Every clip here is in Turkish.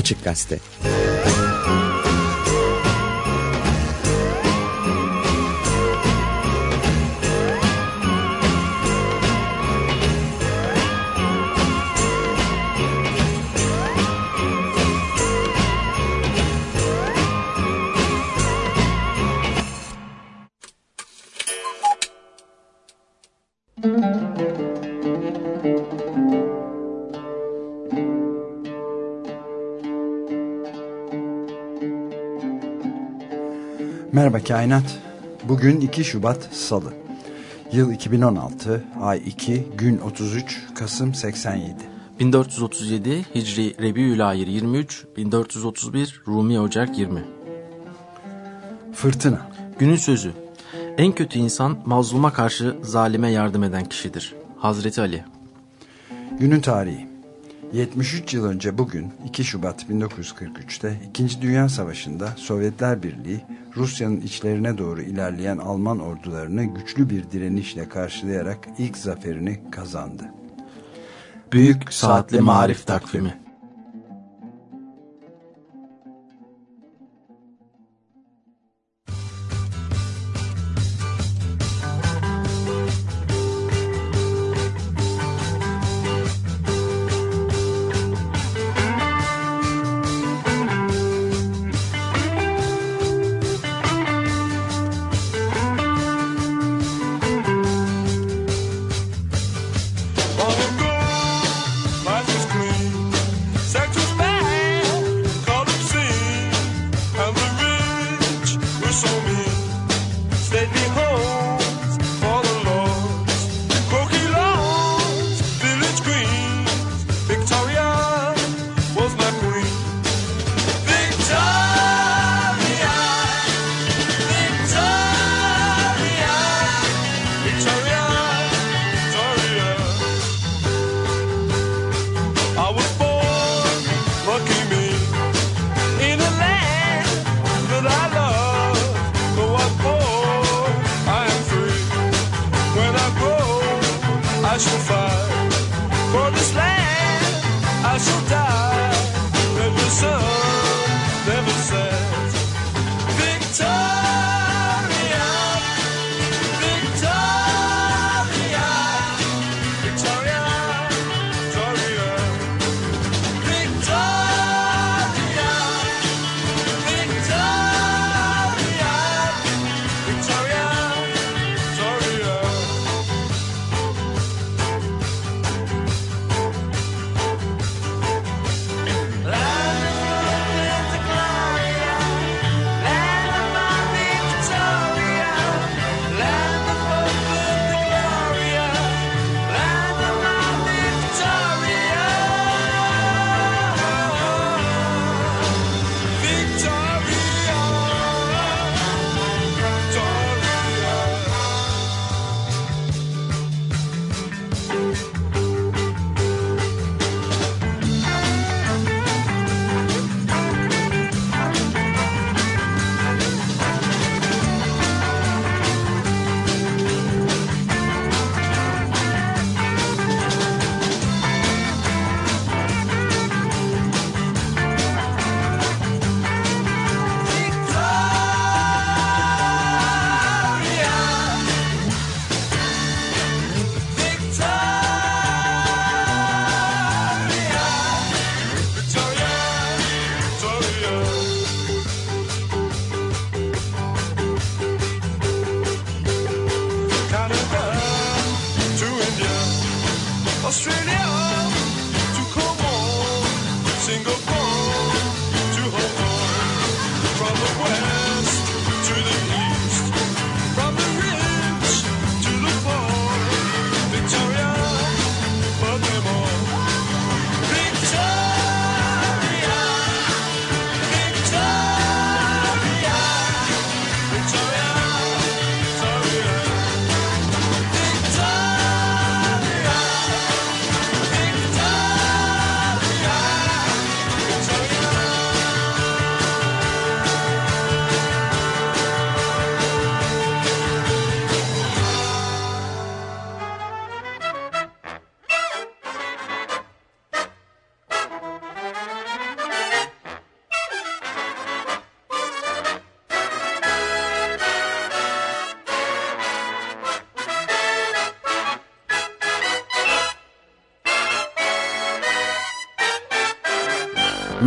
Açık Gazete Merhaba Kainat. Bugün 2 Şubat Salı. Yıl 2016, ay 2, gün 33, Kasım 87. 1437 Hicri Rebiülahir 23, 1431 Rumi Ocak 20. Fırtına. Günün sözü. En kötü insan mazluma karşı zalime yardım eden kişidir. Hazreti Ali. Günün tarihi. 73 yıl önce bugün 2 Şubat 1943'te 2. Dünya Savaşı'nda Sovyetler Birliği Rusya'nın içlerine doğru ilerleyen Alman ordularını güçlü bir direnişle karşılayarak ilk zaferini kazandı. Büyük Saatli Marif Takvimi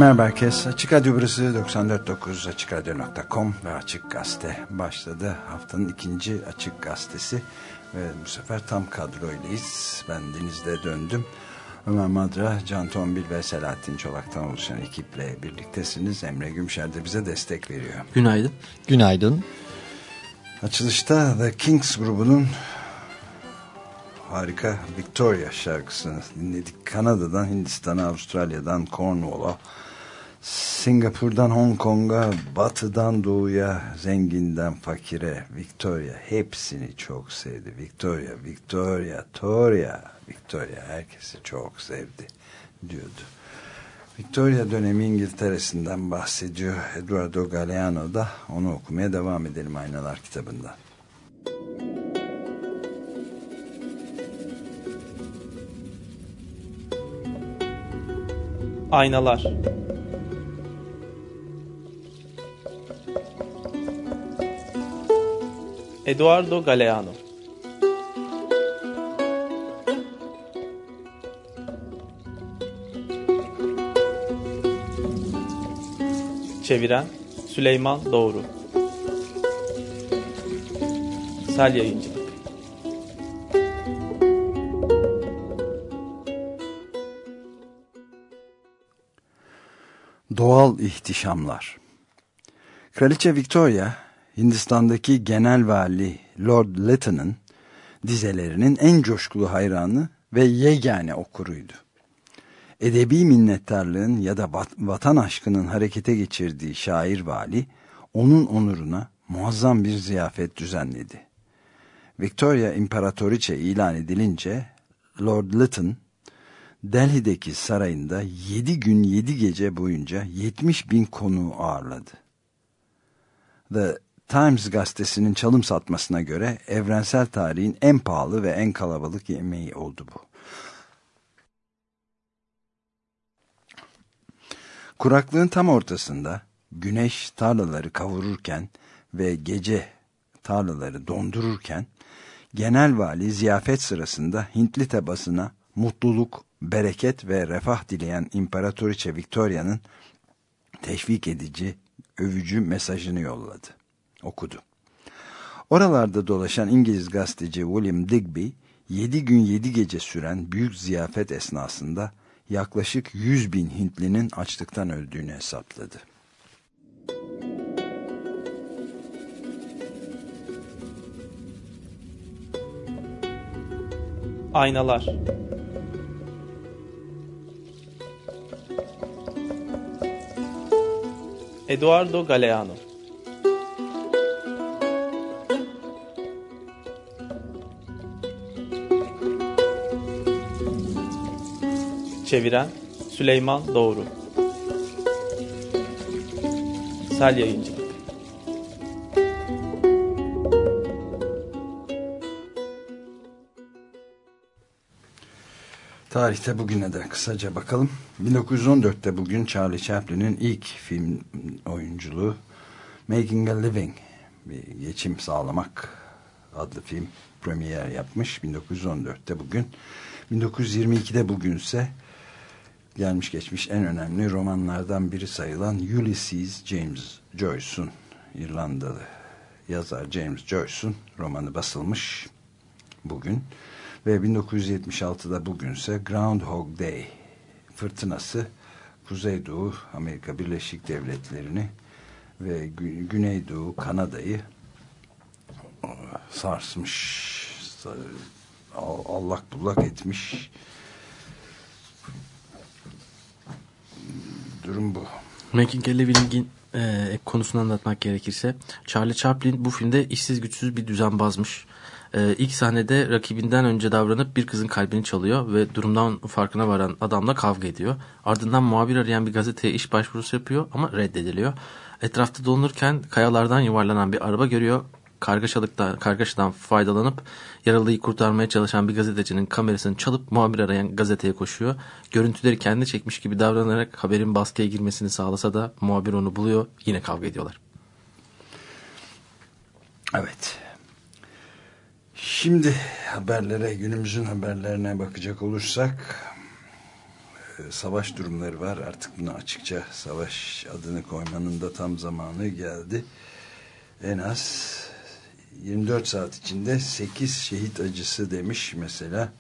Merhaba herkes. Açık Radyo burası 94.9 AçıkRadyo.com ve Açık Gazete başladı. Haftanın ikinci Açık Gazetesi ve bu sefer tam kadroyleyiz. Ben Deniz'de döndüm. Ömer Madra, Can Tombil ve Selahattin Çolak'tan oluşan ekiple birliktesiniz. Emre Gümşer de bize destek veriyor. Günaydın. Günaydın. Açılışta The Kings grubunun harika Victoria şarkısını dinledik. Kanada'dan Hindistan'a, Avustralya'dan Cornwall'a, Singapur'dan Hong Kong'a, batıdan doğuya, zenginden fakire, Victoria hepsini çok sevdi. Victoria, Victoria, Toria, Victoria herkesi çok sevdi diyordu. Victoria dönemi İngiltere'sinden bahsediyor Eduardo Galeano da onu okumaya devam edelim Aynalar kitabından. Aynalar Eduardo Galeano. Çeviren Süleyman Doğru. Sel Yayıncı. Doğal ihtişamlar. Kraliçe Victoria, Hindistan'daki genel vali Lord Lytton'ın dizelerinin en coşkulu hayranı ve yegane okuruydu. Edebi minnettarlığın ya da vatan aşkının harekete geçirdiği şair vali, onun onuruna muazzam bir ziyafet düzenledi. Victoria İmparatoriçe ilan edilince Lord Lytton Delhi'deki sarayında 7 gün 7 gece boyunca 70 bin konuğu ağırladı. The Times gazetesinin çalım satmasına göre evrensel tarihin en pahalı ve en kalabalık yemeği oldu bu. Kuraklığın tam ortasında güneş tarlaları kavururken ve gece tarlaları dondururken genel vali ziyafet sırasında Hintli tebasına mutluluk, bereket ve refah dileyen İmparatoriçe Victoria'nın teşvik edici, övücü mesajını yolladı. Okudu. Oralarda dolaşan İngiliz gazeteci William Digby, 7 gün 7 gece süren büyük ziyafet esnasında yaklaşık 100 bin Hintlinin açlıktan öldüğünü hesapladı. Aynalar Eduardo Galeano Çeviren Süleyman Doğru Sel Yayıncı Tarihte bugüne de kısaca bakalım. 1914'te bugün Charlie Chaplin'in ilk film oyunculuğu Making a Living, bir geçim sağlamak adlı film premier yapmış 1914'te bugün. 1922'de bugünse gelmiş geçmiş en önemli romanlardan biri sayılan Ulysses James Joyce'un İrlandalı yazar James Joyce'un romanı basılmış bugün. Ve 1976'da bugünse Groundhog Day fırtınası Kuzeydoğu Amerika Birleşik Devletleri'ni ve Güneydoğu Kanada'yı sarsmış allak bullak etmiş durum bu. Making a Living'in e, konusunu anlatmak gerekirse Charlie Chaplin bu filmde işsiz güçsüz bir düzenbazmış. E, ilk sahnede rakibinden önce davranıp bir kızın kalbini çalıyor ve durumdan farkına varan adamla kavga ediyor. Ardından muhabir arayan bir gazeteye iş başvurusu yapıyor ama reddediliyor. Etrafta dolanırken kayalardan yuvarlanan bir araba görüyor kargaşalıkta, kargaşadan faydalanıp yaralıyı kurtarmaya çalışan bir gazetecinin kamerasını çalıp muhabir arayan gazeteye koşuyor. Görüntüleri kendi çekmiş gibi davranarak haberin baskıya girmesini sağlasa da muhabir onu buluyor. Yine kavga ediyorlar. Evet. Şimdi haberlere, günümüzün haberlerine bakacak olursak e, savaş durumları var. Artık buna açıkça savaş adını koymanın da tam zamanı geldi. En az 24 saat içinde 8 şehit acısı demiş mesela.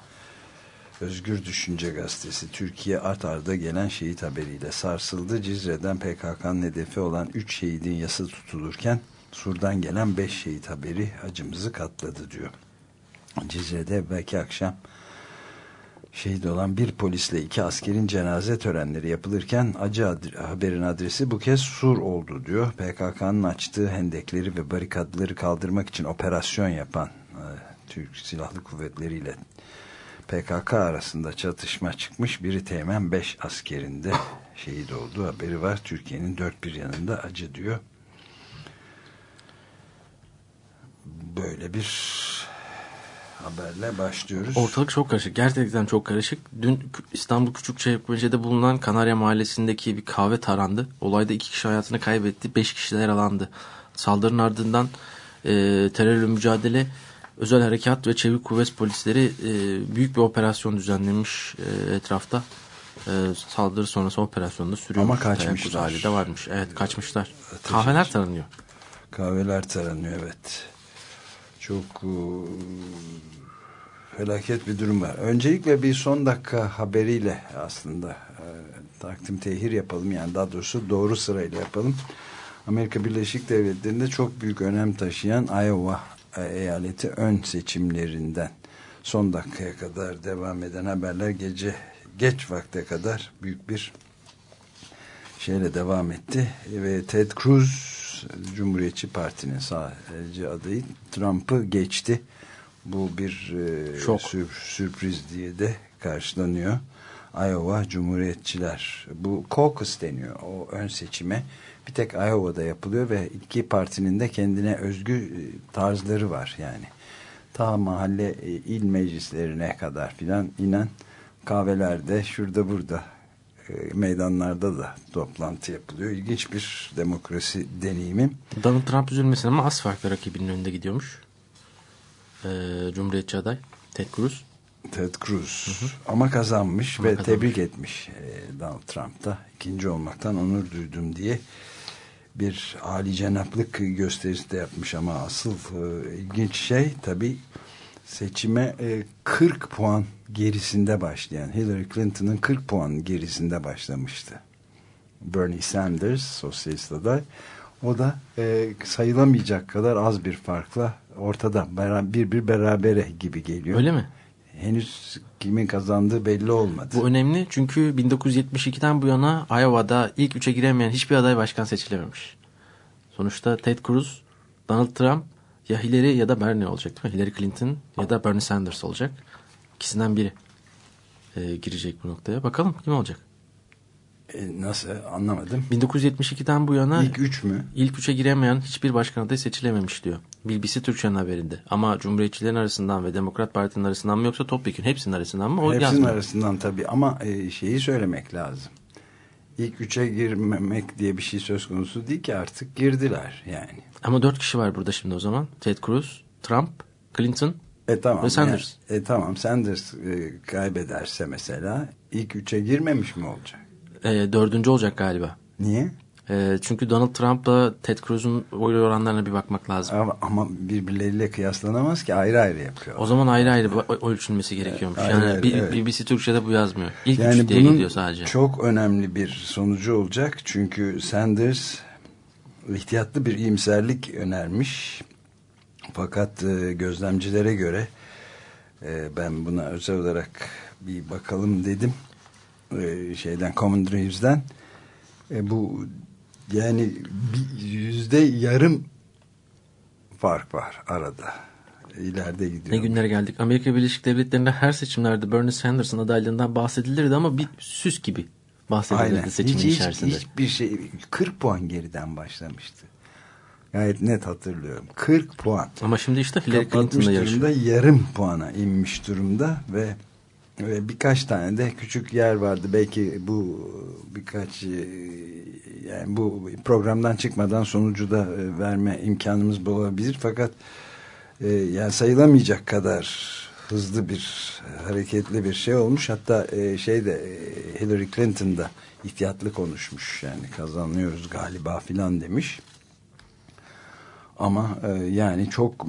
Özgür Düşünce Gazetesi Türkiye art arda gelen şehit haberiyle sarsıldı. Cizre'den PKK'nın hedefi olan 3 şehidin yası tutulurken Sur'dan gelen 5 şehit haberi acımızı katladı diyor. Cizre'de belki akşam şehit olan bir polisle iki askerin cenaze törenleri yapılırken acı haberin adresi bu kez Sur oldu diyor. PKK'nın açtığı hendekleri ve barikatları kaldırmak için operasyon yapan e, Türk Silahlı Kuvvetleri ile PKK arasında çatışma çıkmış. Biri teğmen 5 askerinde şehit olduğu haberi var. Türkiye'nin dört bir yanında acı diyor. Böyle bir haberle başlıyoruz. Ortalık çok karışık. Gerçekten çok karışık. Dün İstanbul Küçükçekmece'de bulunan Kanarya Mahallesi'ndeki bir kahve tarandı. Olayda iki kişi hayatını kaybetti. Beş kişi de yaralandı. Saldırının ardından e, terörle mücadele özel harekat ve çevik kuvvet polisleri e, büyük bir operasyon düzenlemiş e, etrafta. E, saldırı sonrası operasyonda sürüyor. Ama kaçmışlar. Hali de varmış. Evet kaçmışlar. Kahveler taranıyor. Kahveler taranıyor evet. Çok e, felaket bir durum var. Öncelikle bir son dakika haberiyle aslında e, takdim tehir yapalım. Yani daha doğrusu doğru sırayla yapalım. Amerika Birleşik Devletleri'nde çok büyük önem taşıyan Iowa e, eyaleti ön seçimlerinden son dakikaya kadar devam eden haberler gece geç vakte kadar büyük bir şeyle devam etti ve Ted Cruz Cumhuriyetçi Parti'nin sadece adayı Trump'ı geçti. Bu bir e, Şok. sür, sürpriz diye de karşılanıyor. Iowa Cumhuriyetçiler. Bu caucus deniyor o ön seçime. Bir tek Iowa'da yapılıyor ve iki partinin de kendine özgü e, tarzları var yani. Ta mahalle e, il meclislerine kadar filan inen kahvelerde şurada burada e, meydanlarda da toplantı yapılıyor. İlginç bir demokrasi deneyimi. Donald Trump üzülmesin ama az farklı rakibinin önünde gidiyormuş. Ee, Cumhuriyetçi aday Ted Cruz. Ted Cruz ama kazanmış Ama ve kazanmış. tebrik etmiş e, Donald Trump da ikinci olmaktan onur duydum diye bir âli cenaplık gösterisi de yapmış ama asıl e, ilginç şey tabi seçime e, 40 puan gerisinde başlayan Hillary Clinton'ın 40 puan gerisinde başlamıştı. Bernie Sanders sosyalist aday o da e, sayılamayacak kadar az bir farkla ortada bir bir berabere gibi geliyor. Öyle mi? Henüz kimin kazandığı belli olmadı. Bu önemli çünkü 1972'den bu yana Iowa'da ilk üçe giremeyen hiçbir aday başkan seçilememiş. Sonuçta Ted Cruz, Donald Trump ya Hillary ya da Bernie olacak değil mi? Hillary Clinton ya da Bernie Sanders olacak. İkisinden biri e, girecek bu noktaya. Bakalım kim olacak? E, nasıl anlamadım. 1972'den bu yana İlk üç mü? ilk üçe giremeyen hiçbir başkan adayı seçilememiş diyor. BBC Türkçe'nin haberinde. Ama Cumhuriyetçilerin arasından ve Demokrat Parti'nin arasından mı yoksa topyekun hepsinin arasından mı? O Hepsinin yazmıyor. arasından tabii ama e, şeyi söylemek lazım. İlk üçe girmemek diye bir şey söz konusu değil ki artık girdiler yani. Ama dört kişi var burada şimdi o zaman. Ted Cruz, Trump, Clinton. E tamam. Ve Sanders. yani- e tamam Sanders e, kaybederse mesela ilk üçe girmemiş mi olacak? E, dördüncü olacak galiba. Niye? E, çünkü Donald Trump'la Ted Cruz'un oy oranlarına bir bakmak lazım. Ama, ama birbirleriyle kıyaslanamaz ki ayrı ayrı yapıyor. O zaman ayrı ayrı ölçülmesi gerekiyormuş. ayrı yani ayrı, evet. BBC Türkçe'de bu yazmıyor. İlk Yani üç diye gidiyor sadece. çok önemli bir sonucu olacak. Çünkü Sanders ihtiyatlı bir iyimserlik önermiş. Fakat e, gözlemcilere göre e, ben buna özel olarak bir bakalım dedim. E, şeyden Common Dreams'den bu yani yüzde yarım fark var arada. İleride gidiyor. Ne günlere geldik. Amerika Birleşik Devletleri'nde her seçimlerde Bernie Sanders'ın adaylığından bahsedilirdi ama bir süs gibi bahsedilirdi Aynen. seçimin hiç, hiç, içerisinde. hiçbir şey 40 puan geriden başlamıştı. Gayet net hatırlıyorum. 40 puan. Ama şimdi işte Hillary Clinton'la yarışıyor. yarım puana inmiş durumda ve birkaç tane de küçük yer vardı. Belki bu birkaç e, yani bu programdan çıkmadan sonucu da e, verme imkanımız olabilir. Fakat e, yani sayılamayacak kadar hızlı bir hareketli bir şey olmuş. Hatta şey de Hillary Clinton da ihtiyatlı konuşmuş. Yani kazanıyoruz galiba filan demiş. Ama e, yani çok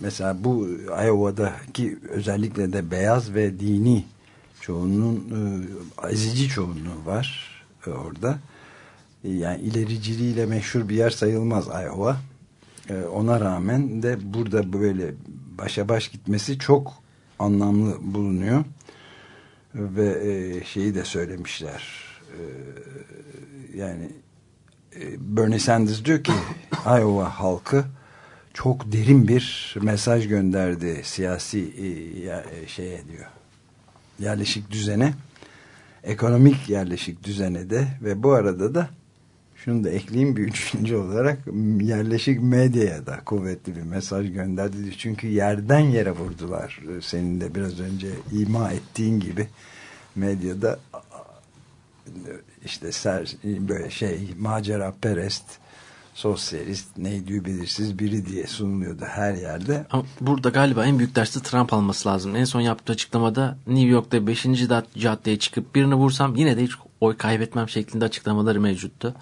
mesela bu Iowa'daki özellikle de beyaz ve dini çoğunluğun e, ezici çoğunluğu var e, orada. Yani ilericiliğiyle meşhur bir yer sayılmaz Iowa. E, ona rağmen de burada böyle başa baş gitmesi çok anlamlı bulunuyor. Ve e, şeyi de söylemişler. E, yani Bernie Sanders diyor ki Iowa halkı çok derin bir mesaj gönderdi siyasi e, e, şeye diyor yerleşik düzene ekonomik yerleşik düzene de ve bu arada da şunu da ekleyeyim bir üçüncü olarak yerleşik medyaya da kuvvetli bir mesaj gönderdi. Çünkü yerden yere vurdular. Senin de biraz önce ima ettiğin gibi medyada işte ser, böyle şey macera perest sosyalist neydi belirsiz biri diye sunuluyordu her yerde. Ama burada galiba en büyük dersi Trump alması lazım. En son yaptığı açıklamada New York'ta 5. caddeye çıkıp birini vursam yine de hiç oy kaybetmem şeklinde açıklamaları mevcuttu.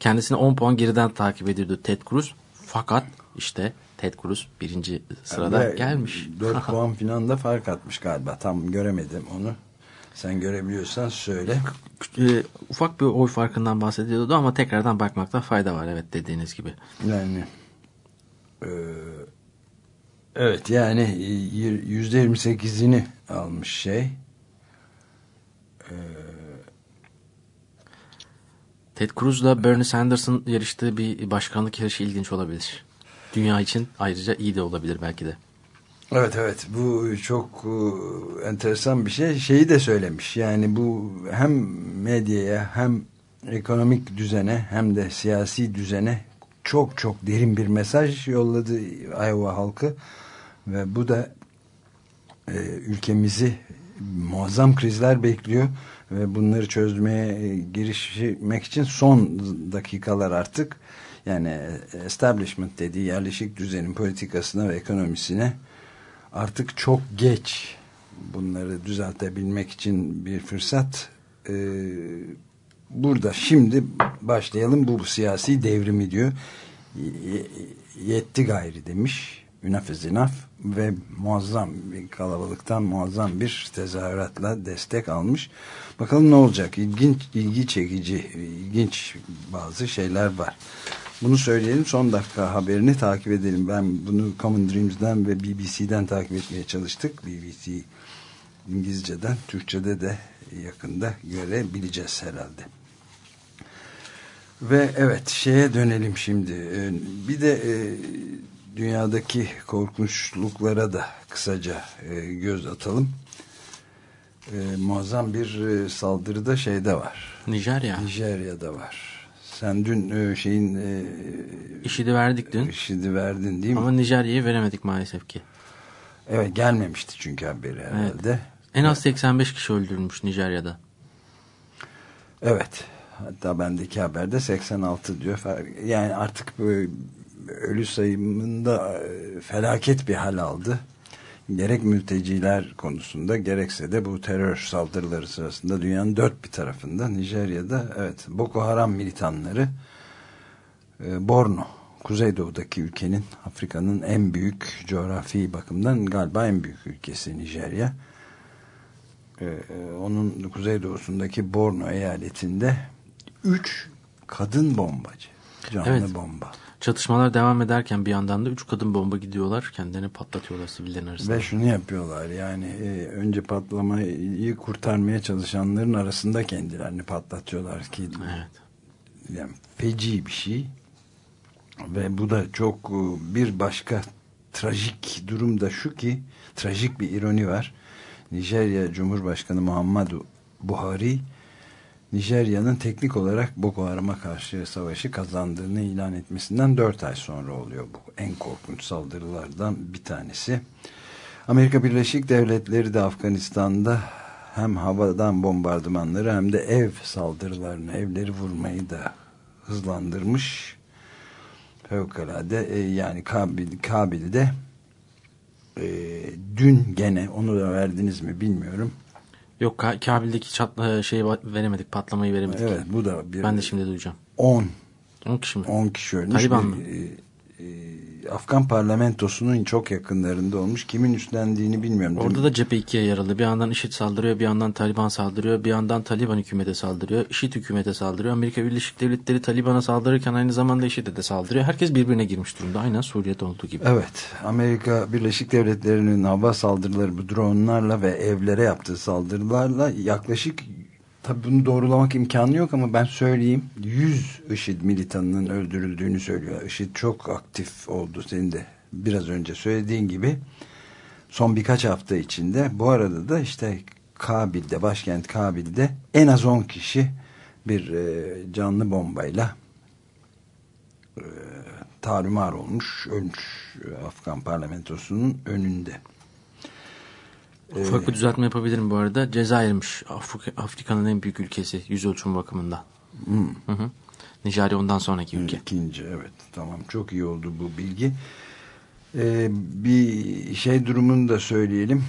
Kendisini 10 puan geriden takip ediyordu Ted Cruz. Fakat işte Ted Cruz birinci sırada Ve gelmiş. 4 puan falan da fark atmış galiba. Tam göremedim onu. Sen görebiliyorsan söyle. E, ufak bir oy farkından bahsediyordu ama tekrardan bakmakta fayda var evet dediğiniz gibi. Yani e, evet yani yüzde yirmi sekizini almış şey. E, Ted Cruz'la Bernie Sanders'ın yarıştığı bir başkanlık yarışı ilginç olabilir. Dünya için ayrıca iyi de olabilir belki de. Evet evet. Bu çok e, enteresan bir şey. Şeyi de söylemiş. Yani bu hem medyaya hem ekonomik düzene hem de siyasi düzene çok çok derin bir mesaj yolladı Iowa halkı. Ve bu da e, ülkemizi muazzam krizler bekliyor. Ve bunları çözmeye girişmek için son dakikalar artık. Yani establishment dediği yerleşik düzenin politikasına ve ekonomisine artık çok geç bunları düzeltebilmek için bir fırsat. Ee, burada şimdi başlayalım. Bu, siyasi devrimi diyor. Yetti gayri demiş. İs enough ve muazzam bir kalabalıktan muazzam bir tezahüratla destek almış. Bakalım ne olacak? İlginç ilgi çekici ilginç bazı şeyler var bunu söyleyelim. Son dakika haberini takip edelim. Ben bunu Common Dreams'den ve BBC'den takip etmeye çalıştık. BBC İngilizce'den, Türkçe'de de yakında görebileceğiz herhalde. Ve evet şeye dönelim şimdi. Ee, bir de e, dünyadaki korkunçluklara da kısaca e, göz atalım. E, muazzam bir saldırı şeyde var. Nijerya. Nijerya'da var. Sen dün e, şeyin e, işidi verdik dün. İşidi verdin değil mi? Ama Nijerya'yı veremedik maalesef ki. Evet gelmemişti çünkü haberi herhalde. Evet. En az 85 kişi öldürülmüş Nijerya'da. Evet. Hatta bendeki haberde 86 diyor. Yani artık böyle ölü sayımında e, felaket bir hal aldı gerek mülteciler konusunda gerekse de bu terör saldırıları sırasında dünyanın dört bir tarafında Nijerya'da evet Boko Haram militanları e, Borno Kuzeydoğu'daki ülkenin Afrika'nın en büyük coğrafi bakımdan galiba en büyük ülkesi Nijerya e, e onun kuzeydoğusundaki Borno eyaletinde üç kadın bombacı canlı evet. bomba Çatışmalar devam ederken bir yandan da üç kadın bomba gidiyorlar. Kendilerini patlatıyorlar sivillerin arasında. Ve şunu yapıyorlar yani e, önce patlamayı kurtarmaya çalışanların arasında kendilerini patlatıyorlar ki. Evet. Yani feci bir şey. Ve bu da çok e, bir başka trajik durum da şu ki trajik bir ironi var. Nijerya Cumhurbaşkanı Muhammedu Buhari Nijerya'nın teknik olarak Boko Haram'a karşı savaşı kazandığını ilan etmesinden 4 ay sonra oluyor bu. En korkunç saldırılardan bir tanesi. Amerika Birleşik Devletleri de Afganistan'da hem havadan bombardımanları hem de ev saldırılarını, evleri vurmayı da hızlandırmış. Fevkalade e, yani Kabil, e, dün gene onu da verdiniz mi bilmiyorum. Yok Ka Kabil'deki çatla şeyi veremedik patlamayı veremedik. Evet bu da bir. Ben de şimdi duyacağım. 10 10 kişi mi? 10 kişi ölmüş. Taliban mı? Bir, e, e, Afgan parlamentosunun çok yakınlarında olmuş. Kimin üstlendiğini bilmiyorum. Orada da cephe ikiye yaralı. Bir yandan IŞİD saldırıyor, bir yandan Taliban saldırıyor, bir yandan Taliban hükümete saldırıyor, IŞİD hükümete saldırıyor. Amerika Birleşik Devletleri Taliban'a saldırırken aynı zamanda IŞİD'e de saldırıyor. Herkes birbirine girmiş durumda. Aynen Suriye'de olduğu gibi. Evet. Amerika Birleşik Devletleri'nin hava saldırıları bu dronlarla ve evlere yaptığı saldırılarla yaklaşık Tabi bunu doğrulamak imkanı yok ama ben söyleyeyim 100 IŞİD militanının öldürüldüğünü söylüyor. IŞİD çok aktif oldu senin de biraz önce söylediğin gibi son birkaç hafta içinde. Bu arada da işte Kabil'de başkent Kabil'de en az 10 kişi bir e, canlı bombayla e, tarumar olmuş ölmüş Afgan parlamentosunun önünde. Ufak bir düzeltme yapabilirim bu arada. Cezayir'miş Afrika, Afrika'nın en büyük ülkesi yüz ölçüm bakımından. Hmm. Hı hı. Nijerya ondan sonraki ülke. İkinci evet tamam çok iyi oldu bu bilgi. Ee, bir şey durumunu da söyleyelim.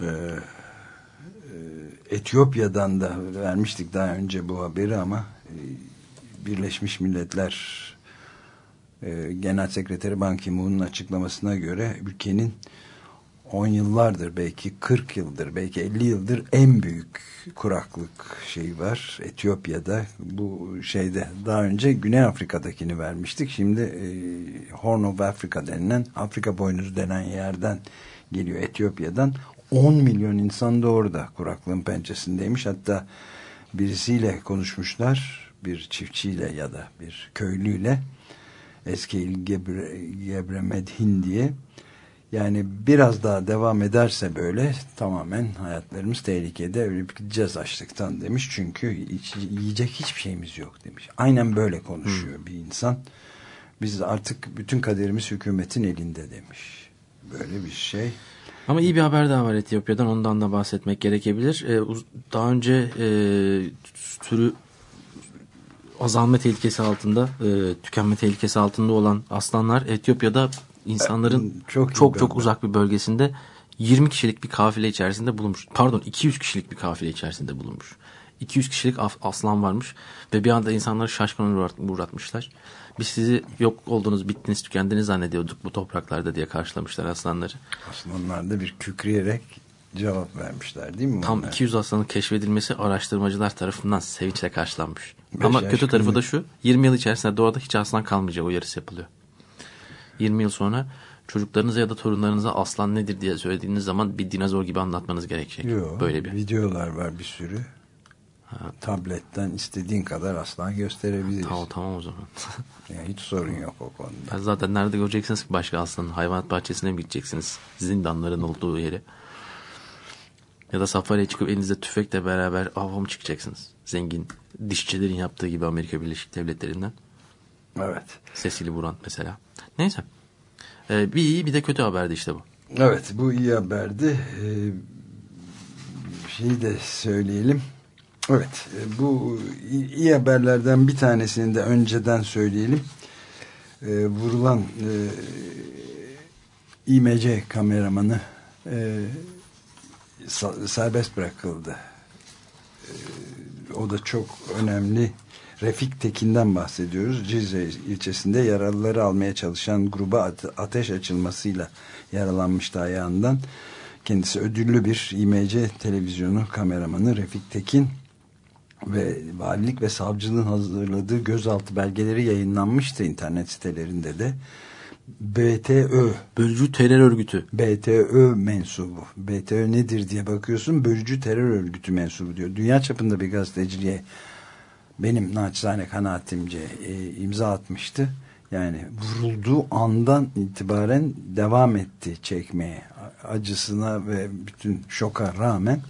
Ee, e, Etiyopya'dan da vermiştik daha önce bu haberi ama e, Birleşmiş Milletler e, Genel Sekreteri Ban Ki-moon'un açıklamasına göre ülkenin 10 yıllardır belki 40 yıldır belki 50 yıldır en büyük kuraklık şeyi var Etiyopya'da. Bu şeyde daha önce Güney Afrika'dakini vermiştik. Şimdi e, Horn of Africa denilen Afrika boynuzu denen yerden geliyor Etiyopya'dan. 10 milyon insan da orada kuraklığın pençesindeymiş. Hatta birisiyle konuşmuşlar bir çiftçiyle ya da bir köylüyle. Eskeil Gebre, Gebre Medhin diye yani biraz daha devam ederse böyle tamamen hayatlarımız tehlikede ölüp gideceğiz açlıktan demiş. Çünkü hiç, yiyecek hiçbir şeyimiz yok demiş. Aynen böyle konuşuyor hmm. bir insan. Biz artık bütün kaderimiz hükümetin elinde demiş. Böyle bir şey. Ama iyi bir haber daha var Etiyopya'dan. Ondan da bahsetmek gerekebilir. Ee, daha önce e, türü azalma tehlikesi altında, e, tükenme tehlikesi altında olan aslanlar Etiyopya'da insanların çok çok, çok uzak bir bölgesinde 20 kişilik bir kafile içerisinde bulunmuş. Pardon 200 kişilik bir kafile içerisinde bulunmuş. 200 kişilik aslan varmış ve bir anda insanları şaşkına uğratmışlar. Biz sizi yok oldunuz, bittiniz, tükendiniz zannediyorduk bu topraklarda diye karşılamışlar aslanları. Aslanlar da bir kükreyerek cevap vermişler değil mi? Tam bunlar? 200 aslanın keşfedilmesi araştırmacılar tarafından sevinçle karşılanmış. Beş Ama kötü tarafı da şu 20 yıl içerisinde doğada hiç aslan kalmayacak uyarısı yapılıyor. 20 yıl sonra çocuklarınıza ya da torunlarınıza aslan nedir diye söylediğiniz zaman bir dinozor gibi anlatmanız gerekecek. Yok, Böyle bir. Videolar var bir sürü. Ha. Tabletten istediğin kadar aslan gösterebiliriz. Tamam tamam o zaman. yani hiç sorun yok o konuda. Ben zaten nerede göreceksiniz ki başka aslanın hayvanat bahçesine mi gideceksiniz? Zindanların olduğu yere. Ya da safariye çıkıp elinizde tüfekle beraber mı çıkacaksınız? Zengin dişçilerin yaptığı gibi Amerika Birleşik Devletleri'nden. Evet. Sesili vuran mesela. Neyse. Ee, bir iyi bir de kötü haberdi işte bu. Evet bu iyi haberdi. Ee, şeyi de söyleyelim. Evet bu iyi haberlerden bir tanesini de önceden söyleyelim. Ee, vurulan e, İMC kameramanı e, serbest bırakıldı. E, o da çok önemli Refik Tekin'den bahsediyoruz. Cizre ilçesinde yaralıları almaya çalışan gruba ateş açılmasıyla yaralanmıştı ayağından. Kendisi ödüllü bir İMC televizyonu kameramanı Refik Tekin ve valilik ve savcılığın hazırladığı gözaltı belgeleri yayınlanmıştı internet sitelerinde de. BTÖ Bölücü Terör Örgütü BTÖ mensubu BTÖ nedir diye bakıyorsun bölücü terör örgütü mensubu diyor dünya çapında bir gazeteciliğe benim naçizane kanaatimce e, imza atmıştı. Yani vurulduğu andan itibaren devam etti çekmeye. Acısına ve bütün şoka rağmen.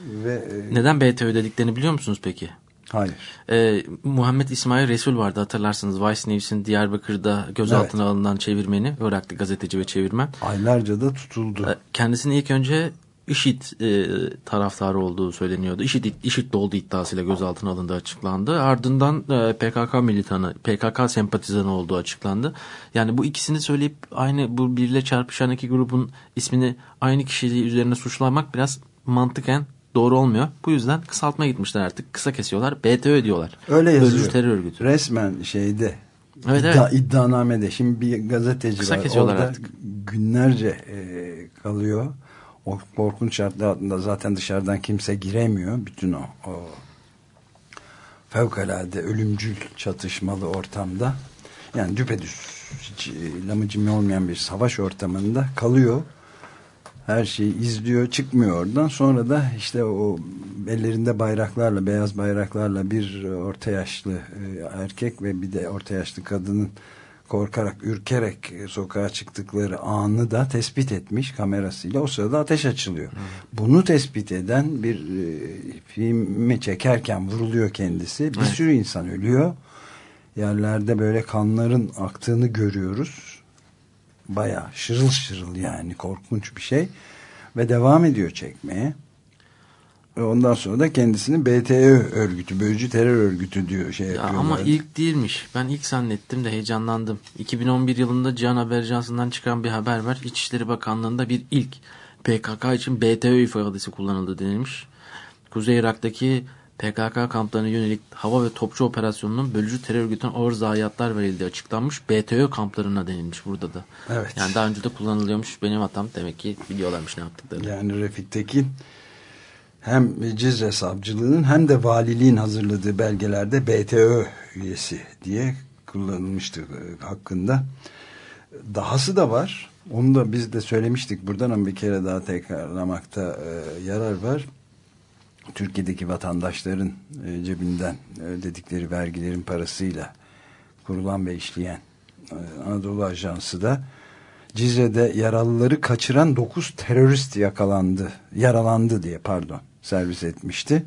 Ve, e, Neden BTÖ dediklerini biliyor musunuz peki? Hayır. Ee, Muhammed İsmail Resul vardı hatırlarsınız. Vice News'in Diyarbakır'da gözaltına evet. alınan çevirmeni. Iraklı gazeteci ve çevirmen. Aylarca da tutuldu. Kendisini ilk önce IŞİD e, taraftarı olduğu söyleniyordu. IŞİD, IŞİD'li olduğu iddiasıyla gözaltına alındığı açıklandı. Ardından e, PKK militanı, PKK sempatizanı olduğu açıklandı. Yani bu ikisini söyleyip aynı bu birle çarpışan iki grubun ismini aynı kişiliği üzerine suçlamak biraz mantıken doğru olmuyor. Bu yüzden kısaltma gitmişler artık. Kısa kesiyorlar. BTÖ diyorlar. Öyle yazıyor. Bölücü terör örgütü. Resmen şeyde Evet, iddia, evet. iddianamede. Şimdi bir gazeteci Kısa var. kesiyorlar Orada artık. günlerce e, kalıyor. O korkunç şartlar altında zaten dışarıdan kimse giremiyor. Bütün o, o fevkalade ölümcül çatışmalı ortamda yani düpedüz hiç e, lamıcımı olmayan bir savaş ortamında kalıyor. Her şeyi izliyor, çıkmıyor oradan. Sonra da işte o ellerinde bayraklarla, beyaz bayraklarla bir orta yaşlı e, erkek ve bir de orta yaşlı kadının korkarak, ürkerek e, sokağa çıktıkları anı da tespit etmiş kamerasıyla. O sırada ateş açılıyor. Bunu tespit eden bir e, filmi çekerken vuruluyor kendisi. Bir Evet. sürü insan ölüyor. Yerlerde böyle kanların aktığını görüyoruz. Baya şırıl şırıl yani korkunç bir şey. Ve devam ediyor çekmeye. Ve ondan sonra da kendisini BTÖ örgütü, bölücü terör örgütü diyor şey Ya ama ilk değilmiş. Ben ilk zannettim de heyecanlandım. 2011 yılında Cihan Haber Ajansı'ndan çıkan bir haber var. İçişleri Bakanlığı'nda bir ilk PKK için BTÖ ifadesi kullanıldı denilmiş. Kuzey Irak'taki PKK kamplarına yönelik hava ve topçu operasyonunun bölücü terör örgütüne ağır zayiatlar verildiği açıklanmış. BTÖ kamplarına denilmiş burada da. Evet. Yani daha önce de kullanılıyormuş. Benim hatam demek ki biliyorlarmış ne yaptıklarını. Yani Refik Tekin hem Cizre Savcılığı'nın hem de valiliğin hazırladığı belgelerde BTÖ üyesi diye kullanılmıştı e, hakkında. Dahası da var. Onu da biz de söylemiştik buradan ama bir kere daha tekrarlamakta e, yarar var. Türkiye'deki vatandaşların e, cebinden ödedikleri vergilerin parasıyla kurulan ve işleyen Anadolu Ajansı da Cizre'de yaralıları kaçıran 9 terörist yakalandı, yaralandı diye pardon servis etmişti.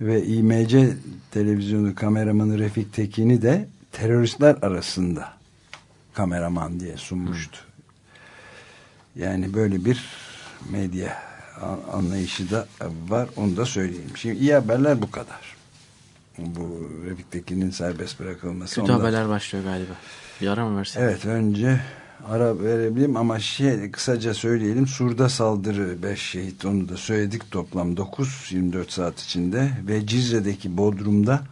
Ve İMC televizyonu kameramanı Refik Tekin'i de teröristler arasında kameraman diye sunmuştu. Yani böyle bir medya anlayışı da var. Onu da söyleyeyim. Şimdi iyi haberler bu kadar. Bu Refik Tekin'in serbest bırakılması. Kötü Ondan- haberler başlıyor galiba. Bir ara mı versin? Evet önce ara verebilirim ama şey kısaca söyleyelim. Sur'da saldırı 5 şehit onu da söyledik toplam 9 24 saat içinde ve Cizre'deki Bodrum'da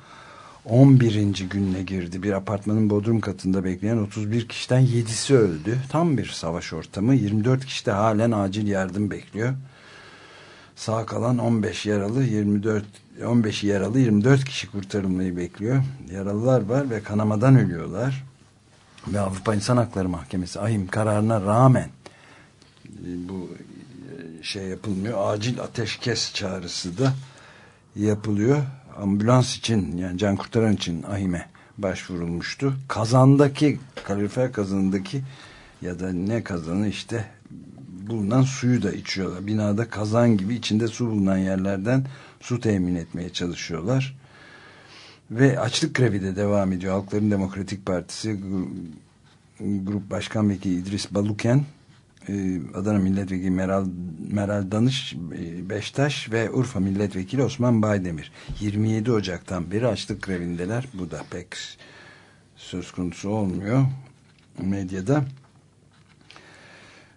11. gününe girdi. Bir apartmanın bodrum katında bekleyen 31 kişiden 7'si öldü. Tam bir savaş ortamı. 24 kişi de halen acil yardım bekliyor. Sağ kalan 15 yaralı 24 15 yaralı 24 kişi kurtarılmayı bekliyor. Yaralılar var ve kanamadan ölüyorlar. Ve Avrupa İnsan Hakları Mahkemesi ahim kararına rağmen e, bu e, şey yapılmıyor. Acil ateşkes çağrısı da yapılıyor. Ambulans için yani can kurtaran için ahime başvurulmuştu. Kazandaki kalorifer kazanındaki ya da ne kazanı işte bulunan suyu da içiyorlar. Binada kazan gibi içinde su bulunan yerlerden su temin etmeye çalışıyorlar. Ve açlık grevi de devam ediyor. Halkların Demokratik Partisi Gru- Grup Başkan Vekili İdris Baluken e, Adana Milletvekili Meral, Meral Danış e, Beştaş ve Urfa Milletvekili Osman Baydemir 27 Ocak'tan beri açlık grevindeler. Bu da pek söz konusu olmuyor medyada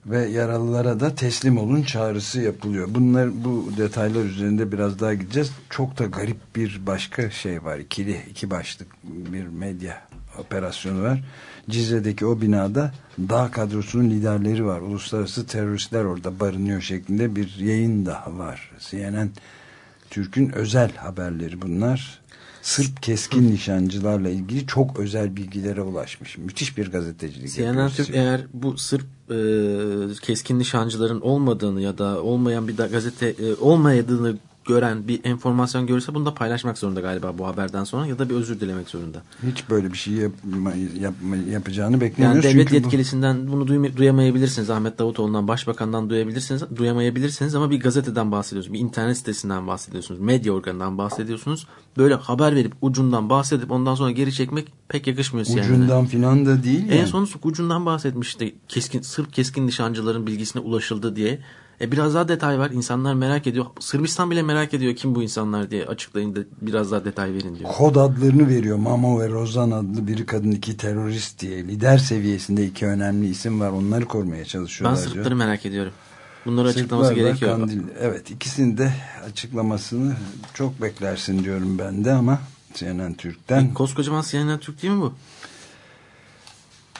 ve yaralılara da teslim olun çağrısı yapılıyor. Bunlar bu detaylar üzerinde biraz daha gideceğiz. Çok da garip bir başka şey var. İkili iki başlık bir medya operasyonu var. Cizre'deki o binada dağ kadrosunun liderleri var. Uluslararası teröristler orada barınıyor şeklinde bir yayın da var. CNN Türk'ün özel haberleri bunlar. Sırp keskin nişancılarla ilgili çok özel bilgilere ulaşmış. Müthiş bir gazetecilik CNN yapıyor. Türk eğer bu Sırp e, keskin nişancıların olmadığını ya da olmayan bir da gazete e, olmadığını gören bir enformasyon görürse bunu da paylaşmak zorunda galiba bu haberden sonra ya da bir özür dilemek zorunda. Hiç böyle bir şey yapma, yapma, yapacağını Yani beklemiyoruz. devlet Çünkü bu- yetkilisinden bunu duyma- duyamayabilirsiniz. Ahmet Davutoğlu'ndan, başbakandan duyabilirsiniz, duyamayabilirsiniz ama bir gazeteden bahsediyorsunuz. Bir internet sitesinden bahsediyorsunuz. Medya organından bahsediyorsunuz. Böyle haber verip ucundan bahsedip ondan sonra geri çekmek pek yakışmıyor ucundan filan da değil. En yani. son ucundan bahsetmişti. Keskin, Sırp keskin nişancıların bilgisine ulaşıldı diye. E biraz daha detay var. İnsanlar merak ediyor. Sırbistan bile merak ediyor kim bu insanlar diye açıklayın da biraz daha detay verin diyor. Kod adlarını veriyor. Mamo ve Rozan adlı biri kadın iki terörist diye. Lider seviyesinde iki önemli isim var. Onları korumaya Ben çalışıyorlar. diyor. Sırpları merak ediyorum. Bunları açıklaması Sırplar gerekiyor. Kandil- evet ikisinin de açıklamasını çok beklersin diyorum ben de ama CNN Türk'ten. Koskocaman CNN Türk değil mi bu?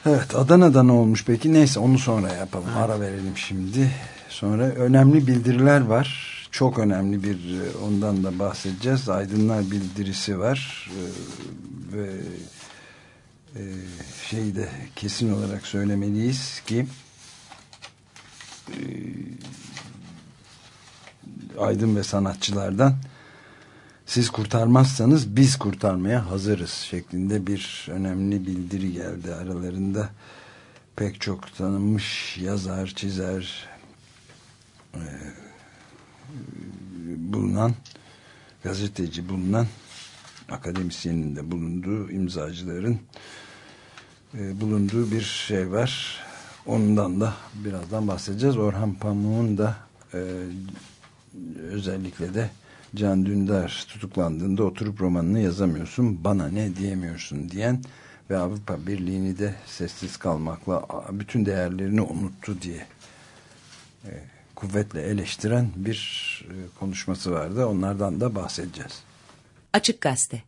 Evet Adana'da ne olmuş peki? Neyse onu sonra yapalım. Ara verelim şimdi. Sonra önemli bildiriler var. Çok önemli bir e, ondan da bahsedeceğiz. Aydınlar bildirisi var. E, Ve e, şeyi de kesin olarak söylemeliyiz ki aydın ve sanatçılardan siz kurtarmazsanız biz kurtarmaya hazırız şeklinde bir önemli bildiri geldi aralarında pek çok tanınmış yazar çizer bulunan gazeteci bulunan akademisyenin de bulunduğu imzacıların e, bulunduğu bir şey var. Ondan da birazdan bahsedeceğiz. Orhan Pamuk'un da e, özellikle de Can Dündar tutuklandığında oturup romanını yazamıyorsun bana ne diyemiyorsun diyen ve Avrupa Birliği'ni de sessiz kalmakla bütün değerlerini unuttu diye e, kuvvetle eleştiren bir e, konuşması vardı. Onlardan da bahsedeceğiz. Açık Gazete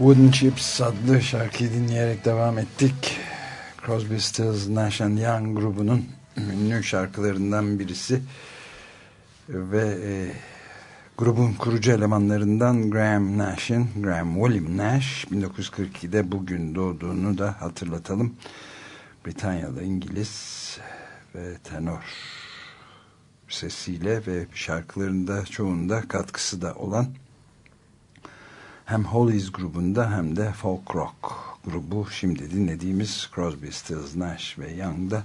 Wooden Chips adlı şarkıyı dinleyerek devam ettik. Crosby, Stills, Nash Young grubunun ünlü şarkılarından birisi ve e, grubun kurucu elemanlarından Graham Nash'in, Graham William Nash 1942'de bugün doğduğunu da hatırlatalım. Britanyalı İngiliz ve tenor sesiyle ve şarkılarında çoğunda katkısı da olan hem Hollies grubunda hem de folk rock grubu şimdi dinlediğimiz Crosby, Stills, Nash ve Young'da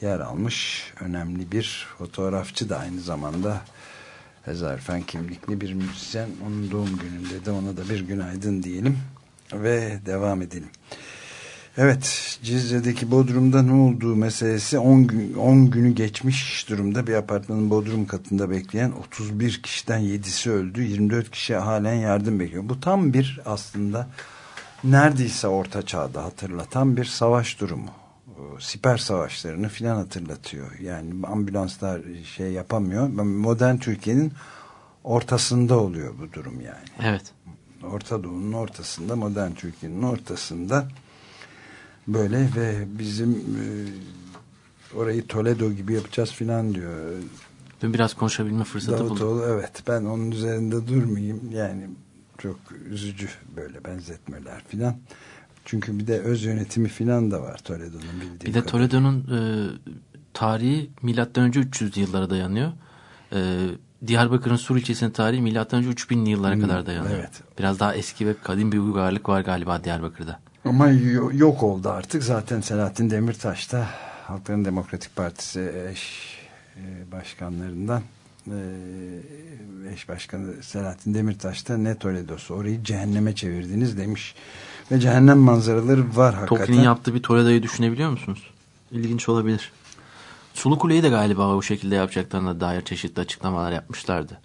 yer almış önemli bir fotoğrafçı da aynı zamanda Ezerfen kimlikli bir müzisyen. Onun doğum gününde de ona da bir günaydın diyelim ve devam edelim. Evet, Cizre'deki Bodrum'da ne olduğu meselesi 10 gün, 10 günü geçmiş durumda. Bir apartmanın Bodrum katında bekleyen 31 kişiden 7'si öldü. 24 kişi halen yardım bekliyor. Bu tam bir aslında neredeyse orta çağda hatırlatan bir savaş durumu. Siper savaşlarını filan hatırlatıyor. Yani ambulanslar şey yapamıyor. Modern Türkiye'nin ortasında oluyor bu durum yani. Evet. Orta Doğu'nun ortasında, modern Türkiye'nin ortasında böyle ve bizim e, orayı Toledo gibi yapacağız filan diyor. Dün biraz konuşabilme fırsatı Davutoğlu, buldum. Evet ben onun üzerinde durmayayım. Yani çok üzücü böyle benzetmeler filan. Çünkü bir de öz yönetimi filan da var Toledo'nun bildiğim Bir de. Toledo'nun e, tarihi milattan önce 300 yıllara dayanıyor. E, Diyarbakır'ın Sur ilçesinin tarihi milattan önce 3000'li yıllara Hmm, kadar dayanıyor. evet. Biraz daha eski ve kadim bir uygarlık var galiba Diyarbakır'da. Ama yo- yok oldu artık. Zaten Selahattin Demirtaş da Halkların Demokratik Partisi eş e, başkanlarından e, eş başkanı Selahattin Demirtaş da ne Toledo'su orayı cehenneme çevirdiniz demiş. Ve cehennem manzaraları var hakikaten. Tokyo'nun yaptığı bir Toledo'yu düşünebiliyor musunuz? İlginç olabilir. Sulu Kule'yi de galiba o şekilde yapacaklarına dair çeşitli açıklamalar yapmışlardı.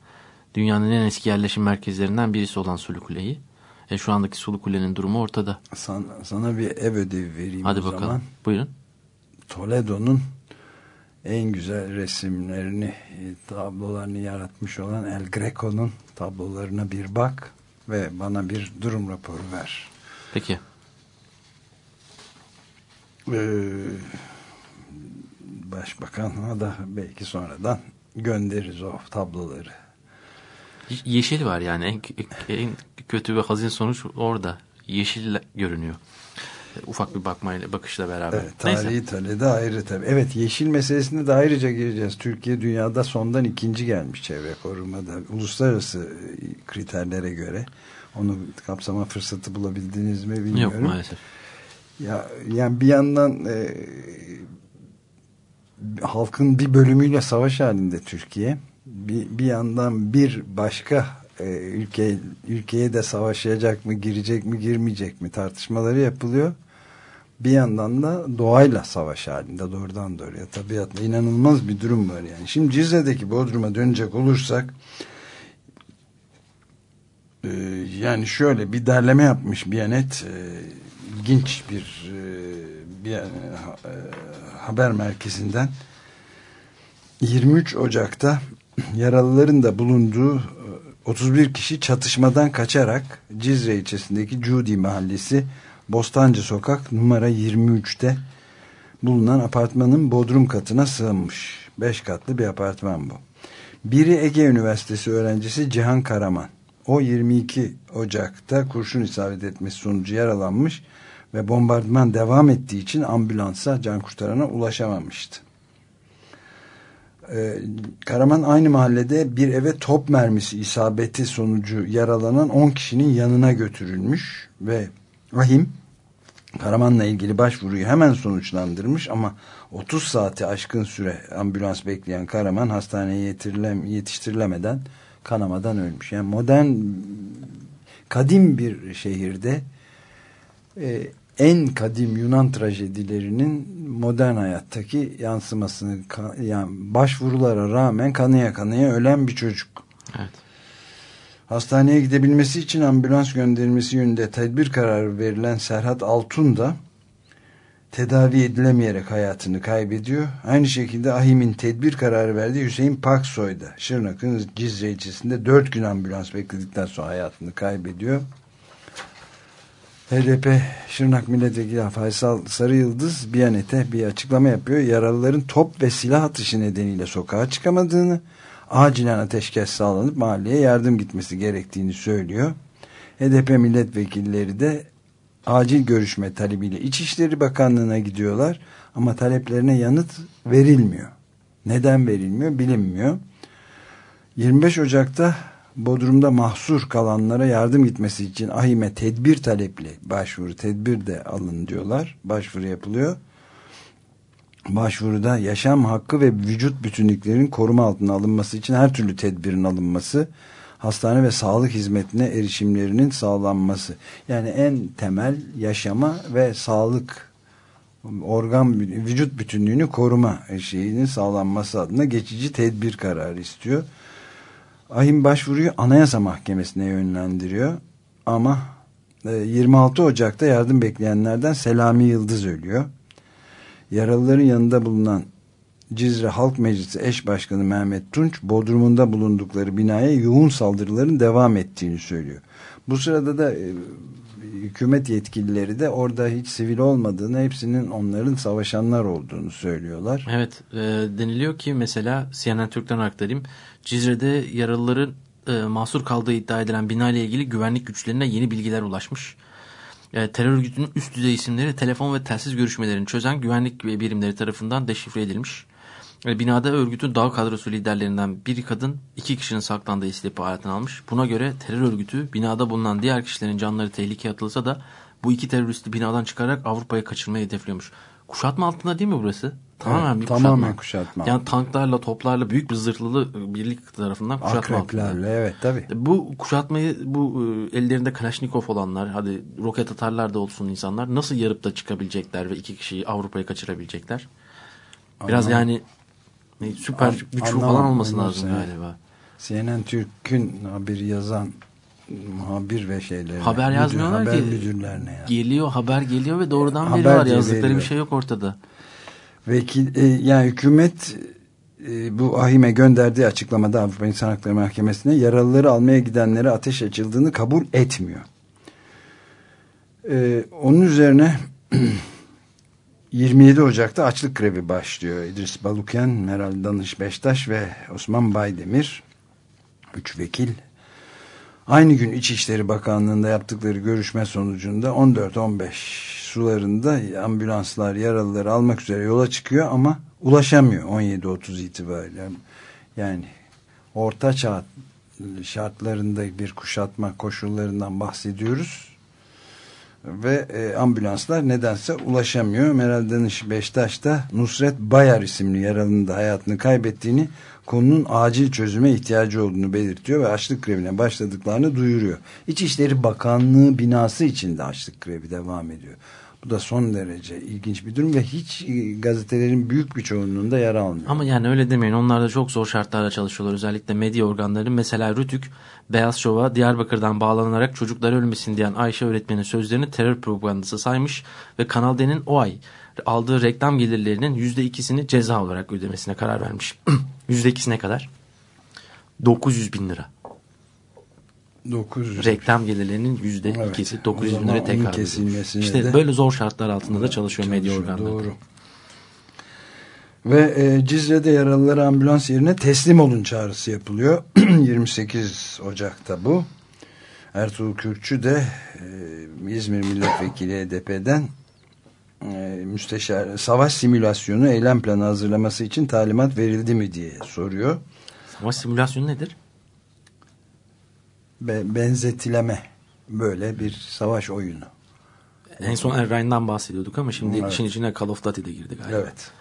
Dünyanın en eski yerleşim merkezlerinden birisi olan Sulu Kule'yi. E şu andaki Sulu Kule'nin durumu ortada. Sana, sana bir ev ödevi vereyim Hadi o bakalım. zaman. Buyurun. Toledo'nun en güzel resimlerini, e, tablolarını yaratmış olan El Greco'nun tablolarına bir bak ve bana bir durum raporu ver. Peki. Ee, başbakan'a da belki sonradan göndeririz o tabloları. Ye- Yeşil var yani en, en kötü ve hazin sonuç orada. Yeşil görünüyor. Ufak bir bakmayla bakışla beraber. Evet, tarihi Toledo ayrı tabii. Evet yeşil meselesine de ayrıca gireceğiz. Türkiye dünyada sondan ikinci gelmiş çevre korumada. Uluslararası e, kriterlere göre. Onu kapsama fırsatı bulabildiniz mi bilmiyorum. Yok maalesef. Ya yani bir yandan e, halkın bir bölümüyle savaş halinde Türkiye. Bir, bir yandan bir başka e, ülke ülkeye de savaşacak mı, girecek mi, girmeyecek mi tartışmaları yapılıyor. Bir yandan da doğayla savaş halinde doğrudan doğruya tabiatla inanılmaz bir durum var yani. Şimdi Cizre'deki Bodrum'a dönecek olursak e, yani şöyle bir derleme yapmış Biyanet e, ilginç bir, e, bir e, haber merkezinden 23 Ocak'ta yaralıların da bulunduğu e, 31 kişi çatışmadan kaçarak Cizre ilçesindeki Cudi mahallesi Bostancı sokak numara 23'te bulunan apartmanın bodrum katına sığınmış. 5 katlı bir apartman bu. Biri Ege Üniversitesi öğrencisi Cihan Karaman. O 22 Ocak'ta kurşun isabet etmesi sonucu yaralanmış ve bombardıman devam ettiği için ambulansa can kurtarana ulaşamamıştı. Ee, Karaman aynı mahallede bir eve top mermisi isabeti sonucu yaralanan 10 kişinin yanına götürülmüş ve Rahim Karaman'la ilgili başvuruyu hemen sonuçlandırmış ama 30 saati aşkın süre ambulans bekleyen Karaman hastaneye yetiştirilemeden kanamadan ölmüş. Yani modern kadim bir şehirde e, en kadim Yunan trajedilerinin modern hayattaki yansımasını yani başvurulara rağmen kanıya kanıya ölen bir çocuk. Evet. Hastaneye gidebilmesi için ambulans gönderilmesi yönünde tedbir kararı verilen Serhat Altun da tedavi edilemeyerek hayatını kaybediyor. Aynı şekilde AHİM'in tedbir kararı verdiği Hüseyin Paksoy da Şırnak'ın Cizre ilçesinde 4 gün ambulans bekledikten sonra hayatını kaybediyor. HDP Şırnak Milletvekili Faysal Sarı Yıldız Biyanet'e bir açıklama yapıyor. Yaralıların top ve silah atışı nedeniyle sokağa çıkamadığını, acilen ateşkes sağlanıp mahalleye yardım gitmesi gerektiğini söylüyor. HDP milletvekilleri de acil görüşme talebiyle İçişleri Bakanlığı'na gidiyorlar ama taleplerine yanıt verilmiyor. Neden verilmiyor bilinmiyor. 25 Ocak'ta Bodrum'da mahsur kalanlara yardım gitmesi için ahime tedbir talepli başvuru tedbir de alın diyorlar. Başvuru yapılıyor. Başvuruda yaşam hakkı ve vücut bütünlüklerin koruma altına alınması için her türlü tedbirin alınması, hastane ve sağlık hizmetine erişimlerinin sağlanması. Yani en temel yaşama ve sağlık organ vücut bütünlüğünü koruma şeyinin sağlanması adına geçici tedbir kararı istiyor. Ahim başvuruyu Anayasa Mahkemesi'ne yönlendiriyor. Ama 26 Ocak'ta yardım bekleyenlerden Selami Yıldız ölüyor. Yaralıların yanında bulunan Cizre Halk Meclisi eş başkanı Mehmet Tunç, Bodrum'unda bulundukları binaya yoğun saldırıların devam ettiğini söylüyor. Bu sırada da e, hükümet yetkilileri de orada hiç sivil olmadığını, hepsinin onların savaşanlar olduğunu söylüyorlar. Evet, e, deniliyor ki mesela CNN Türk'ten aktarayım. Cizre'de yaralıların e, mahsur kaldığı iddia edilen bina ile ilgili güvenlik güçlerine yeni bilgiler ulaşmış. E, terör örgütünün üst düzey isimleri telefon ve telsiz görüşmelerini çözen güvenlik birimleri tarafından deşifre edilmiş. E, binada örgütün dağ kadrosu liderlerinden bir kadın iki kişinin saklandığı istihbaratını almış. Buna göre terör örgütü binada bulunan diğer kişilerin canları tehlikeye atılsa da bu iki teröristi binadan çıkararak Avrupa'ya kaçırmayı hedefliyormuş. Kuşatma altında değil mi burası? Tamamen evet, bir tamamen kuşatma. kuşatma. Yani tanklarla, toplarla, büyük bir zırhlılı birlik tarafından kuşatma Akreplerle, evet tabi. Bu kuşatmayı bu e, ellerinde Kalashnikov olanlar, hadi roket atarlar da olsun insanlar nasıl yarıp da çıkabilecekler ve iki kişiyi Avrupa'ya kaçırabilecekler? Biraz Anlam- yani ne, süper An- güçlü falan olması lazım evet. galiba. CNN Türk'ün haberi yazan muhabir ve şeyleri. Haber yazmıyorlar haber ki. müdürlerine ya. Geliyor haber geliyor ve doğrudan Haber veriyorlar. Yazdıkları veriyor. bir şey yok ortada. Vekil, e, yani hükümet e, bu ahime gönderdiği açıklamada Avrupa İnsan Hakları Mahkemesi'ne yaralıları almaya gidenlere ateş açıldığını kabul etmiyor. E, onun üzerine 27 Ocak'ta açlık grevi başlıyor. İdris Baluken, Meral Danış Beştaş ve Osman Baydemir üç vekil aynı gün İçişleri Bakanlığı'nda yaptıkları görüşme sonucunda 14-15 sularında ambulanslar yaralıları almak üzere yola çıkıyor ama ulaşamıyor 17-30 itibariyle. Yani orta çağ şartlarında bir kuşatma koşullarından bahsediyoruz ve e, ambulanslar nedense ulaşamıyor. Meral Danış Beştaş da Nusret Bayar isimli yaralının da hayatını kaybettiğini konunun acil çözüme ihtiyacı olduğunu belirtiyor ve açlık grevine başladıklarını duyuruyor. İçişleri Bakanlığı binası içinde açlık grevi devam ediyor. Bu da son derece ilginç bir durum ve hiç e, gazetelerin büyük bir çoğunluğunda yer almıyor. Ama yani öyle demeyin. Onlar da çok zor şartlarda çalışıyorlar. Özellikle medya organları. Mesela Rütük, Beyaz Şov'a Diyarbakır'dan bağlanarak çocuklar ölmesin diyen Ayşe öğretmenin sözlerini terör propagandası saymış ve Kanal D'nin o ay aldığı reklam gelirlerinin %2'sini ceza olarak ödemesine karar vermiş. %2'sine kadar? 900 bin lira. 900 Reklam gelirlerinin %2'si Evet. 900 O bin zaman liraya onun tekrar kesilmesine İşte de- böyle zor şartlar altında da çalışıyor medya Çalışıyor, organları. Doğru. Ve e, Cizre'de yaralıları ambulans yerine teslim olun çağrısı yapılıyor. 28 Ocak'ta bu. Ertuğrul Kürkçü de e, İzmir Milletvekili HDP'den e, müsteşar savaş simülasyonu eylem planı hazırlaması için talimat verildi mi diye soruyor. Ama simülasyon nedir? Be, benzetileme böyle bir savaş oyunu. En son Errain'den bahsediyorduk ama şimdi Evet. işin içine Call of Duty de girdi galiba. Evet.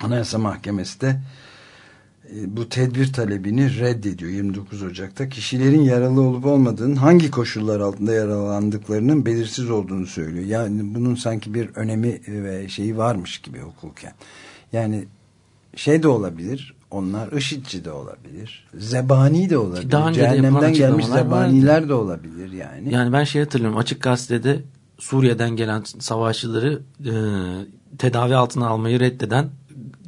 Anayasa Mahkemesi de e, bu tedbir talebini reddediyor 29 Ocak'ta. Kişilerin yaralı olup olmadığının hangi koşullar altında yaralandıklarının belirsiz olduğunu söylüyor. Yani bunun sanki bir önemi ve şeyi varmış gibi hukuken. Yani şey de olabilir. Onlar IŞİD'ci de olabilir. Zebani de olabilir. Daha önce Cehennemden gelmiş zebaniler de olabilir yani. Yani ben şey hatırlıyorum açık gazetede Suriye'den gelen savaşçıları e, tedavi altına almayı reddeden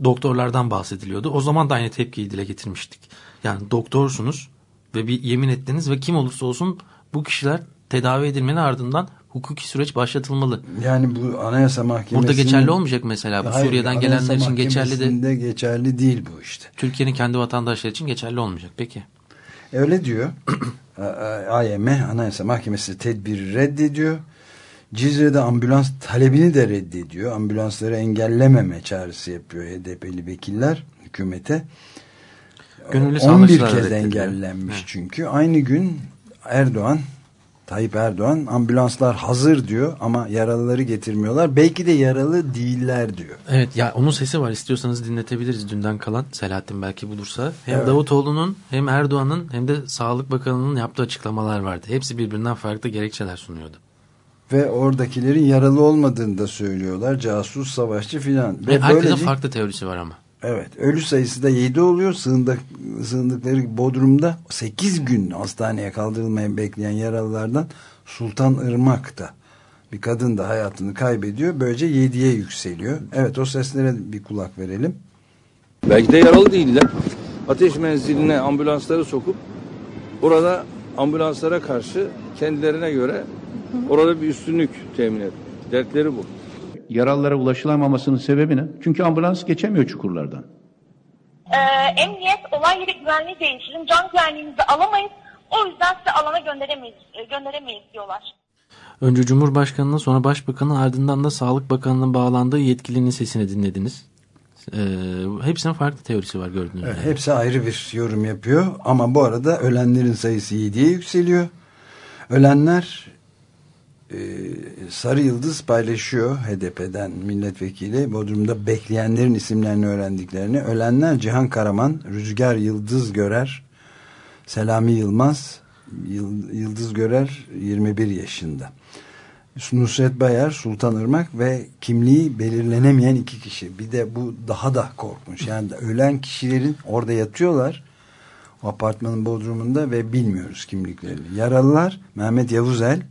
doktorlardan bahsediliyordu. O zaman da aynı tepkiyi dile getirmiştik. Yani doktorsunuz ve bir yemin ettiniz ve kim olursa olsun bu kişiler tedavi edilmenin ardından hukuki süreç başlatılmalı. Yani bu Anayasa Mahkemesi'nin... Burada geçerli olmayacak mesela. Bu Hayır, Suriye'den Anayasa gelenler için geçerli de Mahkemesi'nde geçerli değil bu işte. Türkiye'nin kendi vatandaşları için geçerli olmayacak. Peki. Öyle diyor. AYM Anayasa Mahkemesi tedbiri reddediyor. Cizre'de ambulans talebini de reddediyor. Ambulansları engellememe çağrısı yapıyor HDP'li vekiller hükümete. Gönüllü 11 sağlıkçılar kez engellenmiş çünkü. Aynı gün Erdoğan Tayyip Erdoğan ambulanslar hazır diyor ama yaralıları getirmiyorlar. Belki de yaralı değiller diyor. Evet ya onun sesi var istiyorsanız dinletebiliriz dünden kalan Selahattin belki bulursa. Hem Evet. Davutoğlu'nun hem Erdoğan'ın hem de Sağlık Bakanı'nın yaptığı açıklamalar vardı. Hepsi birbirinden farklı gerekçeler sunuyordu. Ve oradakilerin yaralı olmadığını da söylüyorlar. Casus, savaşçı filan. Ve herkesin böylece- farklı teorisi var ama. Evet. Ölü sayısı da 7 oluyor. Sığındık, sığındıkları Bodrum'da 8 gün hastaneye kaldırılmaya bekleyen yaralılardan Sultan Irmak'ta bir kadın da hayatını kaybediyor. Böylece 7'ye yükseliyor. Evet o seslere bir kulak verelim. Belki de yaralı değiller. Ateş menziline ambulansları sokup orada ambulanslara karşı kendilerine göre orada bir üstünlük temin et. Dertleri bu. Yaralılara ulaşılamamasının sebebi ne? Çünkü ambulans geçemiyor çukurlardan. Ee, emniyet olay yeri güvenliği değiştirin. Can güvenliğinizi alamayız. O yüzden size alana gönderemeyiz, e, gönderemeyiz diyorlar. Önce Cumhurbaşkanı'nın sonra Başbakan'ın ardından da Sağlık Bakanı'nın bağlandığı yetkilinin sesini dinlediniz. Ee, hepsinin farklı teorisi var gördüğünüz Evet, gibi. hepsi ayrı bir yorum yapıyor. Ama bu arada ölenlerin sayısı 7'ye yükseliyor. Ölenler Sarı Yıldız paylaşıyor HDP'den milletvekili. Bodrum'da bekleyenlerin isimlerini öğrendiklerini. Ölenler Cihan Karaman, Rüzgar Yıldız Görer, Selami Yılmaz, Yıl- Yıldız Görer 21 yaşında. Nusret Bayar, Sultan Irmak ve kimliği belirlenemeyen iki kişi. Bir de bu daha da korkunç. Yani ölen kişilerin orada yatıyorlar. O apartmanın bodrumunda ve bilmiyoruz kimliklerini. Yaralılar Mehmet Yavuzel,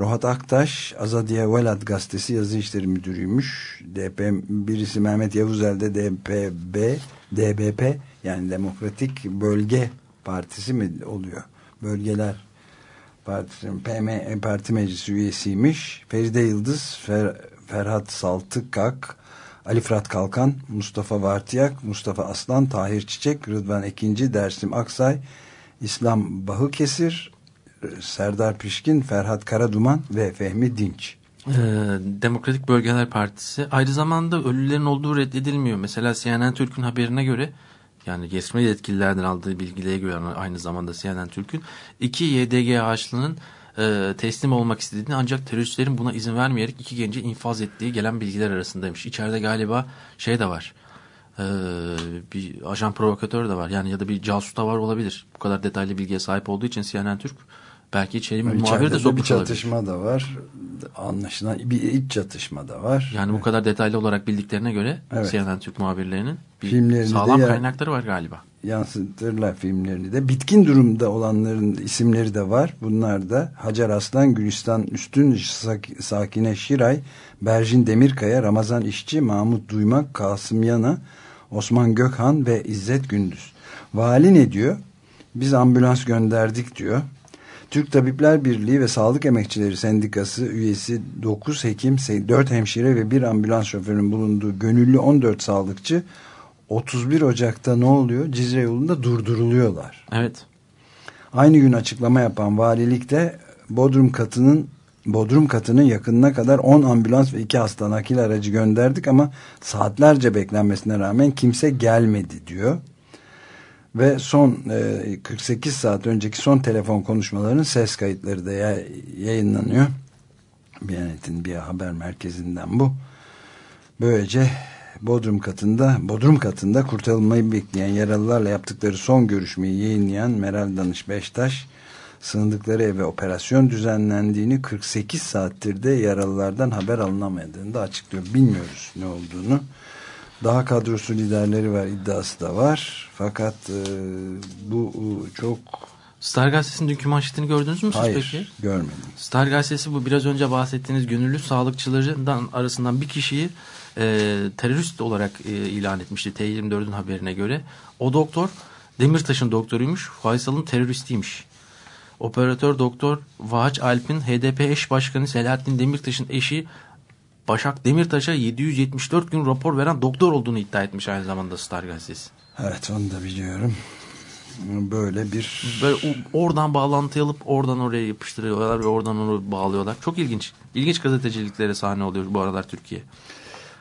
Rohat Aktaş, Azadiye Velat gazetesi yazı işleri müdürüymüş. DP birisi Mehmet Yavuzel de DPB, DBP yani Demokratik Bölge Partisi mi oluyor? Bölgeler Partisi'nin PM Parti Meclisi üyesiymiş. Feride Yıldız, Fer, Ferhat Saltıkak, Ali Fırat Kalkan, Mustafa Vartiyak, Mustafa Aslan, Tahir Çiçek, Rıdvan Ekinci, Dersim Aksay, İslam Bahıkesir, Serdar Pişkin, Ferhat Karaduman ve Fehmi Dinç. Ee, Demokratik Bölgeler Partisi aynı zamanda ölülerin olduğu reddedilmiyor. Mesela CNN Türk'ün haberine göre yani resmi yetkililerden aldığı bilgilere göre aynı zamanda CNN Türk'ün iki YDG ağaçlının e, teslim olmak istediğini ancak teröristlerin buna izin vermeyerek iki genci infaz ettiği gelen bilgiler arasındaymış. İçeride galiba şey de var. e, bir ajan provokatör de var. Yani ya da bir casus da var olabilir. Bu kadar detaylı bilgiye sahip olduğu için CNN Türk belki içeri bir muhabir İçeride de bir sokmuş olabilir. çatışma da var. Anlaşılan bir iç çatışma da var. Yani bu kadar detaylı olarak bildiklerine göre Evet. CNN Türk muhabirlerinin bir Filmlerini sağlam kaynakları var galiba. yansıtırlar filmlerini de. Bitkin durumda olanların isimleri de var. Bunlar da Hacer Aslan, Gülistan Üstün, Sak- Sakine Şiray, Berjin Demirkaya, Ramazan İşçi, Mahmut Duymak, Kasım Yana, Osman Gökhan ve İzzet Gündüz. Vali ne diyor? Biz ambulans gönderdik diyor. Türk Tabipler Birliği ve Sağlık Emekçileri Sendikası üyesi 9 hekim, 4 hemşire ve bir ambulans şoförünün bulunduğu gönüllü 14 sağlıkçı 31 Ocak'ta ne oluyor? Cizre yolunda durduruluyorlar. Evet. Aynı gün açıklama yapan valilikte Bodrum katının Bodrum katının yakınına kadar 10 ambulans ve 2 hasta nakil aracı gönderdik ama saatlerce beklenmesine rağmen kimse gelmedi diyor. Ve son e, 48 saat önceki son telefon konuşmalarının ses kayıtları da ya- yayınlanıyor. Biyanet'in bir haber merkezinden bu. Böylece Bodrum katında Bodrum katında kurtarılmayı bekleyen yaralılarla yaptıkları son görüşmeyi yayınlayan Meral Danış Beştaş sığındıkları eve operasyon düzenlendiğini 48 saattir de yaralılardan haber alınamadığını da açıklıyor. Bilmiyoruz ne olduğunu. Daha kadrosu liderleri var iddiası da var. Fakat e, bu e, çok Star Gazetesi'nin dünkü manşetini gördünüz mü siz hayır peki? görmedim. Star Gazetesi bu biraz önce bahsettiğiniz gönüllü sağlıkçılarından arasından bir kişiyi e, terörist olarak e, ilan etmişti T24'ün haberine göre. O doktor Demirtaş'ın doktoruymuş. Faysal'ın teröristiymiş. Operatör Doktor Vahaç Alp'in HDP eş başkanı Selahattin Demirtaş'ın eşi Başak Demirtaş'a 774 gün rapor veren doktor olduğunu iddia etmiş aynı zamanda Star Gazetesi. Evet onu da biliyorum. Böyle bir Böyle oradan bağlantı alıp oradan oraya yapıştırıyorlar ve oradan oraya bağlıyorlar. Çok ilginç. İlginç gazeteciliklere sahne oluyor bu aralar Türkiye.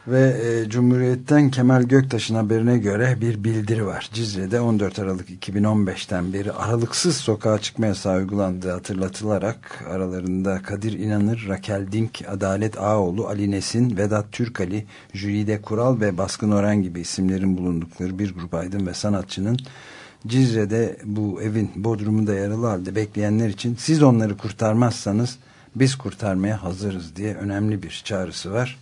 Ve e, Cumhuriyet'ten Kemal Göktaş'ın haberine göre bir bildiri var. Cizre'de 14 Aralık 2015'ten beri aralıksız sokağa çıkma yasağı uygulandığı hatırlatılarak aralarında Kadir İnanır, Rakel Dink, Adalet Ağoğlu, Ali Nesin, Vedat Türkali, Jülide Kural ve Baskın Oran gibi isimlerin bulundukları bir grup aydın ve sanatçının Cizre'de bu evin bodrumunda yaralı halde bekleyenler için siz onları kurtarmazsanız biz kurtarmaya hazırız diye önemli bir çağrısı var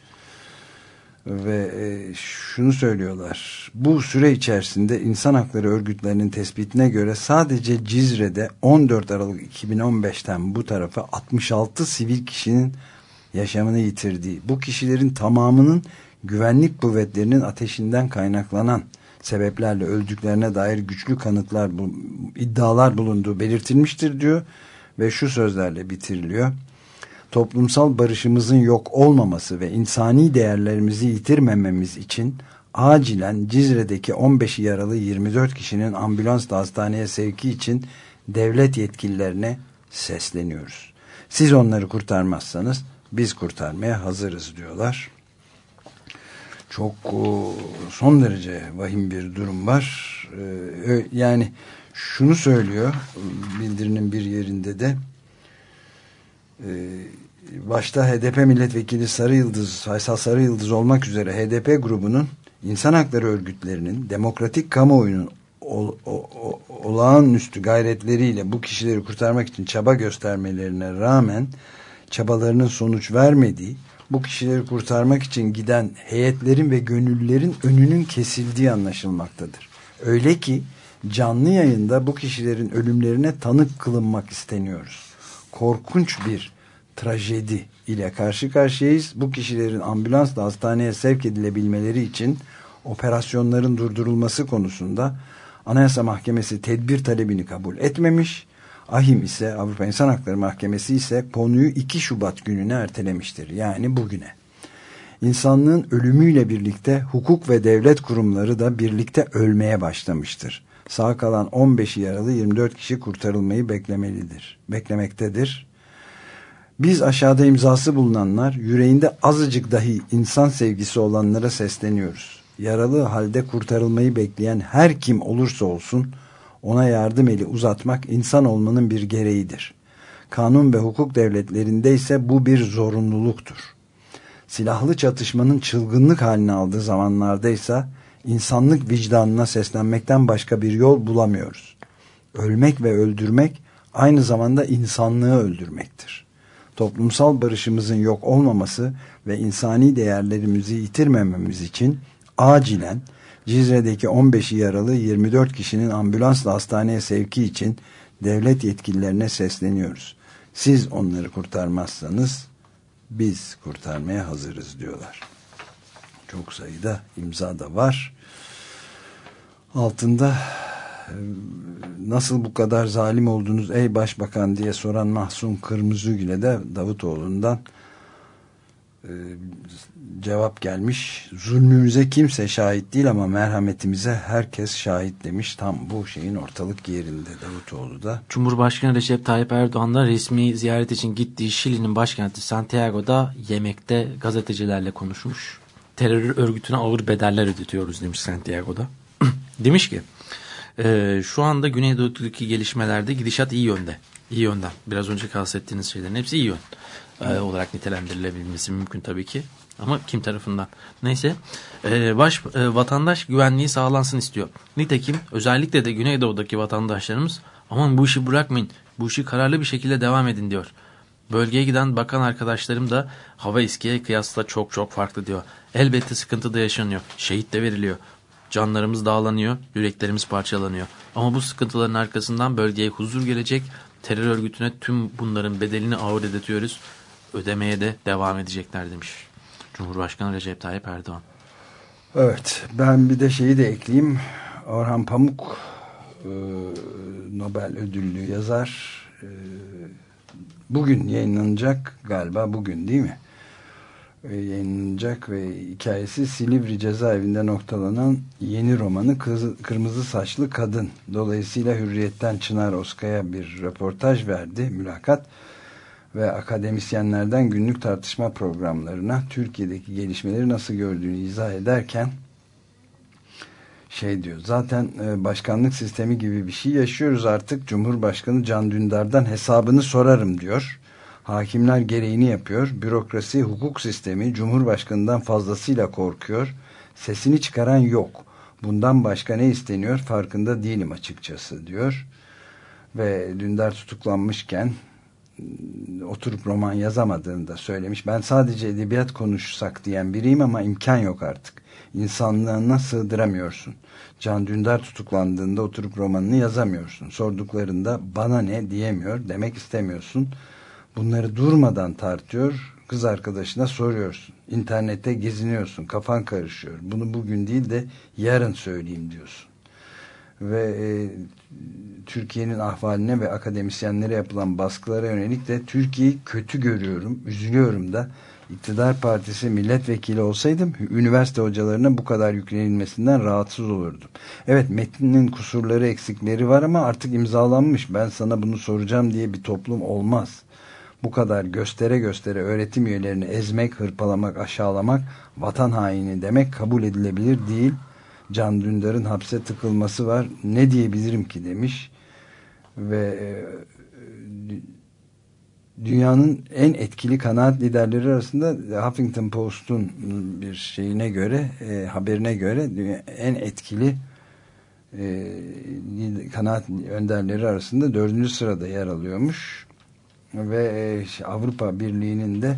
ve e, şunu söylüyorlar. Bu süre içerisinde insan hakları örgütlerinin tespitine göre sadece Cizre'de 14 Aralık 2015'ten bu tarafa 66 sivil kişinin yaşamını yitirdiği, bu kişilerin tamamının güvenlik kuvvetlerinin ateşinden kaynaklanan sebeplerle öldüklerine dair güçlü kanıtlar, iddialar bulunduğu belirtilmiştir diyor ve şu sözlerle bitiriliyor toplumsal barışımızın yok olmaması ve insani değerlerimizi yitirmememiz için acilen Cizre'deki 15 yaralı 24 kişinin ambulansla hastaneye sevki için devlet yetkililerine sesleniyoruz. Siz onları kurtarmazsanız biz kurtarmaya hazırız diyorlar. Çok o, son derece vahim bir durum var. Ö- yani şunu söylüyor bildirinin bir yerinde de e, başta HDP milletvekili Sarı Yıldız, Faysal Sarı Yıldız olmak üzere HDP grubunun insan hakları örgütlerinin demokratik kamuoyunun ol, o, o, olağanüstü gayretleriyle bu kişileri kurtarmak için çaba göstermelerine rağmen çabalarının sonuç vermediği bu kişileri kurtarmak için giden heyetlerin ve gönüllülerin önünün kesildiği anlaşılmaktadır. Öyle ki canlı yayında bu kişilerin ölümlerine tanık kılınmak isteniyoruz. Korkunç bir trajedi ile karşı karşıyayız. Bu kişilerin ambulansla hastaneye sevk edilebilmeleri için operasyonların durdurulması konusunda Anayasa Mahkemesi tedbir talebini kabul etmemiş. Ahim ise Avrupa İnsan Hakları Mahkemesi ise konuyu 2 Şubat gününe ertelemiştir. Yani bugüne. İnsanlığın ölümüyle birlikte hukuk ve devlet kurumları da birlikte ölmeye başlamıştır. Sağ kalan 15 yaralı 24 kişi kurtarılmayı beklemelidir. Beklemektedir. Biz aşağıda imzası bulunanlar yüreğinde azıcık dahi insan sevgisi olanlara sesleniyoruz. Yaralı halde kurtarılmayı bekleyen her kim olursa olsun ona yardım eli uzatmak insan olmanın bir gereğidir. Kanun ve hukuk devletlerinde ise bu bir zorunluluktur. Silahlı çatışmanın çılgınlık haline aldığı zamanlarda ise insanlık vicdanına seslenmekten başka bir yol bulamıyoruz. Ölmek ve öldürmek aynı zamanda insanlığı öldürmektir. Toplumsal barışımızın yok olmaması ve insani değerlerimizi yitirmememiz için acilen Cizre'deki 15'i yaralı 24 kişinin ambulansla hastaneye sevki için devlet yetkililerine sesleniyoruz. Siz onları kurtarmazsanız biz kurtarmaya hazırız diyorlar. Çok sayıda imza da var. Altında nasıl bu kadar zalim oldunuz ey başbakan diye soran Mahsun Kırmızıgül'e de Davutoğlu'ndan e, cevap gelmiş. Zulmümüze kimse şahit değil ama merhametimize herkes şahit demiş. Tam bu şeyin ortalık yerinde Davutoğlu da. Cumhurbaşkanı Recep Tayyip Erdoğan da resmi ziyaret için gittiği Şili'nin başkenti Santiago'da yemekte gazetecilerle konuşmuş. Terör örgütüne ağır bedeller ödetiyoruz demiş Santiago'da. demiş ki e, şu anda Güneydoğu'daki gelişmelerde gidişat iyi yönde. İyi yönden. Biraz önce bahsettiğiniz şeylerin hepsi iyi yön e, olarak nitelendirilebilmesi mümkün tabii ki. Ama kim tarafından? Neyse. E, baş e, vatandaş güvenliği sağlansın istiyor. Nitekim özellikle de Güneydoğu'daki vatandaşlarımız aman bu işi bırakmayın. Bu işi kararlı bir şekilde devam edin diyor. Bölgeye giden bakan arkadaşlarım da hava eskiye kıyasla çok çok farklı diyor. Elbette sıkıntı da yaşanıyor. Şehit de veriliyor. Canlarımız dağlanıyor, yüreklerimiz parçalanıyor. Ama bu sıkıntıların arkasından bölgeye huzur gelecek. Terör örgütüne tüm bunların bedelini ağır ödetiyoruz. Ödemeye de devam edecekler demiş. Cumhurbaşkanı Recep Tayyip Erdoğan. Evet ben bir de şeyi de ekleyeyim. Orhan Pamuk e, Nobel ödüllü yazar. e, bugün yayınlanacak galiba bugün değil mi? E, yayınlanacak ve hikayesi Silivri cezaevinde noktalanan yeni romanı Kırmızı Saçlı Kadın. Dolayısıyla Hürriyet'ten Çınar Oska'ya bir röportaj verdi, mülakat ve akademisyenlerden günlük tartışma programlarına Türkiye'deki gelişmeleri nasıl gördüğünü izah ederken şey diyor zaten e, başkanlık sistemi gibi bir şey yaşıyoruz artık Cumhurbaşkanı Can Dündar'dan hesabını sorarım diyor. Hakimler gereğini yapıyor. Bürokrasi, hukuk sistemi Cumhurbaşkanı'ndan fazlasıyla korkuyor. Sesini çıkaran yok. Bundan başka ne isteniyor farkında değilim açıkçası diyor. Ve Dündar tutuklanmışken oturup roman yazamadığını da söylemiş. Ben sadece edebiyat konuşsak diyen biriyim ama imkan yok artık. İnsanlığına sığdıramıyorsun. Can Dündar tutuklandığında oturup romanını yazamıyorsun. Sorduklarında bana ne diyemiyor demek istemiyorsun. Bunları durmadan tartıyor. Kız arkadaşına soruyorsun. İnternette geziniyorsun. Kafan karışıyor. Bunu bugün değil de yarın söyleyeyim diyorsun. Ve e, Türkiye'nin ahvaline ve akademisyenlere yapılan baskılara yönelik de Türkiye'yi kötü görüyorum, üzülüyorum da iktidar partisi milletvekili olsaydım üniversite hocalarına bu kadar yüklenilmesinden rahatsız olurdum. Evet metninin kusurları eksikleri var ama artık imzalanmış ben sana bunu soracağım diye bir toplum olmaz. Bu kadar göstere göstere öğretim üyelerini ezmek, hırpalamak, aşağılamak, vatan haini demek kabul edilebilir değil. Can Dündar'ın hapse tıkılması var. Ne diyebilirim ki demiş. Ve e, dünyanın en etkili kanaat liderleri arasında Huffington Post'un bir şeyine göre e, haberine göre en etkili e, kanaat önderleri arasında dördüncü sırada yer alıyormuş ve e, Avrupa Birliği'nin de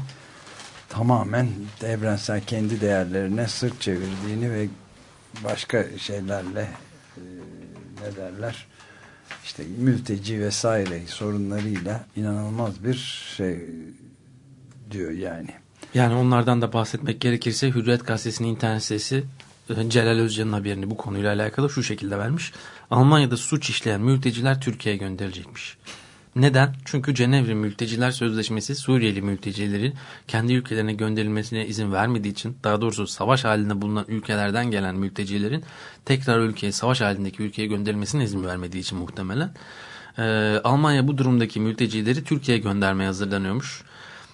tamamen evrensel kendi değerlerine sırt çevirdiğini ve başka şeylerle e, ne derler işte mülteci vesaire sorunlarıyla inanılmaz bir şey diyor yani. Yani onlardan da bahsetmek gerekirse Hürriyet Gazetesi'nin internet sitesi e, Celal Özcan'ın haberini bu konuyla alakalı şu şekilde vermiş. Almanya'da suç işleyen mülteciler Türkiye'ye gönderilecekmiş. Neden? Çünkü Cenevre Mülteciler Sözleşmesi Suriyeli mültecilerin kendi ülkelerine gönderilmesine izin vermediği için daha doğrusu savaş halinde bulunan ülkelerden gelen mültecilerin tekrar ülkeye savaş halindeki ülkeye gönderilmesine izin vermediği için muhtemelen e, Almanya bu durumdaki mültecileri Türkiye'ye göndermeye hazırlanıyormuş.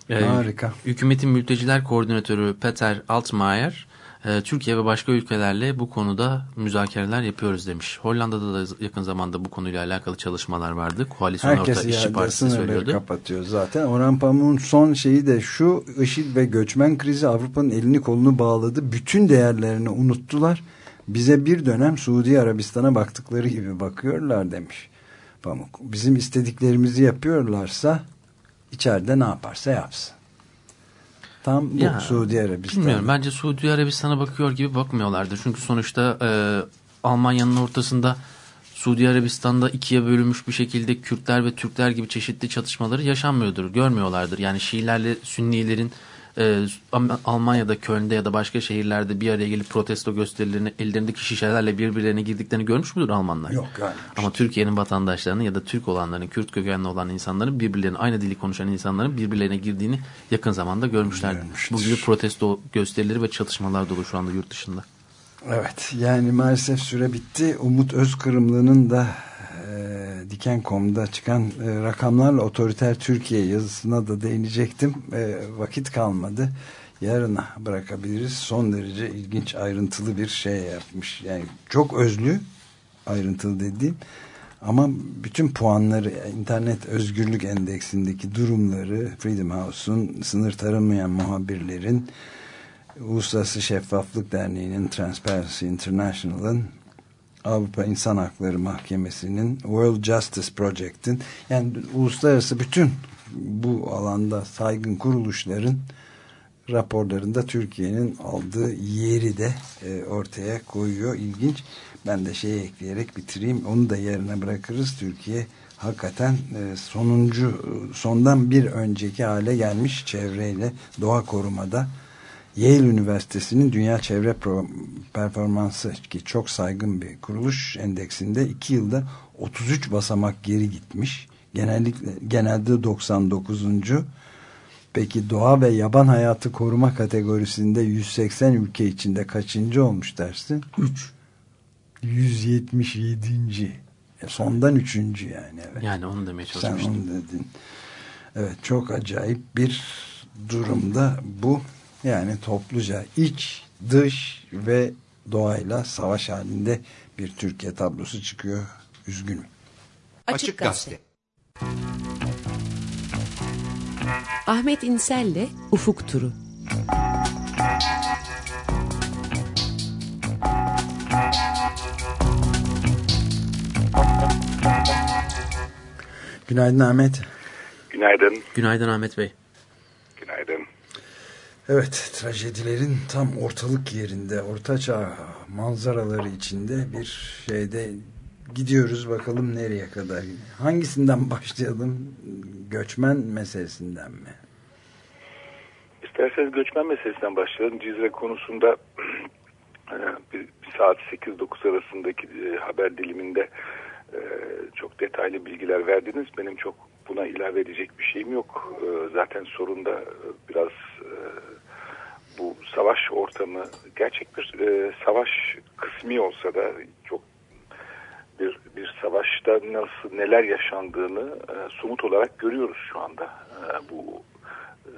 E, Harika. Hükümetin mülteciler koordinatörü Peter Altmaier Türkiye ve başka ülkelerle bu konuda müzakereler yapıyoruz demiş. Hollanda'da da yakın zamanda bu konuyla alakalı çalışmalar vardı. Koalisyon Herkes Orta İşçi Partisi söylüyordu. kapatıyor zaten. Orhan Pamuk'un son şeyi de şu IŞİD ve göçmen krizi Avrupa'nın elini kolunu bağladı. Bütün değerlerini unuttular. Bize bir dönem Suudi Arabistan'a baktıkları gibi bakıyorlar demiş Pamuk. Bizim istediklerimizi yapıyorlarsa içeride ne yaparsa yapsın. Tam bu ya, Suudi Arabistan. Bilmiyorum bence Suudi Arabistan'a bakıyor gibi bakmıyorlardır. Çünkü sonuçta e, Almanya'nın ortasında Suudi Arabistan'da ikiye bölünmüş bir şekilde Kürtler ve Türkler gibi çeşitli çatışmaları yaşanmıyordur, görmüyorlardır. Yani Şiilerle Sünnilerin e, Almanya'da, Köln'de ya da başka şehirlerde bir araya gelip protesto gösterilerini ellerindeki şişelerle birbirlerine girdiklerini görmüş müdür Almanlar? Yok galiba. Ama Türkiye'nin vatandaşlarının ya da Türk olanların, Kürt kökenli olan insanların birbirlerine aynı dili konuşan insanların birbirlerine girdiğini yakın zamanda görmüşlerdi. Bu gibi protesto gösterileri ve çatışmalar dolu şu anda yurt dışında. Evet yani maalesef süre bitti. Umut Özkırımlı'nın da Diken.com'da çıkan e, rakamlarla otoriter Türkiye yazısına da değinecektim. E, vakit kalmadı. Yarına bırakabiliriz. Son derece ilginç ayrıntılı bir şey yapmış. Yani çok özlü ayrıntılı dediğim ama bütün puanları internet özgürlük endeksindeki durumları Freedom House'un sınır tanımayan muhabirlerin Uluslararası Şeffaflık Derneği'nin Transparency International'ın Avrupa İnsan Hakları Mahkemesi'nin World Justice Project'in yani uluslararası bütün bu alanda saygın kuruluşların raporlarında Türkiye'nin aldığı yeri de e, ortaya koyuyor. İlginç. Ben de şeyi ekleyerek bitireyim. Onu da yerine bırakırız. Türkiye hakikaten e, sonuncu sondan bir önceki hale gelmiş çevreyle doğa korumada Yale Üniversitesi'nin Dünya Çevre Pro Performansı ki çok saygın bir kuruluş endeksinde iki yılda 33 basamak geri gitmiş. Genellikle genelde 99. Peki doğa ve yaban hayatı koruma kategorisinde 180 ülke içinde kaçıncı olmuş dersin? 3. 177. E, sondan üçüncü yani. Evet. Yani onu demeye Sen çalışmıştım. onu dedin. Evet çok acayip bir durumda bu. Yani topluca iç, dış ve doğayla savaş halinde bir Türkiye tablosu çıkıyor. Üzgünüm. Açık Gazete. Ahmet İnsel'le Ufuk Turu. Günaydın Ahmet. Günaydın. Günaydın Ahmet Bey. Günaydın. Evet, trajedilerin tam ortalık yerinde, ortaçağ manzaraları içinde bir şeyde gidiyoruz bakalım nereye kadar. Hangisinden başlayalım? Göçmen meselesinden mi? İsterseniz göçmen meselesinden başlayalım. Cizre konusunda e, bir, saat 8-9 arasındaki e, haber diliminde e, çok detaylı bilgiler verdiniz. Benim çok buna ilave edecek bir şeyim yok. Zaten sorun da e, biraz savaş ortamı gerçek bir e, savaş kısmi olsa da çok bir bir savaşta nasıl neler yaşandığını e, somut olarak görüyoruz şu anda. E, bu e,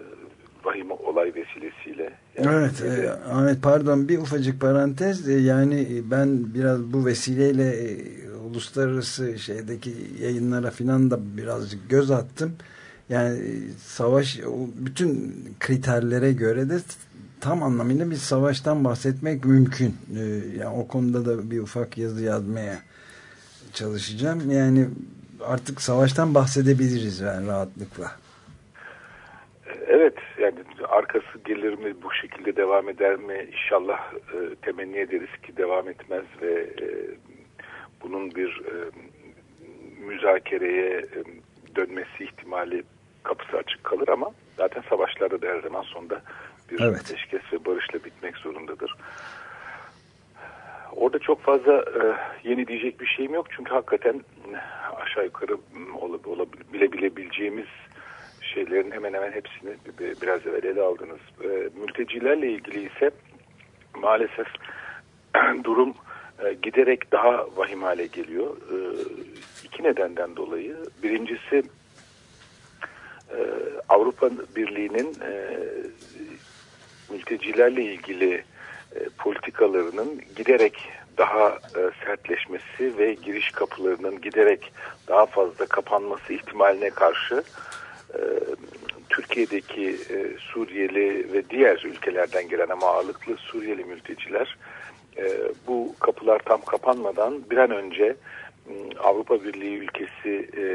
vahim olay vesilesiyle. Yani, Evet, e, Ahmet pardon bir ufacık parantez. E, yani ben biraz bu vesileyle e, uluslararası şeydeki yayınlara filan da birazcık göz attım. Yani e, savaş bütün kriterlere göre de tam anlamıyla bir savaştan bahsetmek mümkün. E, yani o konuda da bir ufak yazı yazmaya çalışacağım. Yani artık savaştan bahsedebiliriz ben rahatlıkla. Evet yani arkası gelir mi bu şekilde devam eder mi inşallah e, temenni ederiz ki devam etmez ve e, bunun bir e, müzakereye e, dönmesi ihtimali kapısı açık kalır ama zaten savaşlarda da her zaman sonunda bir Evet. ateşkes ve barışla bitmek zorundadır. Orada çok fazla e, yeni diyecek bir şeyim yok çünkü hakikaten e, aşağı yukarı bilebileceğimiz şeylerin hemen hemen hepsini bi- biraz evvel ele aldınız. E, mültecilerle ilgili ise maalesef durum e, giderek daha vahim hale geliyor. E, iki nedenden dolayı. Birincisi e, Avrupa Birliği'nin e, mültecilerle ilgili e, politikalarının giderek daha e, sertleşmesi ve giriş kapılarının giderek daha fazla kapanması ihtimaline karşı e, Türkiye'deki e, Suriyeli ve diğer ülkelerden gelen ama ağırlıklı Suriyeli mülteciler e, bu kapılar tam kapanmadan bir an önce Avrupa Birliği ülkesi e,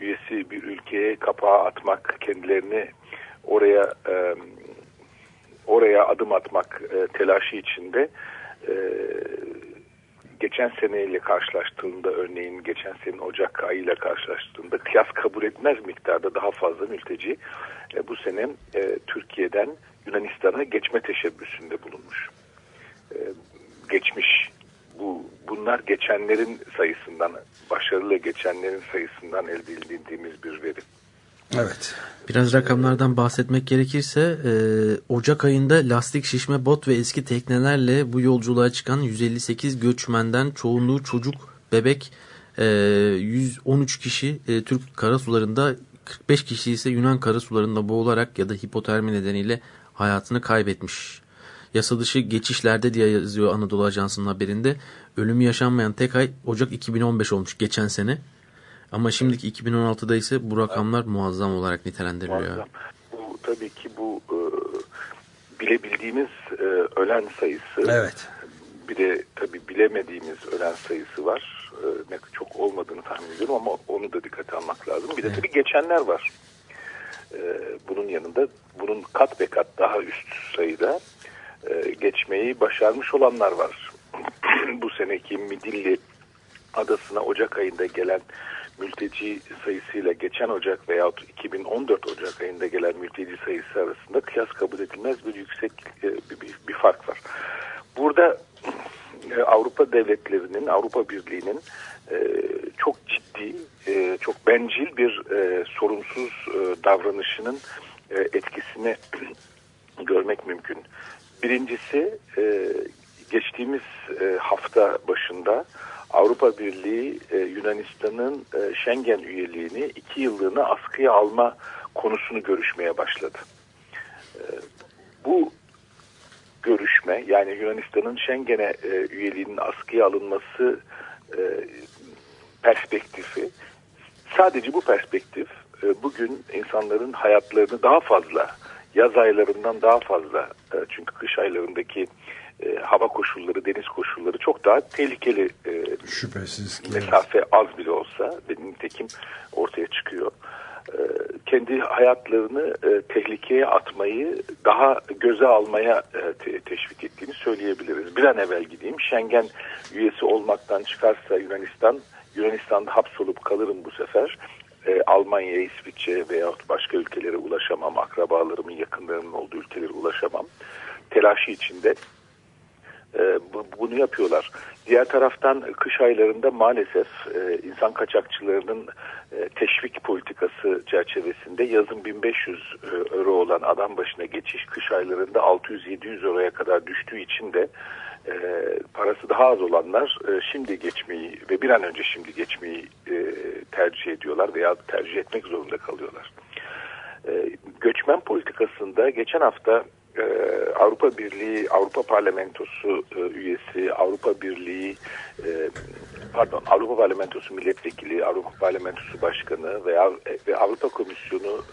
üyesi bir ülkeye kapağı atmak kendilerini oraya e, oraya adım atmak e, telaşı içinde e, geçen seneyle karşılaştığında örneğin geçen senenin Ocak ayıyla karşılaştığında kıyas kabul etmez miktarda daha fazla mülteci e, bu sene e, Türkiye'den Yunanistan'a geçme teşebbüsünde bulunmuş. E, geçmiş bu bunlar geçenlerin sayısından başarılı geçenlerin sayısından elde edildiğimiz bir veri. Evet. Biraz rakamlardan bahsetmek gerekirse e, Ocak ayında lastik şişme bot ve eski teknelerle bu yolculuğa çıkan 158 göçmenden çoğunluğu çocuk, bebek, e, 113 kişi e, Türk karasularında 45 kişi ise Yunan karasularında boğularak ya da hipotermi nedeniyle hayatını kaybetmiş. Yasa dışı geçişlerde diye yazıyor Anadolu Ajansı'nın haberinde. Ölümü yaşanmayan tek ay Ocak 2015 olmuş geçen sene. Ama şimdiki 2016'da ise bu rakamlar muazzam olarak nitelendiriliyor. Muazzam. Bu tabii ki bu e, bilebildiğimiz e, ölen sayısı. Evet. Bir de tabii bilemediğimiz ölen sayısı var. E, ne çok olmadığını tahmin ediyorum ama onu da dikkate almak lazım. Bir de tabii geçenler var. E, bunun yanında bunun kat ve kat daha üst sayıda e, geçmeyi başarmış olanlar var. bu seneki Midilli adasına Ocak ayında gelen mülteci sayısıyla geçen Ocak veyahut 2014 Ocak ayında gelen mülteci sayısı arasında kıyas kabul edilmez bir yüksek e, bir, bir, bir fark var. Burada e, Avrupa devletlerinin, Avrupa Birliği'nin e, çok ciddi çok bencil bir sorumsuz davranışının etkisini görmek mümkün. Birincisi geçtiğimiz hafta başında Avrupa Birliği e, Yunanistan'ın e, Schengen üyeliğini iki yıllığına askıya alma konusunu görüşmeye başladı. E, bu görüşme yani Yunanistan'ın Schengen'e e, üyeliğinin askıya alınması e, perspektifi sadece bu perspektif e, bugün insanların hayatlarını daha fazla yaz aylarından daha fazla e, çünkü kış aylarındaki e, hava koşulları, deniz koşulları çok daha tehlikeli e, Şüphesiz ki. mesafe az bile olsa ve nitekim ortaya çıkıyor. E, kendi hayatlarını e, tehlikeye atmayı daha göze almaya e, te- teşvik ettiğini söyleyebiliriz. Bir an evvel gideyim. Schengen üyesi olmaktan çıkarsa Yunanistan, Yunanistan'da hapsolup kalırım bu sefer. E, Almanya'ya, İsviçre veya başka ülkelere ulaşamam. Akrabalarımın, yakınlarımın olduğu ülkelere ulaşamam. Telaşı içinde e, bu- bunu yapıyorlar. Diğer taraftan kış aylarında maalesef e, insan kaçakçılarının e, teşvik politikası çerçevesinde yazın 1500 e, euro olan adam başına geçiş kış aylarında 600-700 euroya kadar düştüğü için de parası daha az olanlar şimdi geçmeyi ve bir an önce şimdi geçmeyi tercih ediyorlar veya tercih etmek zorunda kalıyorlar. Göçmen politikasında geçen hafta e, Avrupa Birliği, Avrupa Parlamentosu e, üyesi, Avrupa Birliği, e, pardon Avrupa Parlamentosu milletvekili, Avrupa Parlamentosu başkanı veya ve Avrupa Komisyonu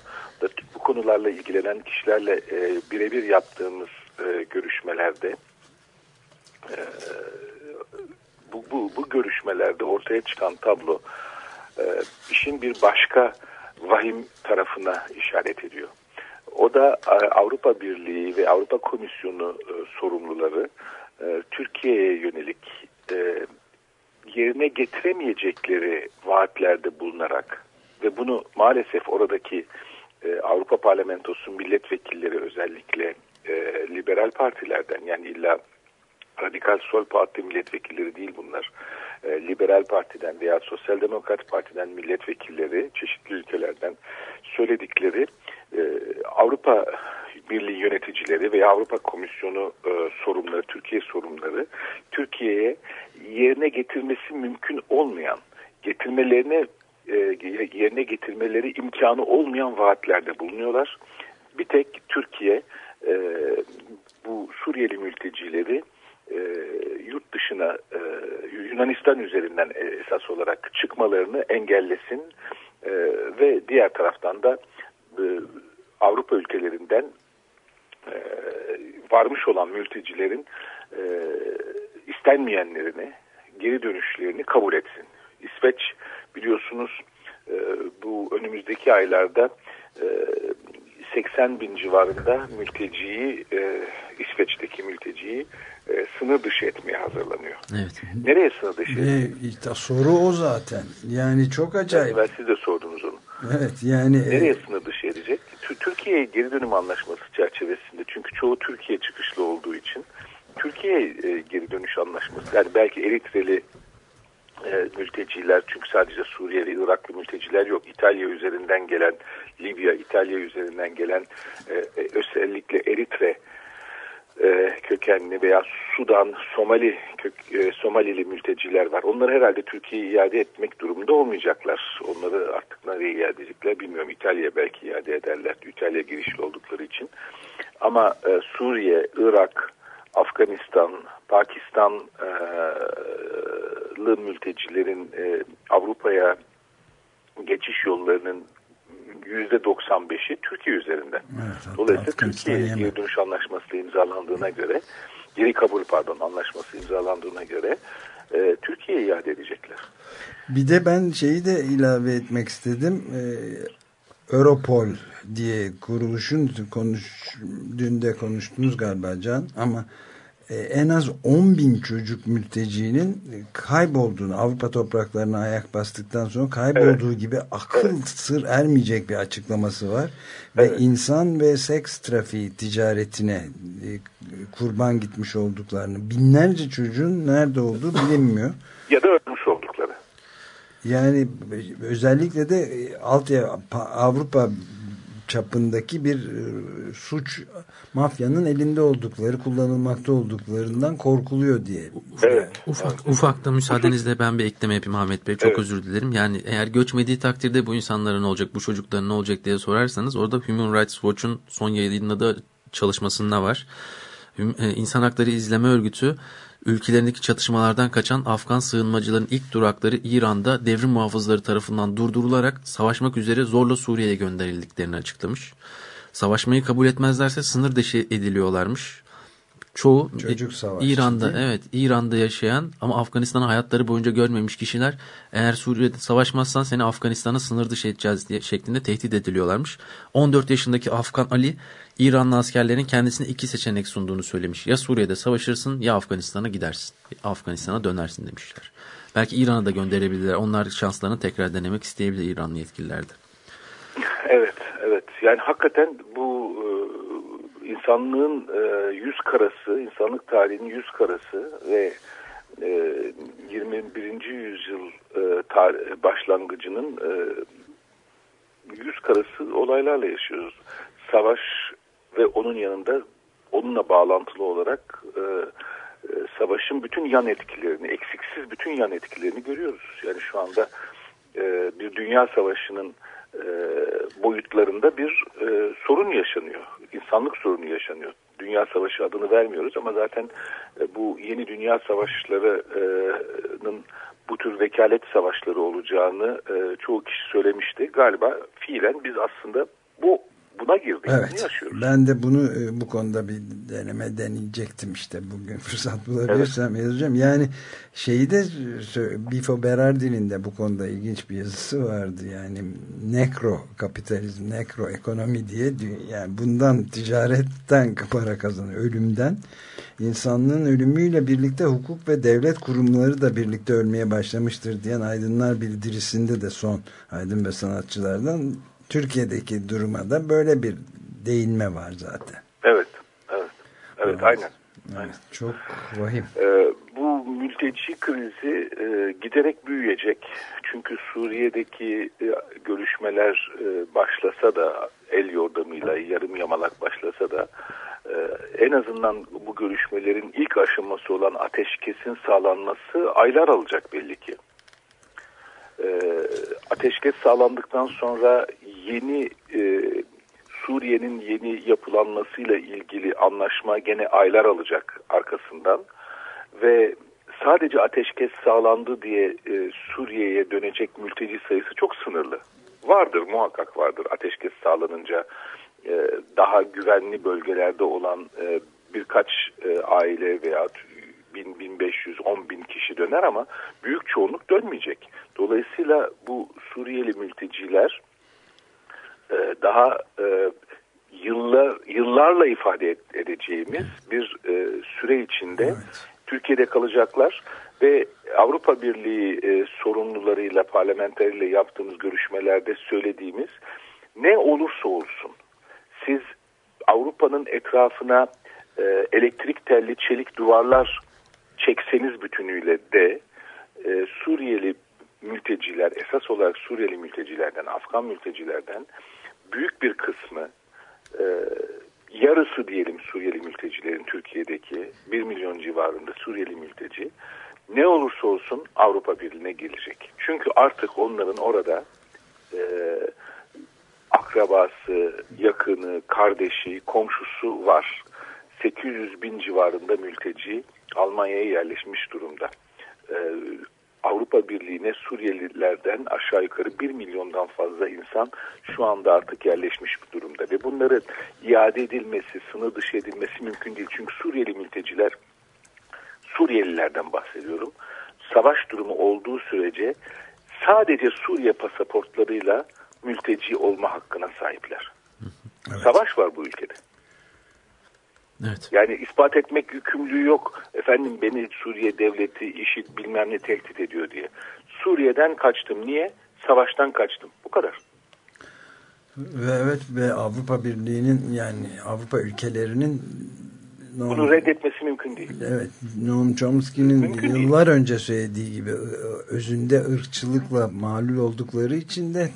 da bu konularla ilgilenen kişilerle e, birebir yaptığımız e, görüşmelerde e, bu, bu, bu görüşmelerde ortaya çıkan tablo e, işin bir başka vahim tarafına işaret ediyor. O da e, Avrupa Birliği ve Avrupa Komisyonu e, sorumluları e, Türkiye'ye yönelik yerine getiremeyecekleri vaatlerde bulunarak ve bunu maalesef oradaki Avrupa Parlamentosu milletvekilleri özellikle liberal partilerden yani illa radikal sol parti milletvekilleri değil bunlar. Liberal partiden veya sosyal demokrat partiden milletvekilleri çeşitli ülkelerden söyledikleri e, Avrupa Birliği yöneticileri veya Avrupa Komisyonu e, sorumluları, Türkiye sorumluları Türkiye'ye yerine getirmesi mümkün olmayan, getirmelerine e, yerine getirmeleri imkanı olmayan vaatlerde bulunuyorlar. Bir tek Türkiye e, bu Suriyeli mültecileri e, yurt dışına e, Yunanistan üzerinden e, esas olarak çıkmalarını engellesin e, ve diğer taraftan da e, Avrupa ülkelerinden e, varmış olan mültecilerin e, istenmeyenlerini geri dönüşlerini kabul etsin. İsveç biliyorsunuz e, bu önümüzdeki aylarda e, 80 bin civarında mülteciyi e, İsveç'teki mülteciyi e, sınır dışı etmeye hazırlanıyor. Evet. Nereye sınır dışı? Ve işte soru o zaten. Yani çok acayip. Ben siz de sordunuz onu. Evet yani e, Nereye sınır edecek? Tü- Türkiye geri dönüm anlaşması çerçevesinde çünkü çoğu Türkiye çıkışlı olduğu için Türkiye e, geri dönüş anlaşması yani belki Eritreli e, mülteciler çünkü sadece Suriyeli, Iraklı mülteciler yok. İtalya üzerinden gelen, Libya, İtalya üzerinden gelen e, e, özellikle Eritre e, kökenli veya Sudan, Somali kök, e, Somalili mülteciler var. Onları herhalde Türkiye'ye iade etmek durumunda olmayacaklar. Onları artık nereye iade edecekler bilmiyorum. İtalya belki iade ederler. İtalya girişli oldukları için. Ama e, Suriye, Irak, Afganistan, Pakistanlı mültecilerin e, Avrupa'ya geçiş yollarının 95'i Türkiye üzerinden. hatta Dolayısıyla Türkiye geri dönüş anlaşması imzalandığına göre, geri kabul pardon anlaşması imzalandığına göre e, Türkiye'ye iade edecekler. bir de ben şeyi de ilave etmek istedim. E, Europol diye kuruluşun konuş, dün de konuştunuz galiba Can ama en az 10 bin çocuk mültecinin kaybolduğunu Avrupa topraklarına ayak bastıktan sonra kaybolduğu gibi akıl sır ermeyecek bir açıklaması var. Ve insan ve seks trafiği ticaretine e, kurban gitmiş olduklarını binlerce çocuğun nerede olduğu bilinmiyor. Ya da ölmüş oldukları. Yani özellikle de e, alt Avrupa çapındaki bir e, suç mafyanın elinde oldukları, kullanılmakta olduklarından korkuluyor diye. Evet. Ufak ufak da müsaadenizle ben bir ekleme yapayım Ahmet Bey. Çok Evet. özür dilerim. Yani eğer göçmediği takdirde bu insanların ne olacak, bu çocukların ne olacak diye sorarsanız orada Human Rights Watch'un son yayınladığı çalışmasında var. E, İnsan Hakları İzleme Örgütü ülkelerindeki çatışmalardan kaçan Afgan sığınmacıların ilk durakları İran'da devrim muhafızları tarafından durdurularak savaşmak üzere zorla Suriye'ye gönderildiklerini açıklamış. Savaşmayı kabul etmezlerse sınır dışı ediliyorlarmış. Çoğu Çocuk savaşçı İran'da evet İran'da yaşayan ama Afganistan'ı hayatları boyunca görmemiş kişiler eğer Suriye'de savaşmazsan seni Afganistan'a sınır dışı edeceğiz diye şeklinde tehdit ediliyorlarmış. 14 yaşındaki Afgan Ali İranlı askerlerin kendisine iki seçenek sunduğunu söylemiş. Ya Suriye'de savaşırsın ya Afganistan'a gidersin. Afganistan'a dönersin demişler. Belki İran'a da gönderebilirler. Onlar şanslarını tekrar denemek isteyebilir İranlı yetkililer de. Evet, evet. Yani hakikaten bu e, insanlığın e, yüz karası, insanlık tarihinin yüz karası ve e, 21. yüzyıl e, tar- başlangıcının e, yüz karası olaylarla yaşıyoruz. Savaş ve onun yanında onunla bağlantılı olarak e, e, savaşın bütün yan etkilerini, eksiksiz bütün yan etkilerini görüyoruz. Yani şu anda e, bir dünya savaşının e, boyutlarında bir e, sorun yaşanıyor. İnsanlık sorunu yaşanıyor. Dünya savaşı adını vermiyoruz ama zaten e, bu yeni dünya savaşlarının bu tür vekalet savaşları olacağını e, çoğu kişi söylemişti. Galiba fiilen biz aslında bu buna girdik. Bunu Evet. yaşıyoruz. Ben de bunu e, bu konuda bir deneme deneyecektim işte bugün fırsat bulabilirsem yazacağım. Yani şeyi de Bifo Berardi'nin de bu konuda ilginç bir yazısı vardı. Yani nekro kapitalizm, nekro ekonomi diye yani bundan ticaretten para kazanıyor, ölümden. insanlığın ölümüyle birlikte hukuk ve devlet kurumları da birlikte ölmeye başlamıştır diyen aydınlar bildirisinde de son aydın ve sanatçılardan Türkiye'deki duruma da böyle bir değinme var zaten. Evet, evet, evet, aynen. aynen. Çok vahim. Ee, bu mülteci krizi e, giderek büyüyecek. Çünkü Suriye'deki e, görüşmeler e, başlasa da el yordamıyla yarım yamalak başlasa da e, en azından bu görüşmelerin ilk aşaması olan ateşkesin sağlanması aylar alacak belli ki. E, ateşkes sağlandıktan sonra yeni e, Suriye'nin yeni yapılanmasıyla ilgili anlaşma gene aylar alacak arkasından ve sadece ateşkes sağlandı diye e, Suriye'ye dönecek mülteci sayısı çok sınırlı. Vardır muhakkak vardır ateşkes sağlanınca e, daha güvenli bölgelerde olan e, birkaç e, aile veya 1000, 1500, 10 bin kişi döner ama büyük çoğunluk dönmeyecek. Dolayısıyla bu Suriyeli mülteciler e, daha e, yıllar yıllarla ifade edeceğimiz bir e, süre içinde Türkiye'de kalacaklar ve Avrupa Birliği e, sorumlularıyla parlamenteriyle yaptığımız görüşmelerde söylediğimiz ne olursa olsun siz Avrupa'nın etrafına e, elektrik telli çelik duvarlar çekseniz bütünüyle de e, Suriyeli mülteciler esas olarak Suriyeli mültecilerden Afgan mültecilerden büyük bir kısmı e, yarısı diyelim Suriyeli mültecilerin Türkiye'deki 1 milyon civarında Suriyeli mülteci ne olursa olsun Avrupa Birliği'ne gelecek. Çünkü artık onların orada e, akrabası, yakını, kardeşi, komşusu var. 800 bin civarında mülteci Almanya'ya yerleşmiş durumda. Ee, Avrupa Birliği'ne Suriyelilerden aşağı yukarı 1 milyondan fazla insan şu anda artık yerleşmiş bir durumda. Ve bunların iade edilmesi, sınır dışı edilmesi mümkün değil. Çünkü Suriyeli mülteciler, Suriyelilerden bahsediyorum, savaş durumu olduğu sürece sadece Suriye pasaportlarıyla mülteci olma hakkına sahipler. Savaş var bu ülkede. Evet. Yani ispat etmek yükümlülüğü yok. Efendim beni Suriye devleti, işit bilmem ne tehdit ediyor diye. Suriye'den kaçtım. Niye? Savaştan kaçtım. Bu kadar. Ve evet ve Avrupa Birliği'nin yani Avrupa ülkelerinin Noam- Bunu reddetmesi mümkün değil. Evet, Noam Chomsky'nin Mümkün değil. yıllar önce söylediği gibi özünde ırkçılıkla malul oldukları için de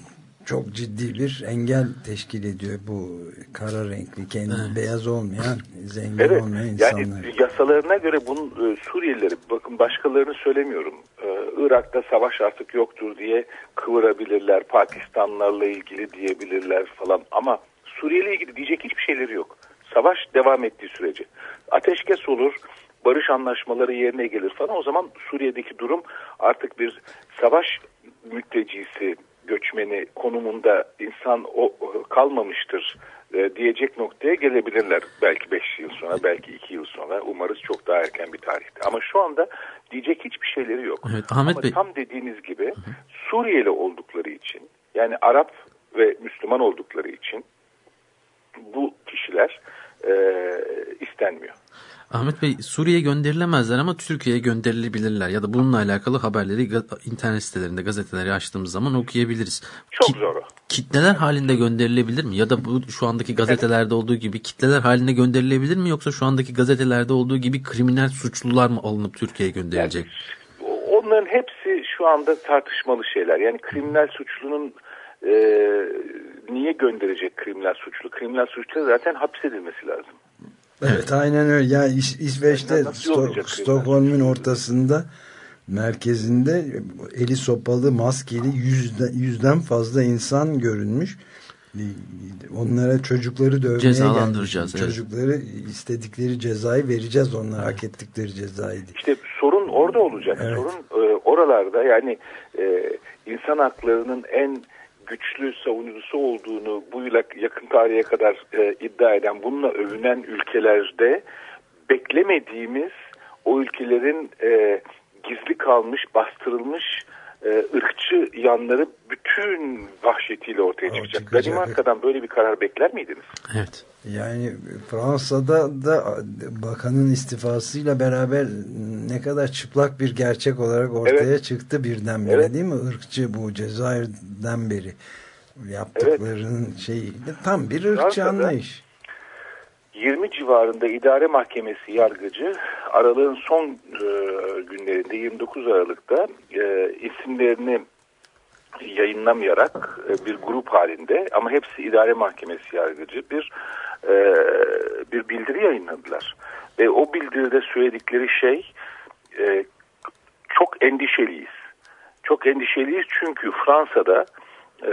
çok ciddi bir engel teşkil ediyor bu kara renkli, kendi beyaz olmayan, zengin Evet. olmayan Yani insanlar. yasalarına göre bunun e, Suriyelileri bakın başkalarını söylemiyorum. Ee, Irak'ta savaş artık yoktur diye kıvırabilirler. Pakistanlarla ilgili diyebilirler falan ama Suriye ile ilgili diyecek hiçbir şeyleri yok. Savaş devam ettiği sürece. Ateşkes olur, barış anlaşmaları yerine gelir falan. O zaman Suriye'deki durum artık bir savaş mültecisi, göçmeni konumunda insan o kalmamıştır e, diyecek noktaya gelebilirler. Belki 5 yıl sonra, belki 2 yıl sonra. Umarız çok daha erken bir tarihte. Ama şu anda diyecek hiçbir şeyleri yok. Evet, Ahmet Ama Bey. tam dediğiniz gibi Suriyeli oldukları için yani Arap ve Müslüman oldukları için bu kişiler e, istenmiyor. Ahmet Bey Suriye'ye gönderilemezler ama Türkiye'ye gönderilebilirler ya da bununla alakalı haberleri internet sitelerinde gazeteleri açtığımız zaman okuyabiliriz. Çok Ki- zor. Kitleler halinde gönderilebilir mi? Ya da bu şu andaki gazetelerde olduğu gibi kitleler halinde gönderilebilir mi? Yoksa şu andaki gazetelerde olduğu gibi kriminal suçlular mı alınıp Türkiye'ye gönderilecek? Onların hepsi şu anda tartışmalı şeyler. Yani kriminal suçlunun e, niye gönderecek kriminal suçlu? Kriminal suçlu zaten hapsedilmesi lazım. Evet, aynen öyle. Ya İs- İsveç'te Nasıl Sto- olacak Stockholm'un ortasında merkezinde eli sopalı, maskeli yüzden, yüzden fazla insan görünmüş. Onlara çocukları dövmeye Cezalandıracağız, gelmiş. evet. Çocukları istedikleri cezayı vereceğiz onlara hak ettikleri cezayı. İşte sorun orada olacak. Evet. Sorun e, oralarda yani e, insan haklarının en güçlü savunucusu olduğunu bu yakın tarihe kadar e, iddia eden, bununla övünen ülkelerde beklemediğimiz o ülkelerin e, gizli kalmış, bastırılmış e, ırkçı yanları bütün vahşetiyle ortaya çıkacak. çıkacak. Danimarka'dan böyle bir karar bekler miydiniz? Evet. Yani Fransa'da da bakanın istifasıyla beraber ne kadar çıplak bir gerçek olarak ortaya Evet. çıktı birdenbire Evet. değil mi? Irkçı bu Cezayir'den beri yaptıklarının şeyi tam bir ırkçı Fransa'da- anlayış. 20 civarında idare mahkemesi yargıcı aralığın son e, günlerinde 29 Aralık'ta e, isimlerini yayınlamayarak e, bir grup halinde ama hepsi idare mahkemesi yargıcı bir e, bir bildiri yayınladılar. Ve o bildiride söyledikleri şey e, çok endişeliyiz. Çok endişeliyiz çünkü Fransa'da e,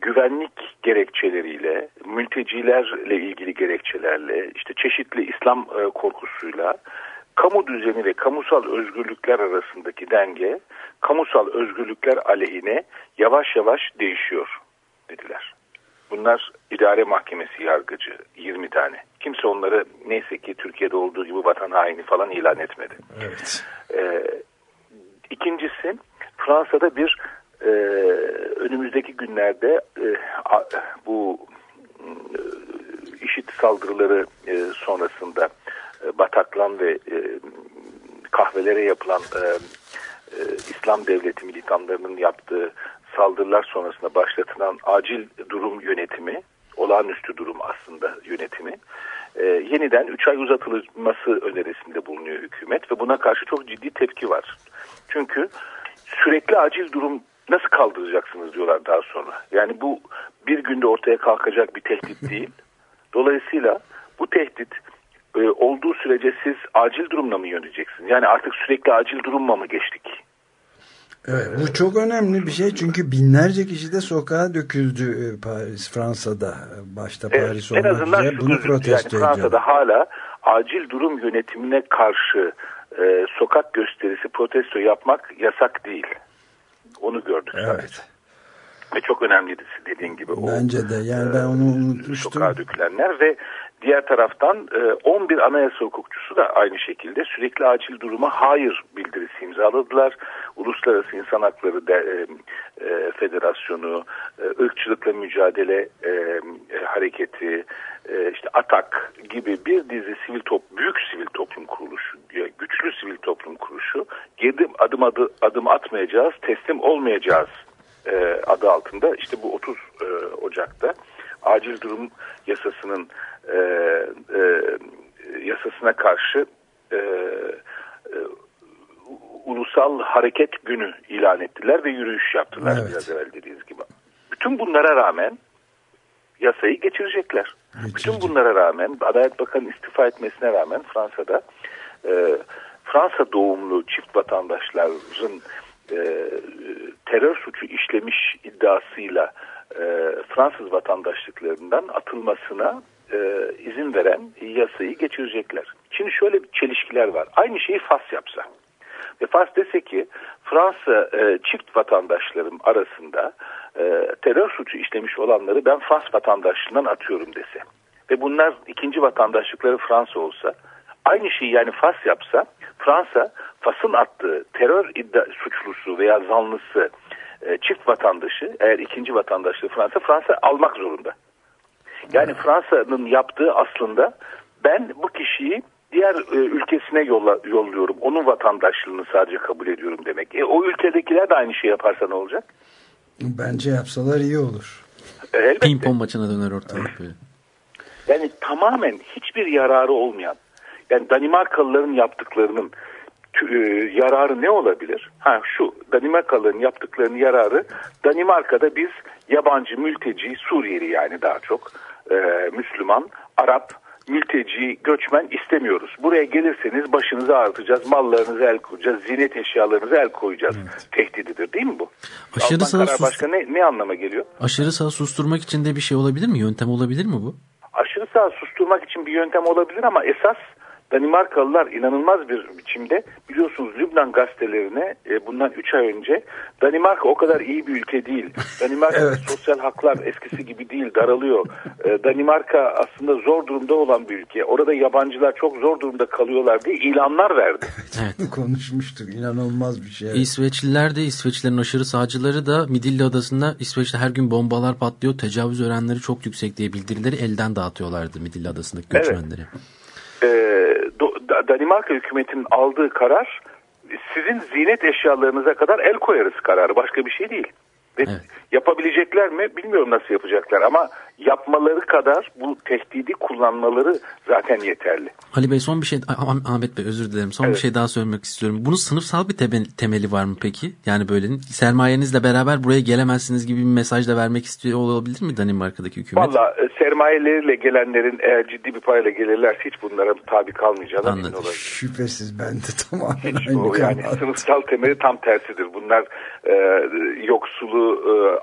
güvenlik gerekçeleriyle, mültecilerle ilgili gerekçelerle, işte çeşitli İslam e, korkusuyla kamu düzeni ve kamusal özgürlükler arasındaki denge kamusal özgürlükler aleyhine yavaş yavaş değişiyor dediler. Bunlar idare mahkemesi yargıcı 20 tane. Kimse onları neyse ki Türkiye'de olduğu gibi vatan haini falan ilan etmedi. Evet. Ee, ikincisi Fransa'da bir e, önümüzdeki günlerde e, a- bu e, işit saldırıları e, sonrasında e, Bataklan ve e, kahvelere yapılan e, e, İslam devleti militanlarının yaptığı saldırılar sonrasında başlatılan acil durum yönetimi, olağanüstü durum aslında yönetimi, e, yeniden 3 ay uzatılması önerisinde bulunuyor hükümet ve buna karşı çok ciddi tepki var. Çünkü sürekli acil durum nasıl kaldıracaksınız diyorlar daha sonra. Yani bu bir günde ortaya kalkacak bir tehdit değil. Dolayısıyla bu tehdit e, olduğu sürece siz acil durumla mı yöneteceksiniz? Yani artık sürekli acil durumla mı geçtik? Evet, bu çok önemli bir şey çünkü binlerce kişi de sokağa döküldü e, Paris, Fransa'da başta Evet, Paris en olmak azından üzere bunu protesto yani ediyor. Fransa'da hala acil durum yönetimine karşı e, sokak gösterisi protesto yapmak yasak değil. Onu gördük sadece. Evet. Ve çok önemliydi dediğin gibi. o, Bence de yani ben onu unutmuştum. sokağa dökülenler ve diğer taraftan e, 11 anayasa hukukçusu da aynı şekilde sürekli acil duruma hayır bildirisi imzaladılar. Uluslararası İnsan Hakları e, e, Federasyonu, e, ırkçılıkla mücadele e, e, hareketi, e, işte ATAK gibi bir dizi sivil top, büyük sivil toplum kuruluşu, güçlü sivil toplum kuruluşu, geri adım adı, adım atmayacağız, teslim olmayacağız e, adı altında işte bu 30 e, Ocak'ta acil durum yasasının e, e, yasasına karşı e, e, ulusal hareket günü ilan ettiler ve yürüyüş yaptılar Evet. biraz evvel dediğiniz gibi. Bütün bunlara rağmen yasayı geçirecekler. Bütün bunlara rağmen Adalet Bakanı istifa etmesine rağmen Fransa'da e, Fransa doğumlu çift vatandaşların e, terör suçu işlemiş iddiasıyla e, Fransız vatandaşlıklarından atılmasına e, izin veren yasayı geçirecekler. Şimdi şöyle bir çelişkiler var. Aynı şeyi Fas yapsa ve Fas dese ki Fransa e, çift vatandaşlarım arasında e, terör suçu işlemiş olanları ben Fas vatandaşlığından atıyorum dese ve bunlar ikinci vatandaşlıkları Fransa olsa aynı şeyi yani Fas yapsa Fransa Fas'ın attığı terör iddia suçlusu veya zanlısı e, çift vatandaşı eğer ikinci vatandaşlığı Fransa Fransa almak zorunda. Yani Fransa'nın yaptığı aslında ben bu kişiyi diğer e, ülkesine yolla, yolluyorum. Onun vatandaşlığını sadece kabul ediyorum demek. E, o ülkedekiler de aynı şey yaparsa ne olacak? Bence yapsalar iyi olur. E, elbette. Ping pong maçına döner ortalık böyle. Yani tamamen hiçbir yararı olmayan yani Danimarkalıların yaptıklarının e, yararı ne olabilir? Ha şu Danimarkalıların yaptıklarının yararı Danimarka'da biz yabancı mülteci Suriyeli yani daha çok e, Müslüman, Arap mülteci, göçmen istemiyoruz. Buraya gelirseniz başınızı ağrıtacağız, mallarınızı el koyacağız, zinet eşyalarınızı el koyacağız. Tehdididir değil mi bu? Aşırı Alman sağ karar sus- başka ne, ne anlama geliyor? Aşırı sağ susturmak için de bir şey olabilir mi? Yöntem olabilir mi bu? aşırı sağ susturmak için bir yöntem olabilir ama esas Danimarkalılar inanılmaz bir biçimde biliyorsunuz Lübnan gazetelerine e, bundan 3 ay önce Danimarka o kadar iyi bir ülke değil. Danimarka'da sosyal haklar eskisi gibi değil daralıyor. E, Danimarka aslında zor durumda olan bir ülke. Orada yabancılar çok zor durumda kalıyorlar diye ilanlar verdi. Konuşmuştuk. İnanılmaz bir şey. İsveçliler de İsveçlilerin aşırı sağcıları da Midilli Adası'nda İsveç'te her gün bombalar patlıyor. Tecavüz oranları çok yüksek diye bildirileri elden dağıtıyorlardı Midilli Adası'ndaki Evet. E, Danimarka hükümetinin aldığı karar sizin zinet eşyalarınıza kadar el koyarız kararı başka bir şey değil. Ve yapabilecekler mi bilmiyorum nasıl yapacaklar ama yapmaları kadar bu tehdidi kullanmaları zaten yeterli. Ali Bey son bir şey Ah- Ahmet Bey özür dilerim. Son bir şey daha söylemek istiyorum. Bunun sınıfsal bir temeli var mı peki? Yani böyle sermayenizle beraber buraya gelemezsiniz gibi bir mesaj da vermek istiyor olabilir mi Danimarka'daki hükümet? Valla e, sermayeleriyle gelenlerin eğer ciddi bir parayla gelirlerse hiç bunlara tabi kalmayacağına emin olabilir. Şüphesiz ben de tamamen Hiç aynı yani sınıfsal temeli tam tersidir. Bunlar e, yoksulu e,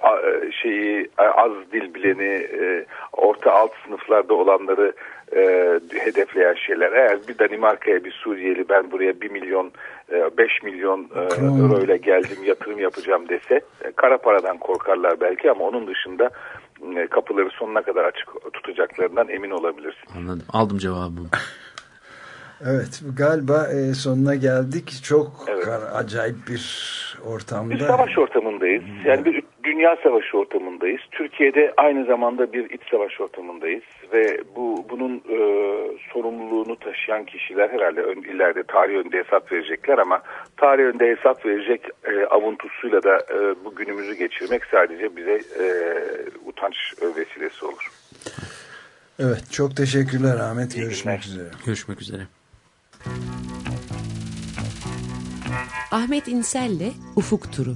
şeyi e, az dil bileni e, orta alt sınıflarda olanları e, hedefleyen şeyler. Eğer bir Danimarka'ya bir Suriyeli ben buraya 1 milyon 5 milyon e, euro ile geldim yatırım yapacağım dese e, kara paradan korkarlar belki ama onun dışında e, kapıları sonuna kadar açık tutacaklarından emin olabilirsin. Anladım. Aldım cevabımı. Evet galiba e, sonuna geldik. Çok kar- acayip bir ortamda. Bir savaş ortamındayız. Yani bir dünya savaşı ortamındayız. Türkiye'de aynı zamanda bir iç savaş ortamındayız ve bu bunun e, sorumluluğunu taşıyan kişiler herhalde ön, ileride tarih önünde hesap verecekler ama tarih önünde hesap verecek e, avuntusuyla da e, bu günümüzü geçirmek sadece bize e, utanç vesilesi olur. Evet çok teşekkürler Ahmet. Görüşmek üzere. Görüşmek üzere. Ahmet İnsel'le Ufuk Turu.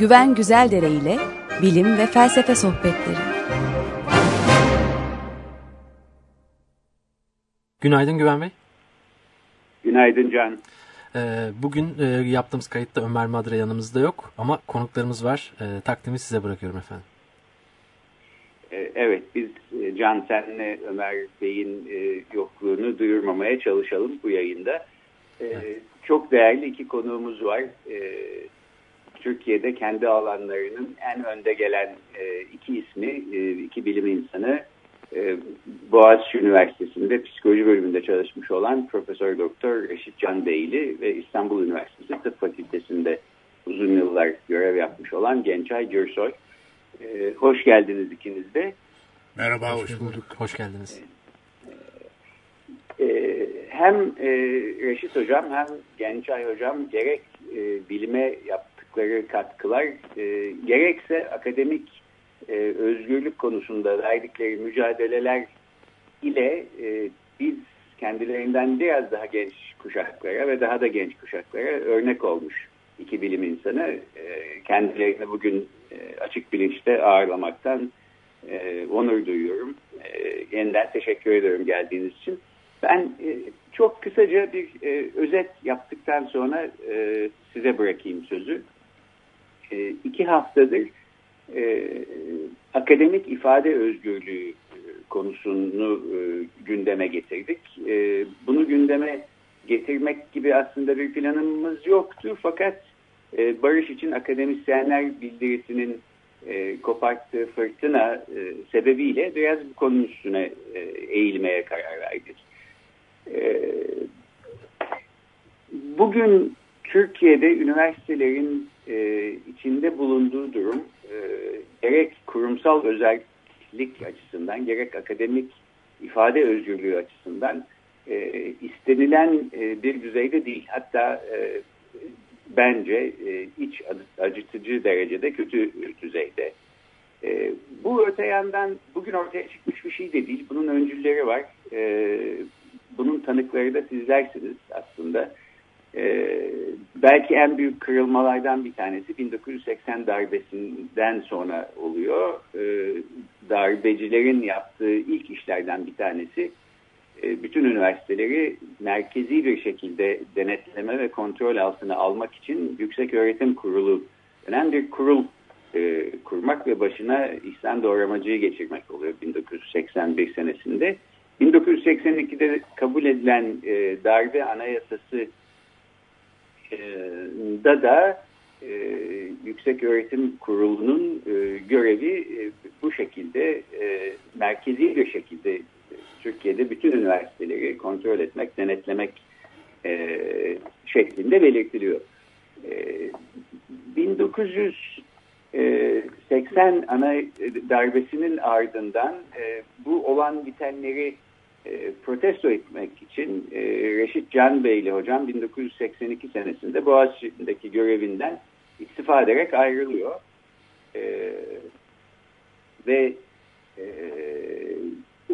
Güven Güzeldere ile bilim ve felsefe sohbetleri. Günaydın Güven Bey. Günaydın Can. Ee, bugün e, yaptığımız kayıtta Ömer Madre yanımızda yok ama konuklarımız var. Ee, takdimi size bırakıyorum efendim. Ee, Evet biz e, Can senle Ömer Bey'in e, yokluğunu duyurmamaya çalışalım bu yayında. E, Çok değerli iki konuğumuz var. E, Türkiye'de kendi alanlarının en önde gelen e, iki ismi, e, iki bilim insanı e, Boğaziçi Üniversitesi'nde psikoloji bölümünde çalışmış olan Profesör Doktor Reşit Can Beyli ve İstanbul Üniversitesi Tıp Fakültesi'nde uzun yıllar görev yapmış olan Gençay Gürsoy. E, hoş geldiniz ikiniz de. Merhaba, hoş, bulduk. Hoş geldiniz. E, hem e, Reşit Hocam hem Gençay Hocam gerek e, bilime yaptıkları katkılar e, gerekse akademik e, özgürlük konusunda verdikleri mücadeleler ile e, biz kendilerinden biraz daha genç kuşaklara ve daha da genç kuşaklara örnek olmuş iki bilim insanı. E, kendilerini bugün e, açık bilinçte ağırlamaktan e, onur duyuyorum. E, yeniden teşekkür ediyorum geldiğiniz için. Ben e, çok kısaca bir e, özet yaptıktan sonra e, size bırakayım sözü. E, iki haftadır e, akademik ifade özgürlüğü e, konusunu e, gündeme getirdik. E, bunu gündeme getirmek gibi aslında bir planımız yoktu fakat e, Barış için akademisyenler bildirisinin e, koparttığı fırtına e, sebebiyle biraz bu konunun üstüne e, eğilmeye karar verdik. E, bugün Türkiye'de üniversitelerin e, içinde bulunduğu durum e, gerek kurumsal özellik açısından gerek akademik ifade özgürlüğü açısından e, istenilen e, bir düzeyde değil. Hatta e, bence e, iç acıtıcı derecede kötü düzeyde. E, bu öte yandan bugün ortaya çıkmış bir şey de değil. Bunun öncülleri var. E, bunun tanıkları da sizlersiniz aslında. Ee, belki en büyük kırılmalardan bir tanesi 1980 darbesinden sonra oluyor. Ee, darbecilerin yaptığı ilk işlerden bir tanesi e, bütün üniversiteleri merkezi bir şekilde denetleme ve kontrol altına almak için Yüksek Öğretim Kurulu denen bir kurul e, kurmak ve başına İhsan Doğramacı'yı geçirmek oluyor 1981 senesinde. 1982'de kabul edilen e, darbe anayasası da da e, Yüksek Öğretim Kurulu'nun e, görevi e, bu şekilde e, merkezi bir şekilde Türkiye'de bütün üniversiteleri kontrol etmek, denetlemek e, şeklinde belirtiliyor. E, 1980 ana darbesinin ardından e, bu olan bitenleri e, protesto etmek için e, Reşit Can Beyli hocam 1982 senesinde Boğaziçi'ndeki görevinden istifa ederek ayrılıyor. E, ve e,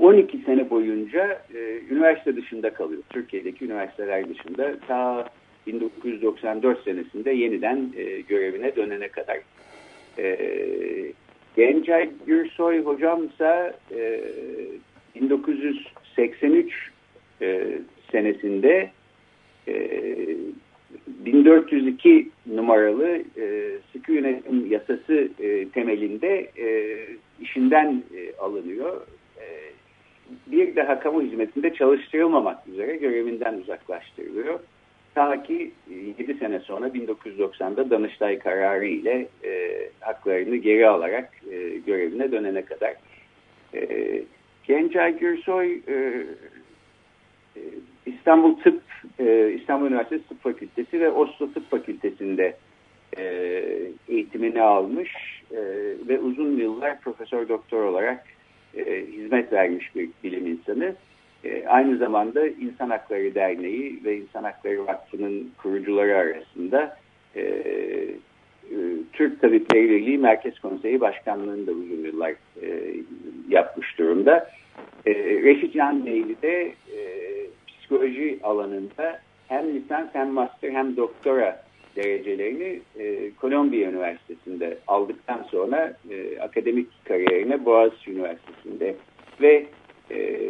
12 sene boyunca e, üniversite dışında kalıyor. Türkiye'deki üniversiteler dışında ta 1994 senesinde yeniden e, görevine dönene kadar. E, Gencay Gürsoy hocamsa e, 1983 e, senesinde e, 1402 numaralı e, sıkı yönetim yasası e, temelinde e, işinden e, alınıyor. E, bir daha kamu hizmetinde çalıştırılmamak üzere görevinden uzaklaştırılıyor. Ta ki 7 sene sonra 1990'da Danıştay kararı ile e, haklarını geri alarak e, görevine dönene kadar. E, Gencay Gürsoy e, e, İstanbul Tıp e, İstanbul Üniversitesi Tıp Fakültesi ve Oslo Tıp Fakültesi'nde eğitimini almış ve uzun yıllar profesör doktor olarak hizmet vermiş bir bilim insanı. Aynı zamanda İnsan Hakları Derneği ve İnsan Hakları Vakfı'nın kurucuları arasında Türk Tabipleri Birliği Merkez Konseyi Başkanlığı'nı da uzun yıllar e, yapmış durumda. E, Reşit Can Beyli de e, psikoloji alanında hem lisans hem master hem doktora derecelerini e, Kolombiya Üniversitesi'nde aldıktan sonra e, akademik kariyerine Boğaziçi Üniversitesi'nde ve e,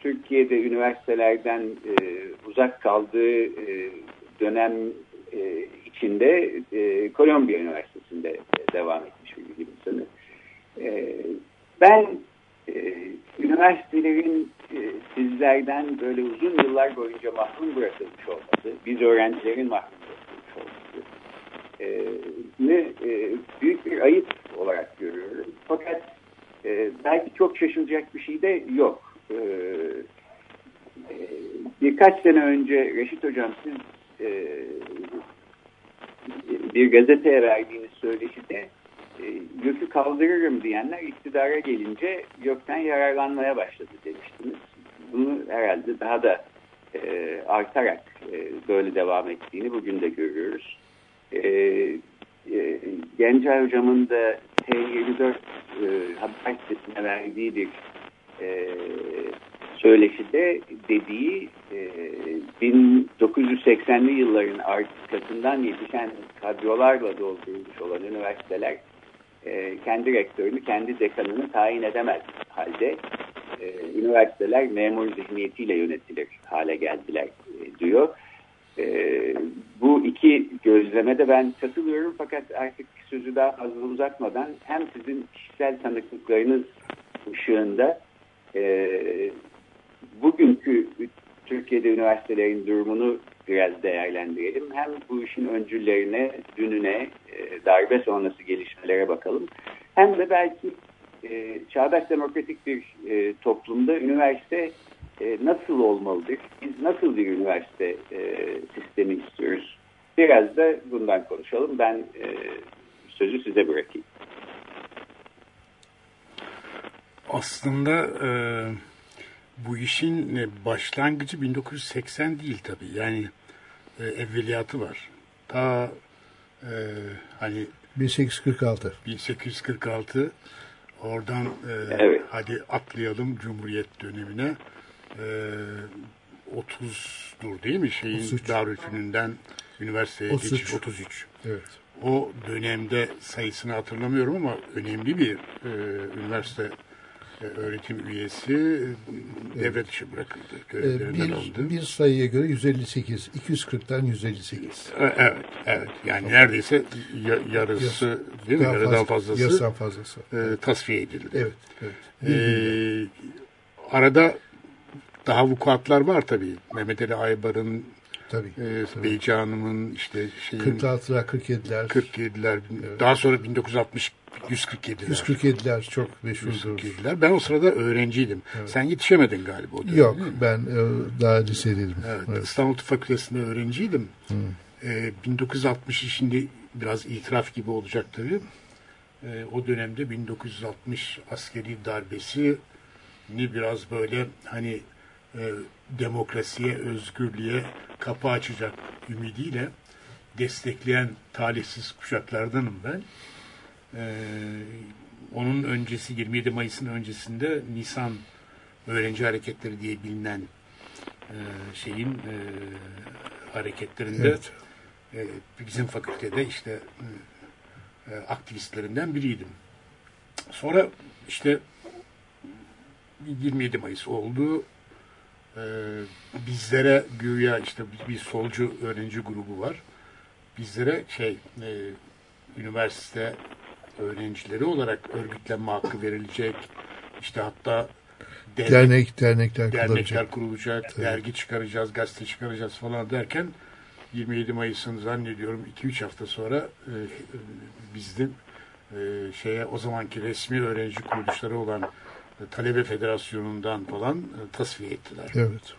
Türkiye'de üniversitelerden e, uzak kaldığı e, dönem e, içinde e, Kolombiya Üniversitesi'nde devam etmiş bir bilim insanı. E, ben e, üniversitelerin e, sizlerden böyle uzun yıllar boyunca mahrum bırakılmış olması, biz öğrencilerin mahrum bırakılmış olması e, e, büyük bir ayıp olarak görüyorum. Fakat e, belki çok şaşılacak bir şey de yok. E, e, birkaç sene önce Reşit Hocam siz e, bir gazeteye verdiğiniz söyleşide e, gökü kaldırırım diyenler iktidara gelince gökten yararlanmaya başladı demiştiniz. Bunu herhalde daha da e, artarak e, böyle devam ettiğini bugün de görüyoruz. E, e, Gencay Hocam'ın da T24 e, haber sitesine verdiği bir söyleşide dediği e, 1980'li yılların arkasından yetişen kadrolarla doldurulmuş olan üniversiteler e, kendi rektörünü, kendi dekanını tayin edemez halde e, üniversiteler memur zihniyetiyle yönetilir hale geldiler e, diyor. E, bu iki gözlemede ben katılıyorum fakat artık sözü daha fazla uzatmadan hem sizin kişisel tanıklıklarınız ışığında e, bugünkü Türkiye'de üniversitelerin durumunu biraz değerlendirelim. Hem bu işin öncüllerine, dününe, e, darbe sonrası gelişmelere bakalım. Hem de belki e, çağdaş demokratik bir e, toplumda üniversite e, nasıl olmalıdır? Biz nasıl bir üniversite sistemi istiyoruz? Biraz da bundan konuşalım. Ben sözü size bırakayım. Aslında e, bu işin e, başlangıcı 1980 değil tabii. Yani e, evveliyatı var. Ta e, hani 1846. 1846 oradan e, Evet. hadi atlayalım Cumhuriyet dönemine. E, 30'dur değil mi şeyin 33. Darülfünun'den üniversiteye 33. geçiş 33. Evet. O dönemde sayısını hatırlamıyorum ama önemli bir e, üniversite öğretim üyesi devre dışı bırakıldı. Ee, alındı. bir, bir sayıya göre 158. 240'tan 158. E, Evet, evet. Yani neredeyse ya- yarısı değil mi? Daha Yarıdan fazla- fazlası yarısından fazlası. e, tasfiye edildi. Evet, evet. E, arada daha vukuatlar var tabii. Mehmet Ali Aybar'ın Tabii, e, tabii. Beyci Hanım'ın işte şeyin 46'lar, 47'ler. 47'ler daha sonra 1960 147'ler. 147'ler çok meşhurdur. 147'ler. Ben o sırada öğrenciydim. Sen yetişemedin galiba o dönem, Yok ben e, daha lisedeydim. Evet, Evet. İstanbul Tıp Fakültesi'nde öğrenciydim. Ee, 1960 şimdi biraz itiraf gibi olacak tabii. Ee, o dönemde 1960 askeri darbesi ni biraz böyle hani e, demokrasiye, özgürlüğe kapı açacak ümidiyle destekleyen talihsiz kuşaklardanım ben. Ee, onun öncesi 27 Mayıs'ın öncesinde Nisan Öğrenci Hareketleri diye bilinen e, şeyin e, hareketlerinde Evet. e, bizim fakültede işte e, e, aktivistlerinden biriydim. Sonra işte 27 Mayıs oldu. E, bizlere güya işte bir, bir solcu öğrenci grubu var. Bizlere şey e, üniversite öğrencileri olarak örgütlenme hakkı verilecek. İşte hatta devlet- Dernek, dernekler dernekler kurulacak. kurulacak, dergi çıkaracağız, gazete çıkaracağız falan derken 27 Mayıs'ın zannediyorum 2-3 hafta sonra e, e, biz de e, şeye o zamanki resmi öğrenci kuruluşları olan Talebe Federasyonu'ndan falan e, tasfiye ettiler. Evet.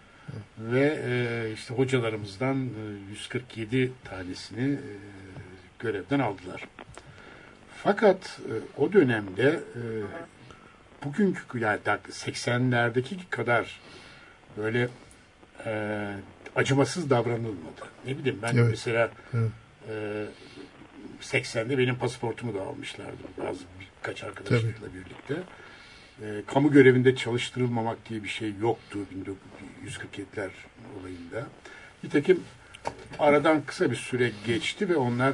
Ve e, işte hocalarımızdan e, 147 tanesini e, görevden aldılar. Fakat e, o dönemde e, bugünkü yani da 80'lerdeki kadar böyle e, acımasız davranılmadı. Ne bileyim ben Evet. mesela Evet. e, 80'de benim pasaportumu da almışlardı bazı birkaç arkadaşlarla birlikte. E, kamu görevinde çalıştırılmamak diye bir şey yoktu 1947'ler olayında. Nitekim aradan kısa bir süre geçti ve onlar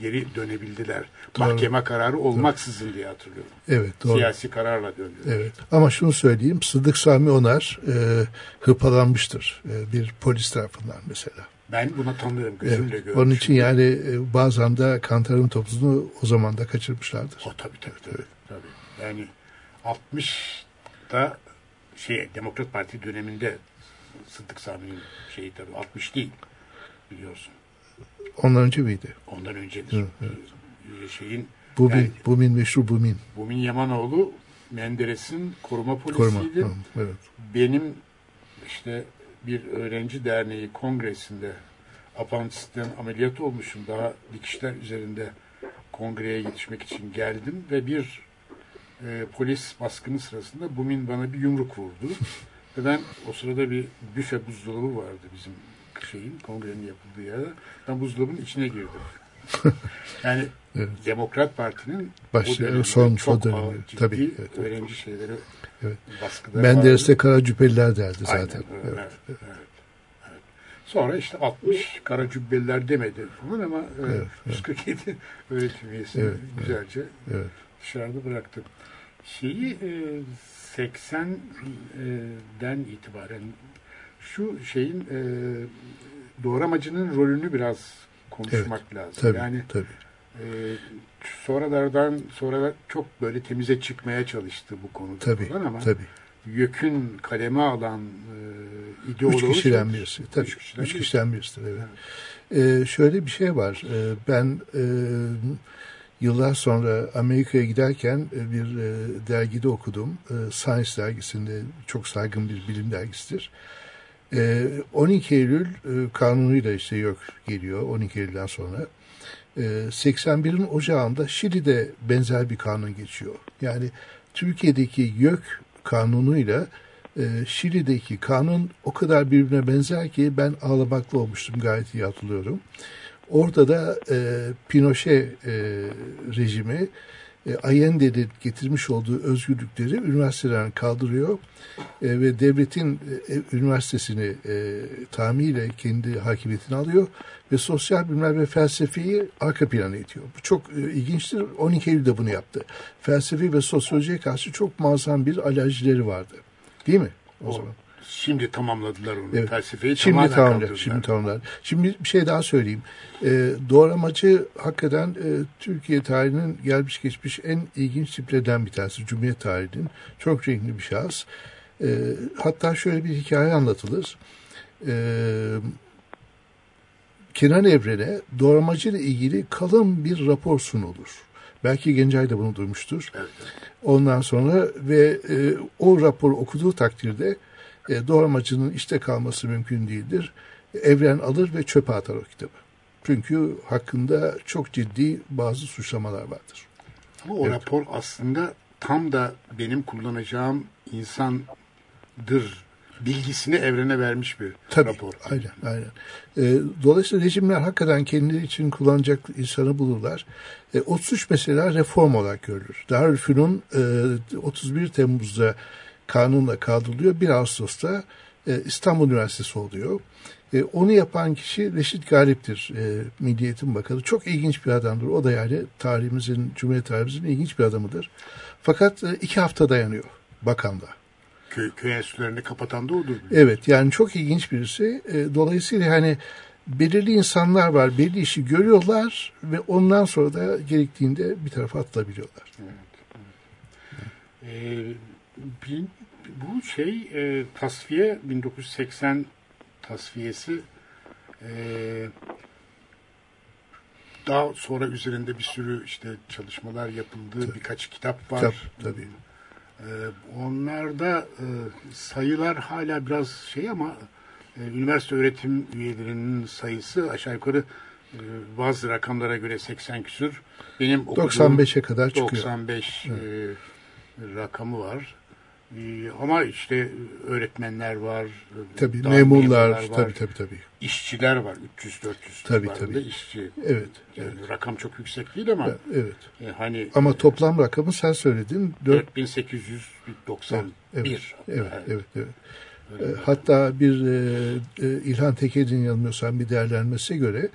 geri dönebildiler. Doğru. Mahkeme kararı olmaksızın diye hatırlıyorum. Evet, doğru. Siyasi kararla döndüler. Evet. Ama şunu söyleyeyim. Sıddık Sami Onar e, hırpalanmıştır. E, bir polis tarafından mesela. Ben buna tanıyorum, gözümle Evet. görmüşüm. Onun için yani e, bazen de kantarın topuzunu o zaman da kaçırmışlardır. O tabii tabii tabii. tabii. Yani 60 Hatta şey Demokrat Parti döneminde Sıddık Sami'nin şeyi tabii 60 değil biliyorsun. Ondan önce miydi? Ondan öncedir. Hı, evet. Ee, Şeyin Bumin, yani Bumin meşhur Bumin. Bumin Yamanoğlu Menderes'in koruma Koruma. polisiydi. Hı, evet. Benim işte bir öğrenci derneği kongresinde apandisitten ameliyat olmuşum. Daha dikişler üzerinde kongreye yetişmek için geldim ve bir e, polis baskını sırasında Bumin bana bir yumruk vurdu. ve ben o sırada bir büfe buzdolabı vardı bizim şeyin kongrenin yapıldığı yerde. Ben buzdolabının içine girdim. yani Evet. Demokrat Parti'nin Baş- o dönemde son- çok dönemi. ciddi Tabii, evet, evet. öğrenci şeyleri Evet. baskıları Menderes'te kara cübbeliler derdi Aynen, zaten. evet, Evet. evet, evet, evet. Sonra işte 60 kara cübbeliler demedi falan ama Evet, evet. 147 öğretim üyesini Evet, güzelce Evet. dışarıda bıraktım. Şeyi e, 80'den itibaren şu şeyin e, doğramacının rolünü biraz konuşmak lazım. Tabii, yani tabii. e, sonralardan sonra çok böyle temize çıkmaya çalıştı bu konuda Tabii, falan ama tabii. YÖK'ün kaleme alan e, ideoloğu Üç kişiden birisi. Tabii. Üç Üç kişiden kişiden, birisi. birisidir. Evet. Ee, şöyle bir şey var. Ee, ben e, yıllar sonra Amerika'ya giderken e, bir e, dergide okudum. E, Science dergisinde çok saygın bir bilim dergisidir. E, 12 Eylül kanunuyla işte yok geliyor 12 Eylül'den sonra. E, 81'in ocağında Şili'de benzer bir kanun geçiyor. Yani Türkiye'deki YÖK kanunuyla Şili'deki kanun o kadar birbirine benzer ki ben ağlamaklı olmuştum gayet iyi hatırlıyorum. Orada da e, Pinochet e, rejimi e, Allende'nin getirmiş olduğu özgürlükleri üniversiteden kaldırıyor e, ve devletin e, üniversitesini e, tamiriyle kendi hakimiyetine alıyor ve sosyal bilimler ve felsefeyi arka plana itiyor. Bu çok e, ilginçtir. 12 Eylül'de bunu yaptı. Felsefe ve sosyolojiye karşı çok muazzam bir alerjileri vardı. Değil mi? O, O, zaman. Şimdi tamamladılar onu. Evet. Felsefeyi Şimdi kaldırdılar. Şimdi tamamlar. Şimdi bir şey daha söyleyeyim. Ee, doğramacı hakikaten e, Türkiye tarihinin gelmiş geçmiş en ilginç tiplerden bir tanesi. Cumhuriyet tarihinin. Çok renkli bir şahıs. Ee, hatta şöyle bir hikaye anlatılır. Ee, Kenan Evren'e doğramacı ile ilgili kalın bir rapor sunulur. Belki Gencay da bunu duymuştur. Ondan sonra ve e, o raporu okuduğu takdirde e, doğramacının işte kalması mümkün değildir. Evren alır ve çöpe atar o kitabı. Çünkü hakkında çok ciddi bazı suçlamalar vardır. Ama o Evet. rapor aslında tam da benim kullanacağım insandır bilgisini evrene vermiş bir Tabii, rapor. aynen, aynen. E, dolayısıyla rejimler hakikaten kendileri için kullanacak insanı bulurlar. E, 33 mesela reform olarak görülür. Darülfünun e, 31 Temmuz'da kanunla kaldırılıyor. 1 Ağustos'ta e, İstanbul Üniversitesi oluyor. E, onu yapan kişi Reşit Galip'tir. E, Milli Eğitim Bakanı. Çok ilginç bir adamdır. O da yani tarihimizin, Cumhuriyet tarihimizin ilginç bir adamıdır. Fakat e, iki hafta dayanıyor bakanlığa. Köy, köy enstitülerini kapatan da odur. Evet yani çok ilginç birisi. E, dolayısıyla hani belirli insanlar var, belli işi görüyorlar ve ondan sonra da gerektiğinde bir tarafa atılabiliyorlar. Ee, bir- bu şey e, tasfiye 1980 tasfiyesi e, daha sonra üzerinde bir sürü işte çalışmalar yapıldı, birkaç kitap var. Tabii, tabii. Ee, onlarda e, sayılar hala biraz şey ama e, üniversite öğretim üyelerinin sayısı aşağı yukarı e, bazı rakamlara göre 80 küsür. Benim okuduğum 95'e kadar çıkıyor. 95 e, rakamı var. E, ama işte öğretmenler var. e, Tabii, memurlar, var, tabii, tabii, tabii. İşçiler var 300-400 Tabii, civarında tabii. işçi. Evet, Yani Rakam çok yüksek değil ama Evet. e, hani Ama toplam rakamı sen söyledin. 4 4891. Evet, evet, evet. evet. E, Hatta bir e, e, İlhan Teker'in yanılmıyorsam bir değerlenmesine göre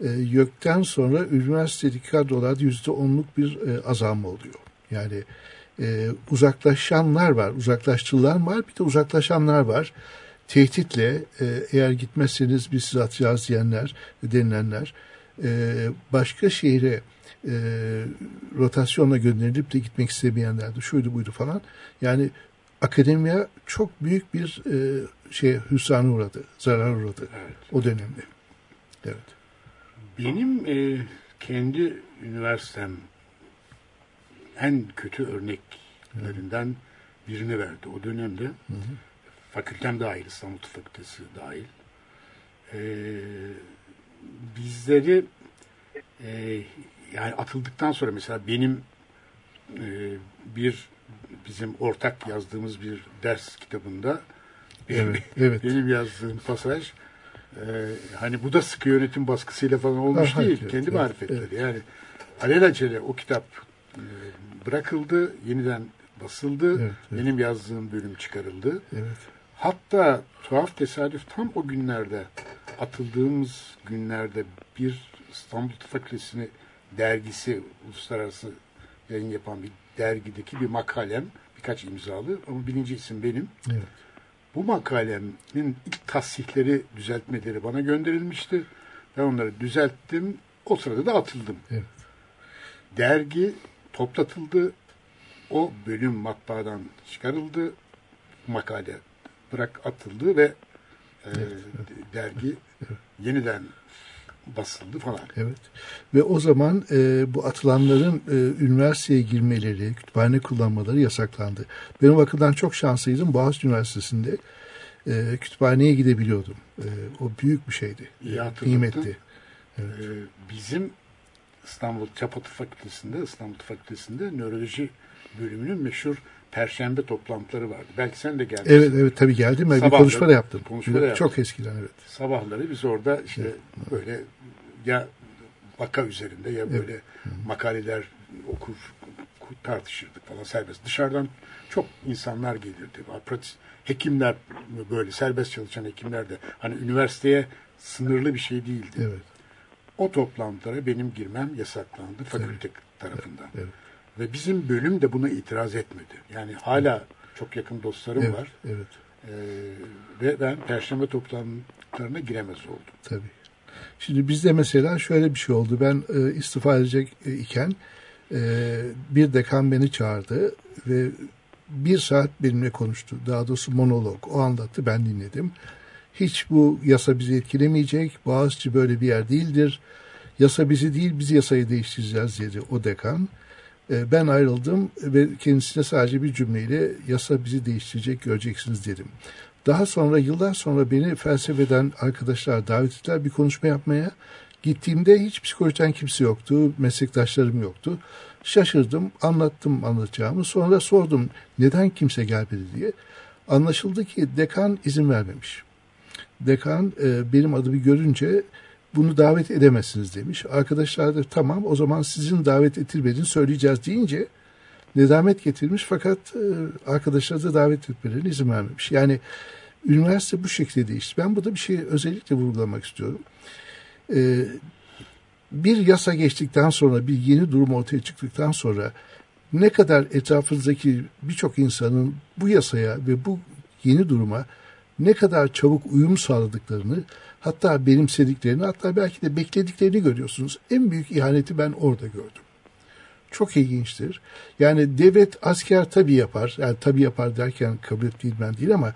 e, YÖK'ten sonra üniversitedeki kadrolarda yüzde onluk bir e, azalma oluyor. Yani e, uzaklaşanlar var, uzaklaştırılan var, bir de uzaklaşanlar var. Tehditle e, eğer gitmezseniz biz sizi atacağız diyenler, denilenler. E, başka şehre e, rotasyonla gönderilip de gitmek istemeyenlerdi, şuydu buydu falan. Yani akademiye çok büyük bir e, şey hüsrana uğradı, zarar uğradı o dönemde. Evet. Benim e, kendi üniversitem en kötü örneklerinden birini verdi o dönemde. Fakültem dahil, İstanbul Tıp Fakültesi dahil. E, bizleri e, yani atıldıktan sonra mesela benim e, bir bizim ortak yazdığımız bir ders kitabında Evet, evet. benim yazdığım pasaj e, hani bu da sıkı yönetim baskısıyla falan olmuş Ha, hayır, değil. evet, Kendi evet, marifetleri. evet. Yani alelacele o kitap bırakıldı, yeniden basıldı. Evet, Benim yazdığım bölüm çıkarıldı. Evet. Hatta tuhaf tesadüf tam o günlerde atıldığımız günlerde bir İstanbul Fakültesi'ni dergisi uluslararası yayın yapan bir dergideki bir makalem birkaç imzalı ama birinci isim benim. Evet. Bu makalemin ilk tasihleri, düzeltmeleri bana gönderilmişti. Ben onları düzelttim. O sırada da atıldım. Evet. Dergi toplatıldı. O bölüm matbaadan çıkarıldı. Makale bırak atıldı ve e, dergi yeniden basıldı falan. Evet. Ve o zaman e, bu atılanların e, üniversiteye girmeleri, kütüphane kullanmaları yasaklandı. Ben o bakımdan çok şanslıydım. Boğaziçi Üniversitesi'nde e, kütüphaneye gidebiliyordum. E, o büyük bir şeydi. İyi E, hatırlattın. Kıymetli. Ee, bizim İstanbul Çapa Tıp Fakültesi'nde, İstanbul Tıp Fakültesi'nde nöroloji bölümünün meşhur perşembe toplantıları vardı. Belki sen de geldin. Evet evet tabii geldim. Ben bir konuşma da yaptım. konuşma da Çok eskiden evet. Sabahları biz orada işte böyle ya vaka üzerinde ya böyle makaleler okur tartışırdık falan serbest. Dışarıdan çok insanlar gelirdi. Hekimler böyle serbest çalışan hekimler de hani üniversiteye sınırlı bir şey değildi. Evet. O toplantılara benim girmem yasaklandı fakülte tarafından. Evet. Ve bizim bölüm de buna itiraz etmedi. Yani hala çok yakın dostlarım Evet, var. evet. Ee, ve ben perşembe toplantılarına giremez oldum. Tabii. Şimdi bizde mesela şöyle bir şey oldu. Ben e, istifa edecek e, iken e, bir dekan beni çağırdı ve bir saat benimle konuştu. Daha doğrusu monolog. O anlattı, ben dinledim. Hiç bu yasa bizi etkilemeyecek. Boğaziçi böyle bir yer değildir. Yasa bizi değil, biz yasayı değiştireceğiz dedi o dekan. E, ben ayrıldım ve kendisine sadece bir cümleyle yasa bizi değiştirecek göreceksiniz dedim. Daha sonra yıllar sonra beni felsefeden arkadaşlar davet ettiler bir konuşma yapmaya. Gittiğimde hiç psikolojiden kimse yoktu, meslektaşlarım yoktu. Şaşırdım, anlattım anlatacağımı. Sonra sordum neden kimse gelmedi diye. Anlaşıldı ki dekan izin vermemiş. Dekan e, benim adımı görünce bunu davet edemezsiniz demiş. Arkadaşlar da tamam o zaman sizin davet edilmediğini söyleyeceğiz deyince nedamet getirmiş fakat e, arkadaşlar da davet etmelerine izin vermemiş. Yani üniversite bu şekilde değişti. Ben burada bir şey özellikle vurgulamak istiyorum. E, bir yasa geçtikten sonra, bir yeni durum ortaya çıktıktan sonra ne kadar etrafınızdaki birçok insanın bu yasaya ve bu yeni duruma ne kadar çabuk uyum sağladıklarını, hatta benimsediklerini, hatta belki de beklediklerini görüyorsunuz. En büyük ihaneti ben orada gördüm. Çok ilginçtir. Yani devlet asker tabii yapar. Yani tabii yapar derken kabul ettiğim ben değil ama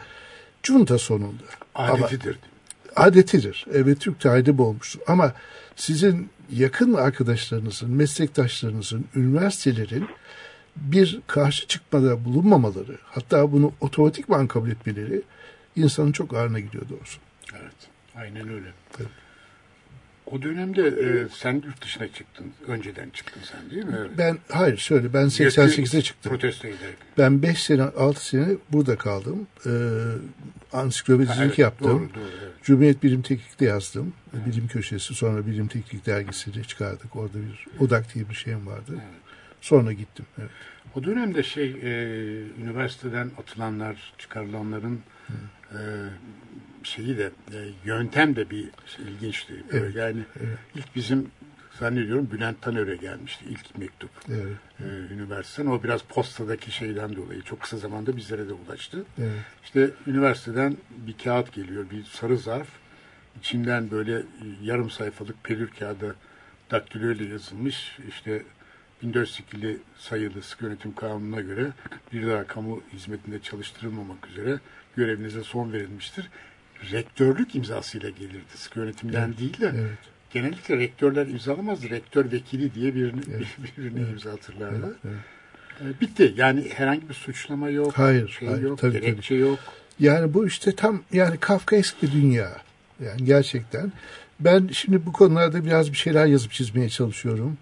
junta sonunda. Adetidir. Ama, adetidir. Evet Türk tarihinde bu olmuştur. Ama sizin yakın arkadaşlarınızın, meslektaşlarınızın, üniversitelerin bir karşı çıkmada bulunmamaları, hatta bunu otomatikman kabul etmeleri insanın çok ağrına gidiyor doğrusu. Evet, aynen öyle. O dönemde e, sen yurt dışına çıktın. Önceden çıktın sen değil mi? Evet. Ben hayır şöyle ben 88'de çıktım. Protesto ederek. Ben 5 sene 6 sene burada kaldım. Ee, ansiklopedicilik Ha, evet, yaptım. doğru, doğru, evet. Cumhuriyet Bilim Teknik'te yazdım. Bilim Köşesi sonra Bilim Teknik dergisini çıkardık. Orada bir odak diye bir şeyim vardı. Sonra gittim. Evet. O dönemde şey e, üniversiteden atılanlar, çıkarılanların e, şeyi de e, yöntem de bir şey, ilginçti. Böyle Evet, Yani evet. ilk bizim zannediyorum Bülent Taner'e gelmişti ilk mektup. Evet. E, üniversiteden. O biraz postadaki şeyden dolayı çok kısa zamanda bizlere de ulaştı. Evet. İşte üniversiteden bir kağıt geliyor, bir sarı zarf. İçinden böyle e, yarım sayfalık pelür kağıda daktilo ile yazılmış işte 1402 sayılı sıkı yönetim kanununa göre bir daha kamu hizmetinde çalıştırılmamak üzere görevinize son verilmiştir. Rektörlük imzasıyla gelirdi. Sıkı yönetimden Evet, değil de evet. genellikle rektörler imzalamazdı. Rektör vekili diye birini, birbirine Evet. imza atırlardı. Evet, E, Bitti. Yani herhangi bir suçlama yok. Hayır, şey hayır, yok, tabii, gerekçe yok. Yani bu işte tam yani Kafkaesk bir dünya. Yani gerçekten. Ben şimdi bu konularda biraz bir şeyler yazıp çizmeye çalışıyorum.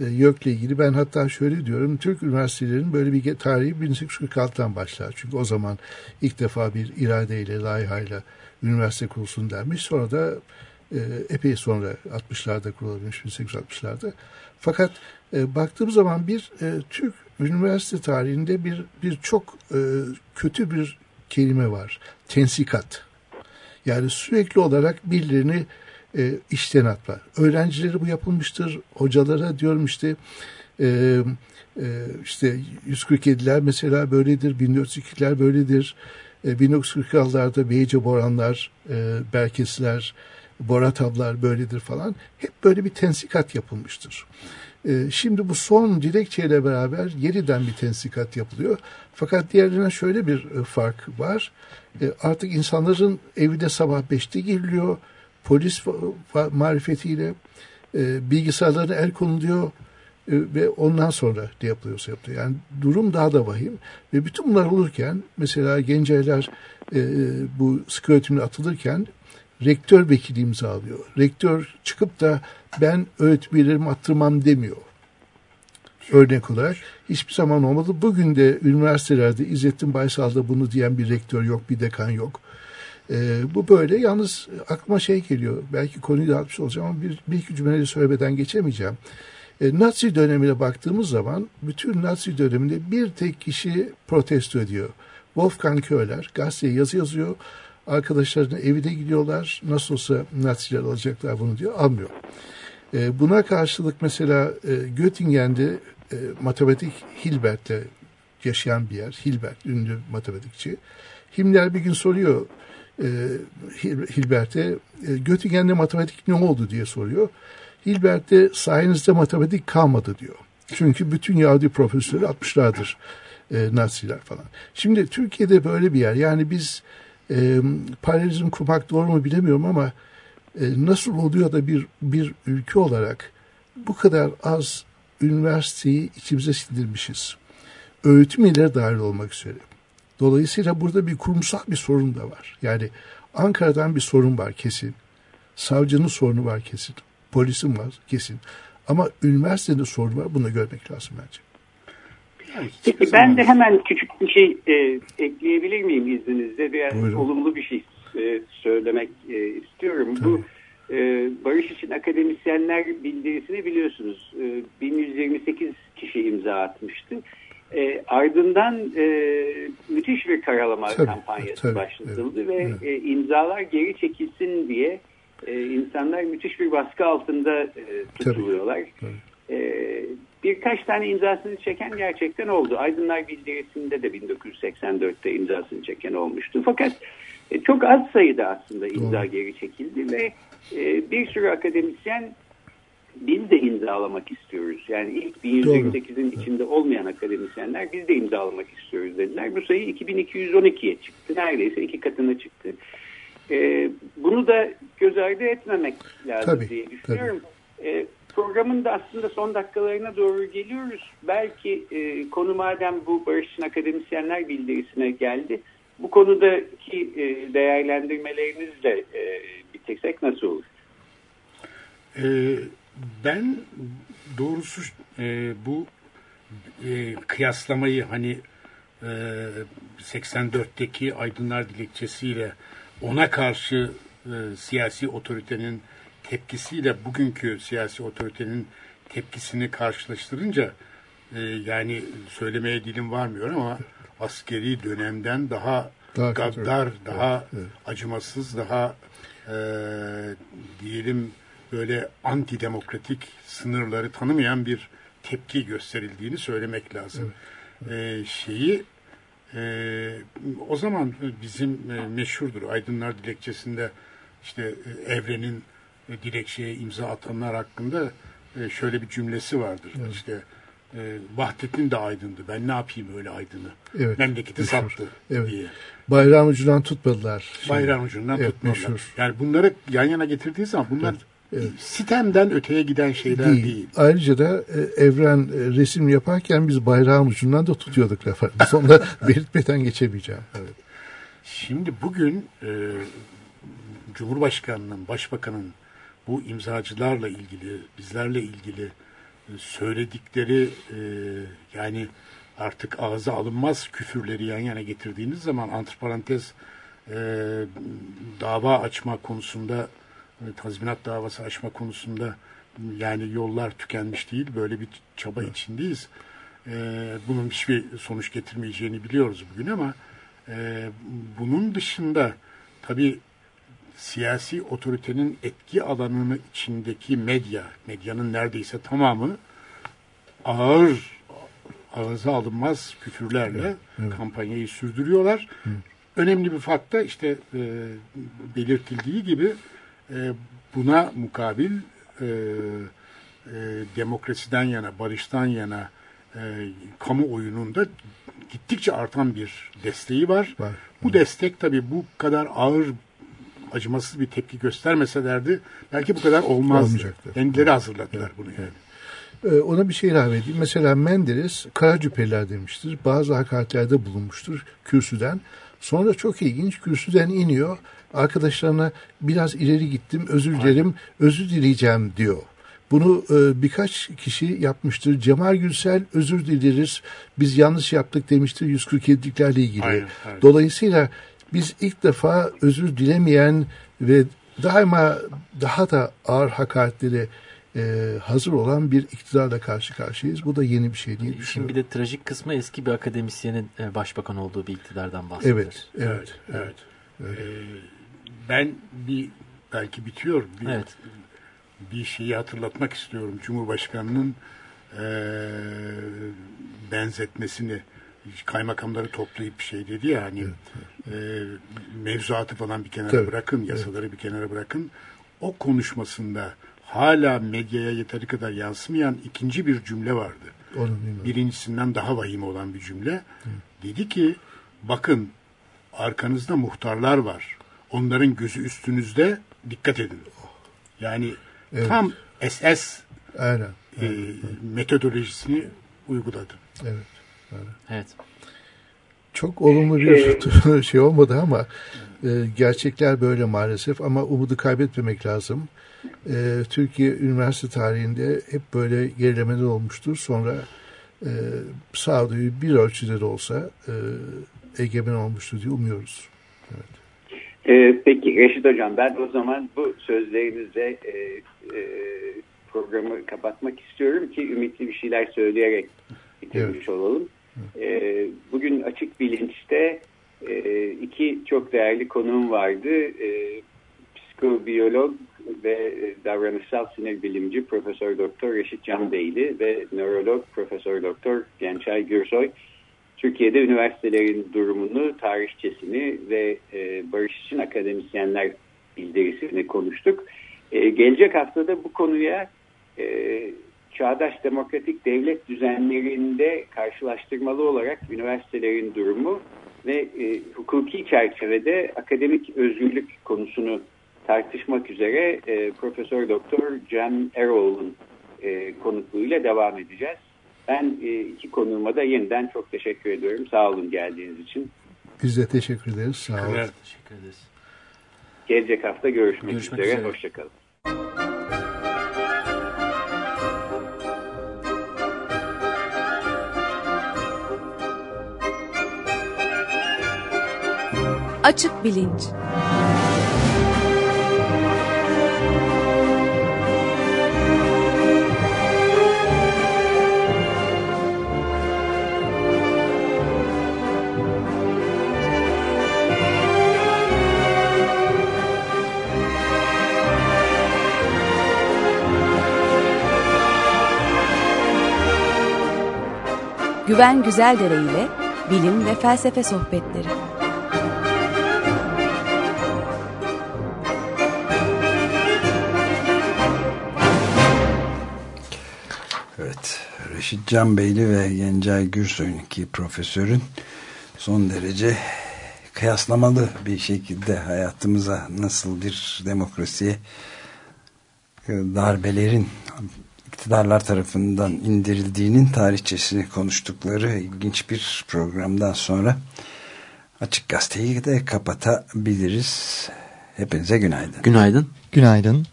E, YÖK'le ilgili. Ben hatta şöyle diyorum. Türk üniversitelerinin böyle bir tarihi 1846'dan başlar. Çünkü o zaman ilk defa bir iradeyle, layihayla üniversite kurulsun denmiş. Sonra da e, epey sonra 60'larda kurulabilmiş 1860'larda. Fakat e, baktığım zaman bir e, Türk üniversite tarihinde bir bir çok e, kötü bir kelime var. Tensikat. Yani sürekli olarak birilerini e, işten atma. Öğrencilere bu yapılmıştır. Hocalara diyorum işte e, e, işte 147'ler mesela böyledir. 1402'ler böyledir. E, 1946'larda Beyce Boranlar, e, Berkesler, Boratavlar böyledir falan. Hep böyle bir tensikat yapılmıştır. E, şimdi bu son dilekçeyle beraber yeniden bir tensikat yapılıyor. Fakat diğerlerine şöyle bir e, fark var. E, artık insanların evine sabah 5'te giriliyor. Polis marifetiyle e, bilgisayarlarına el konuluyor e, ve ondan sonra ne yapılıyorsa yapılıyor. Yani durum daha da vahim. Ve bütün bunlar olurken mesela Genceler e, bu sıkı atılırken rektör vekili imzalıyor. Rektör çıkıp da ben öğretim üyelerimi attırmam demiyor. Örnek olarak hiçbir zaman olmadı. Bugün de üniversitelerde İzzettin Baysal'da bunu diyen bir rektör yok, bir dekan yok. Ee, bu böyle. Yalnız aklıma şey geliyor. Belki konuyu dağıtmış olacağım ama bir, bir iki cümleyle söylemeden geçemeyeceğim. Ee, Nazi dönemine baktığımız zaman bütün Nazi döneminde bir tek kişi protesto ediyor. Wolfgang Köhler gazeteye yazı yazıyor. Arkadaşlarının evine gidiyorlar. Nasıl olsa Naziler alacaklar bunu diyor. Almıyor. E, buna karşılık mesela e, Göttingen'de e, matematik Hilbert'le yaşayan bir yer. Hilbert ünlü matematikçi. Himmler bir gün soruyor e, Hil- Hilbert'e e, Göttingen'de matematik ne oldu diye soruyor. Hilbert de sayenizde matematik kalmadı diyor. Çünkü bütün Yahudi profesörleri atmışlardır e, Naziler falan. Şimdi Türkiye'de böyle bir yer. Yani biz e, paralelizm kurmak doğru mu bilemiyorum ama e, nasıl oluyor da bir bir ülke olarak bu kadar az üniversiteyi içimize sindirmişiz. Öğretim üyeleri dahil olmak üzere. Dolayısıyla burada bir kurumsal bir sorun da var. Yani Ankara'dan bir sorun var kesin. Savcının sorunu var kesin. Polisin var kesin. Ama üniversitede sorun var. Bunu görmek lazım bence. Peki ben de hemen küçük bir şey e, ekleyebilir miyim izninizle? Biraz Buyurun. olumlu bir şey e, söylemek e, istiyorum. Bu e, Barış için akademisyenler bildirisini biliyorsunuz. E, 1128 kişi imza atmıştı. E, ardından e, müthiş bir karalama Tabii, kampanyası tabii, başlatıldı ve e, imzalar geri çekilsin diye e, insanlar müthiş bir baskı altında e, tutuluyorlar. E, birkaç tane imzasını çeken gerçekten oldu. Aydınlar Bildirisi'nde de 1984'te imzasını çeken olmuştu. Fakat e, çok az sayıda aslında imza geri çekildi ve e, bir sürü akademisyen biz de imzalamak istiyoruz. Yani ilk 1128'in içinde olmayan akademisyenler biz de imzalamak istiyoruz dediler. Bu sayı 2212'ye çıktı. Neredeyse iki katına çıktı. E, bunu da göz ardı etmemek lazım Tabii, diye düşünüyorum. E, programın da aslında son dakikalarına doğru geliyoruz. Belki e, konu madem bu Barış'ın akademisyenler bildirisine geldi. Bu konudaki e, değerlendirmelerinizle e, bitirsek nasıl olur? Ee, ben doğrusu e, bu e, kıyaslamayı hani e, 84'teki Aydınlar Dilekçesiyle ona karşı e, siyasi otoritenin tepkisiyle bugünkü siyasi otoritenin tepkisini karşılaştırınca e, yani söylemeye dilim varmıyor ama askeri dönemden daha, Daha kötü. gaddar, daha Evet, acımasız, daha e, diyelim böyle antidemokratik sınırları tanımayan bir tepki gösterildiğini söylemek lazım. E, şeyi e, o zaman bizim e, meşhurdur Aydınlar Dilekçesi'nde işte e, Evren'in e, dilekçeye imza atanlar hakkında e, şöyle bir cümlesi vardır. İşte e, Vahdettin de aydındı. Ben ne yapayım öyle aydını? Evet, Memleketi meşhur. sattı Evet. diye. Bayrağın ucundan tutmadılar. Şimdi. Bayrağın ucundan evet, tutmadılar. meşhur. Yani bunları yan yana getirdiği zaman bunlar sitemden öteye giden şeyler Değil. değil. Ayrıca da e, Evren e, resim yaparken biz bayrağın ucundan da tutuyorduk. Onu da belirtmeden geçemeyeceğim. Evet. Şimdi bugün e, Cumhurbaşkanı'nın, Başbakan'ın bu imzacılarla ilgili, bizlerle ilgili e, söyledikleri e, yani artık ağza alınmaz küfürleri yan yana getirdiğiniz zaman antiparantez e, dava açma konusunda e, tazminat davası açma konusunda yani yollar tükenmiş değil. Böyle bir çaba içindeyiz. E, bunun hiçbir sonuç getirmeyeceğini biliyoruz bugün ama e, bunun dışında tabii siyasi otoritenin etki alanının içindeki medya, medyanın neredeyse tamamı ağır, ağza alınmaz küfürlerle kampanyayı sürdürüyorlar. Önemli bir fakta işte e, belirtildiği gibi e, buna mukabil e, e, demokrasiden yana, barıştan yana e, kamuoyunun da gittikçe artan bir desteği var. Bu destek tabii bu kadar ağır acımasız bir tepki göstermeselerdi belki bu kadar olmazdı. Olmayacaktı. Kendileri hazırladılar bunu yani. Ee, ona bir şey ilave edeyim. Mesela Menderes kara cübbeliler demiştir. Bazı hakaretlerde bulunmuştur kürsüden. Sonra çok ilginç kürsüden iniyor. Arkadaşlarına biraz ileri gittim özür dilerim özür dileyeceğim diyor. Bunu e, birkaç kişi yapmıştır. Cemal Gürsel özür dileriz biz yanlış yaptık demiştir 147'liklerle ilgili. Aynen, aynen. Dolayısıyla biz ilk defa özür dilemeyen ve daima daha da ağır hakaretleri e, hazır olan bir iktidarla karşı karşıyayız. Bu da yeni bir şey diye Şimdi düşünüyorum. bir de trajik kısmı eski bir akademisyenin e, başbakan olduğu bir iktidardan bahsediyor. Evet, evet, evet. Ee, ben bir belki bitiyor bir, Evet. bir şeyi hatırlatmak istiyorum. Cumhurbaşkanının e, benzetmesini kaymakamları toplayıp şey dedi ya hani e, mevzuatı falan bir kenara Tabii, bırakın, yasaları bir kenara bırakın. O konuşmasında hala medyaya yeteri kadar yansımayan ikinci bir cümle vardı. Onu bilmiyorum. Birincisinden daha vahim olan bir cümle. Dedi ki bakın arkanızda muhtarlar var. Onların gözü üstünüzde dikkat edin. Yani Evet. tam SS Aynen. e, metodolojisini uyguladı. Evet. evet. Evet. Çok olumlu bir şey olmadı ama e, gerçekler böyle maalesef ama umudu kaybetmemek lazım. E, Türkiye üniversite tarihinde hep böyle gerilemeler olmuştur. Sonra e, sağduyu bir ölçüde de olsa e, egemen olmuştur diye umuyoruz. Ee, peki Reşit Hocam ben o zaman bu sözlerinizle e, e, programı kapatmak istiyorum ki ümitli bir şeyler söyleyerek bitirmiş olalım. Ee, bugün Açık Bilinç'te e, iki çok değerli konuğum vardı. E, psikobiyolog ve e, davranışsal sinir bilimci Profesör Doktor Reşit Canbeyli ve nörolog Profesör Doktor Gençay Gürsoy. Türkiye'de üniversitelerin durumunu, tarihçesini ve e, barış için akademisyenler bildirisini konuştuk. E, gelecek haftada bu konuya e, çağdaş demokratik devlet düzenlerinde karşılaştırmalı olarak üniversitelerin durumu ve e, hukuki çerçevede akademik özgürlük konusunu tartışmak üzere e, Profesör Doktor Cem Eroğlu'nun e, konukluğuyla devam edeceğiz. Ben e, iki konuğuma da yeniden çok teşekkür ediyorum. Sağ olun geldiğiniz için. Biz de teşekkür ederiz. Sağ olun. Teşekkür ederiz. Gelecek hafta görüşmek, Görüşmek üzere. üzere. Hoşçakalın. Açık bilinç. Güven Güzeldere ile bilim ve felsefe sohbetleri. Evet Reşit Canbeyli ve Gencay Gürsoy'un iki profesörün son derece kıyaslamalı bir şekilde hayatımıza nasıl bir demokrasiye e, darbelerin iktidarlar tarafından indirildiğinin tarihçesini konuştukları ilginç bir programdan sonra Açık Gazete'yi de kapatabiliriz. Hepinize günaydın. Günaydın. Günaydın.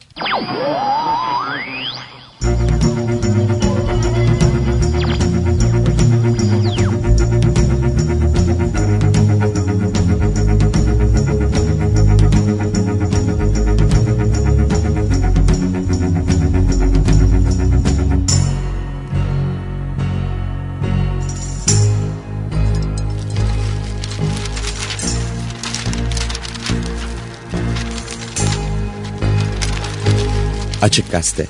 Açık Gazete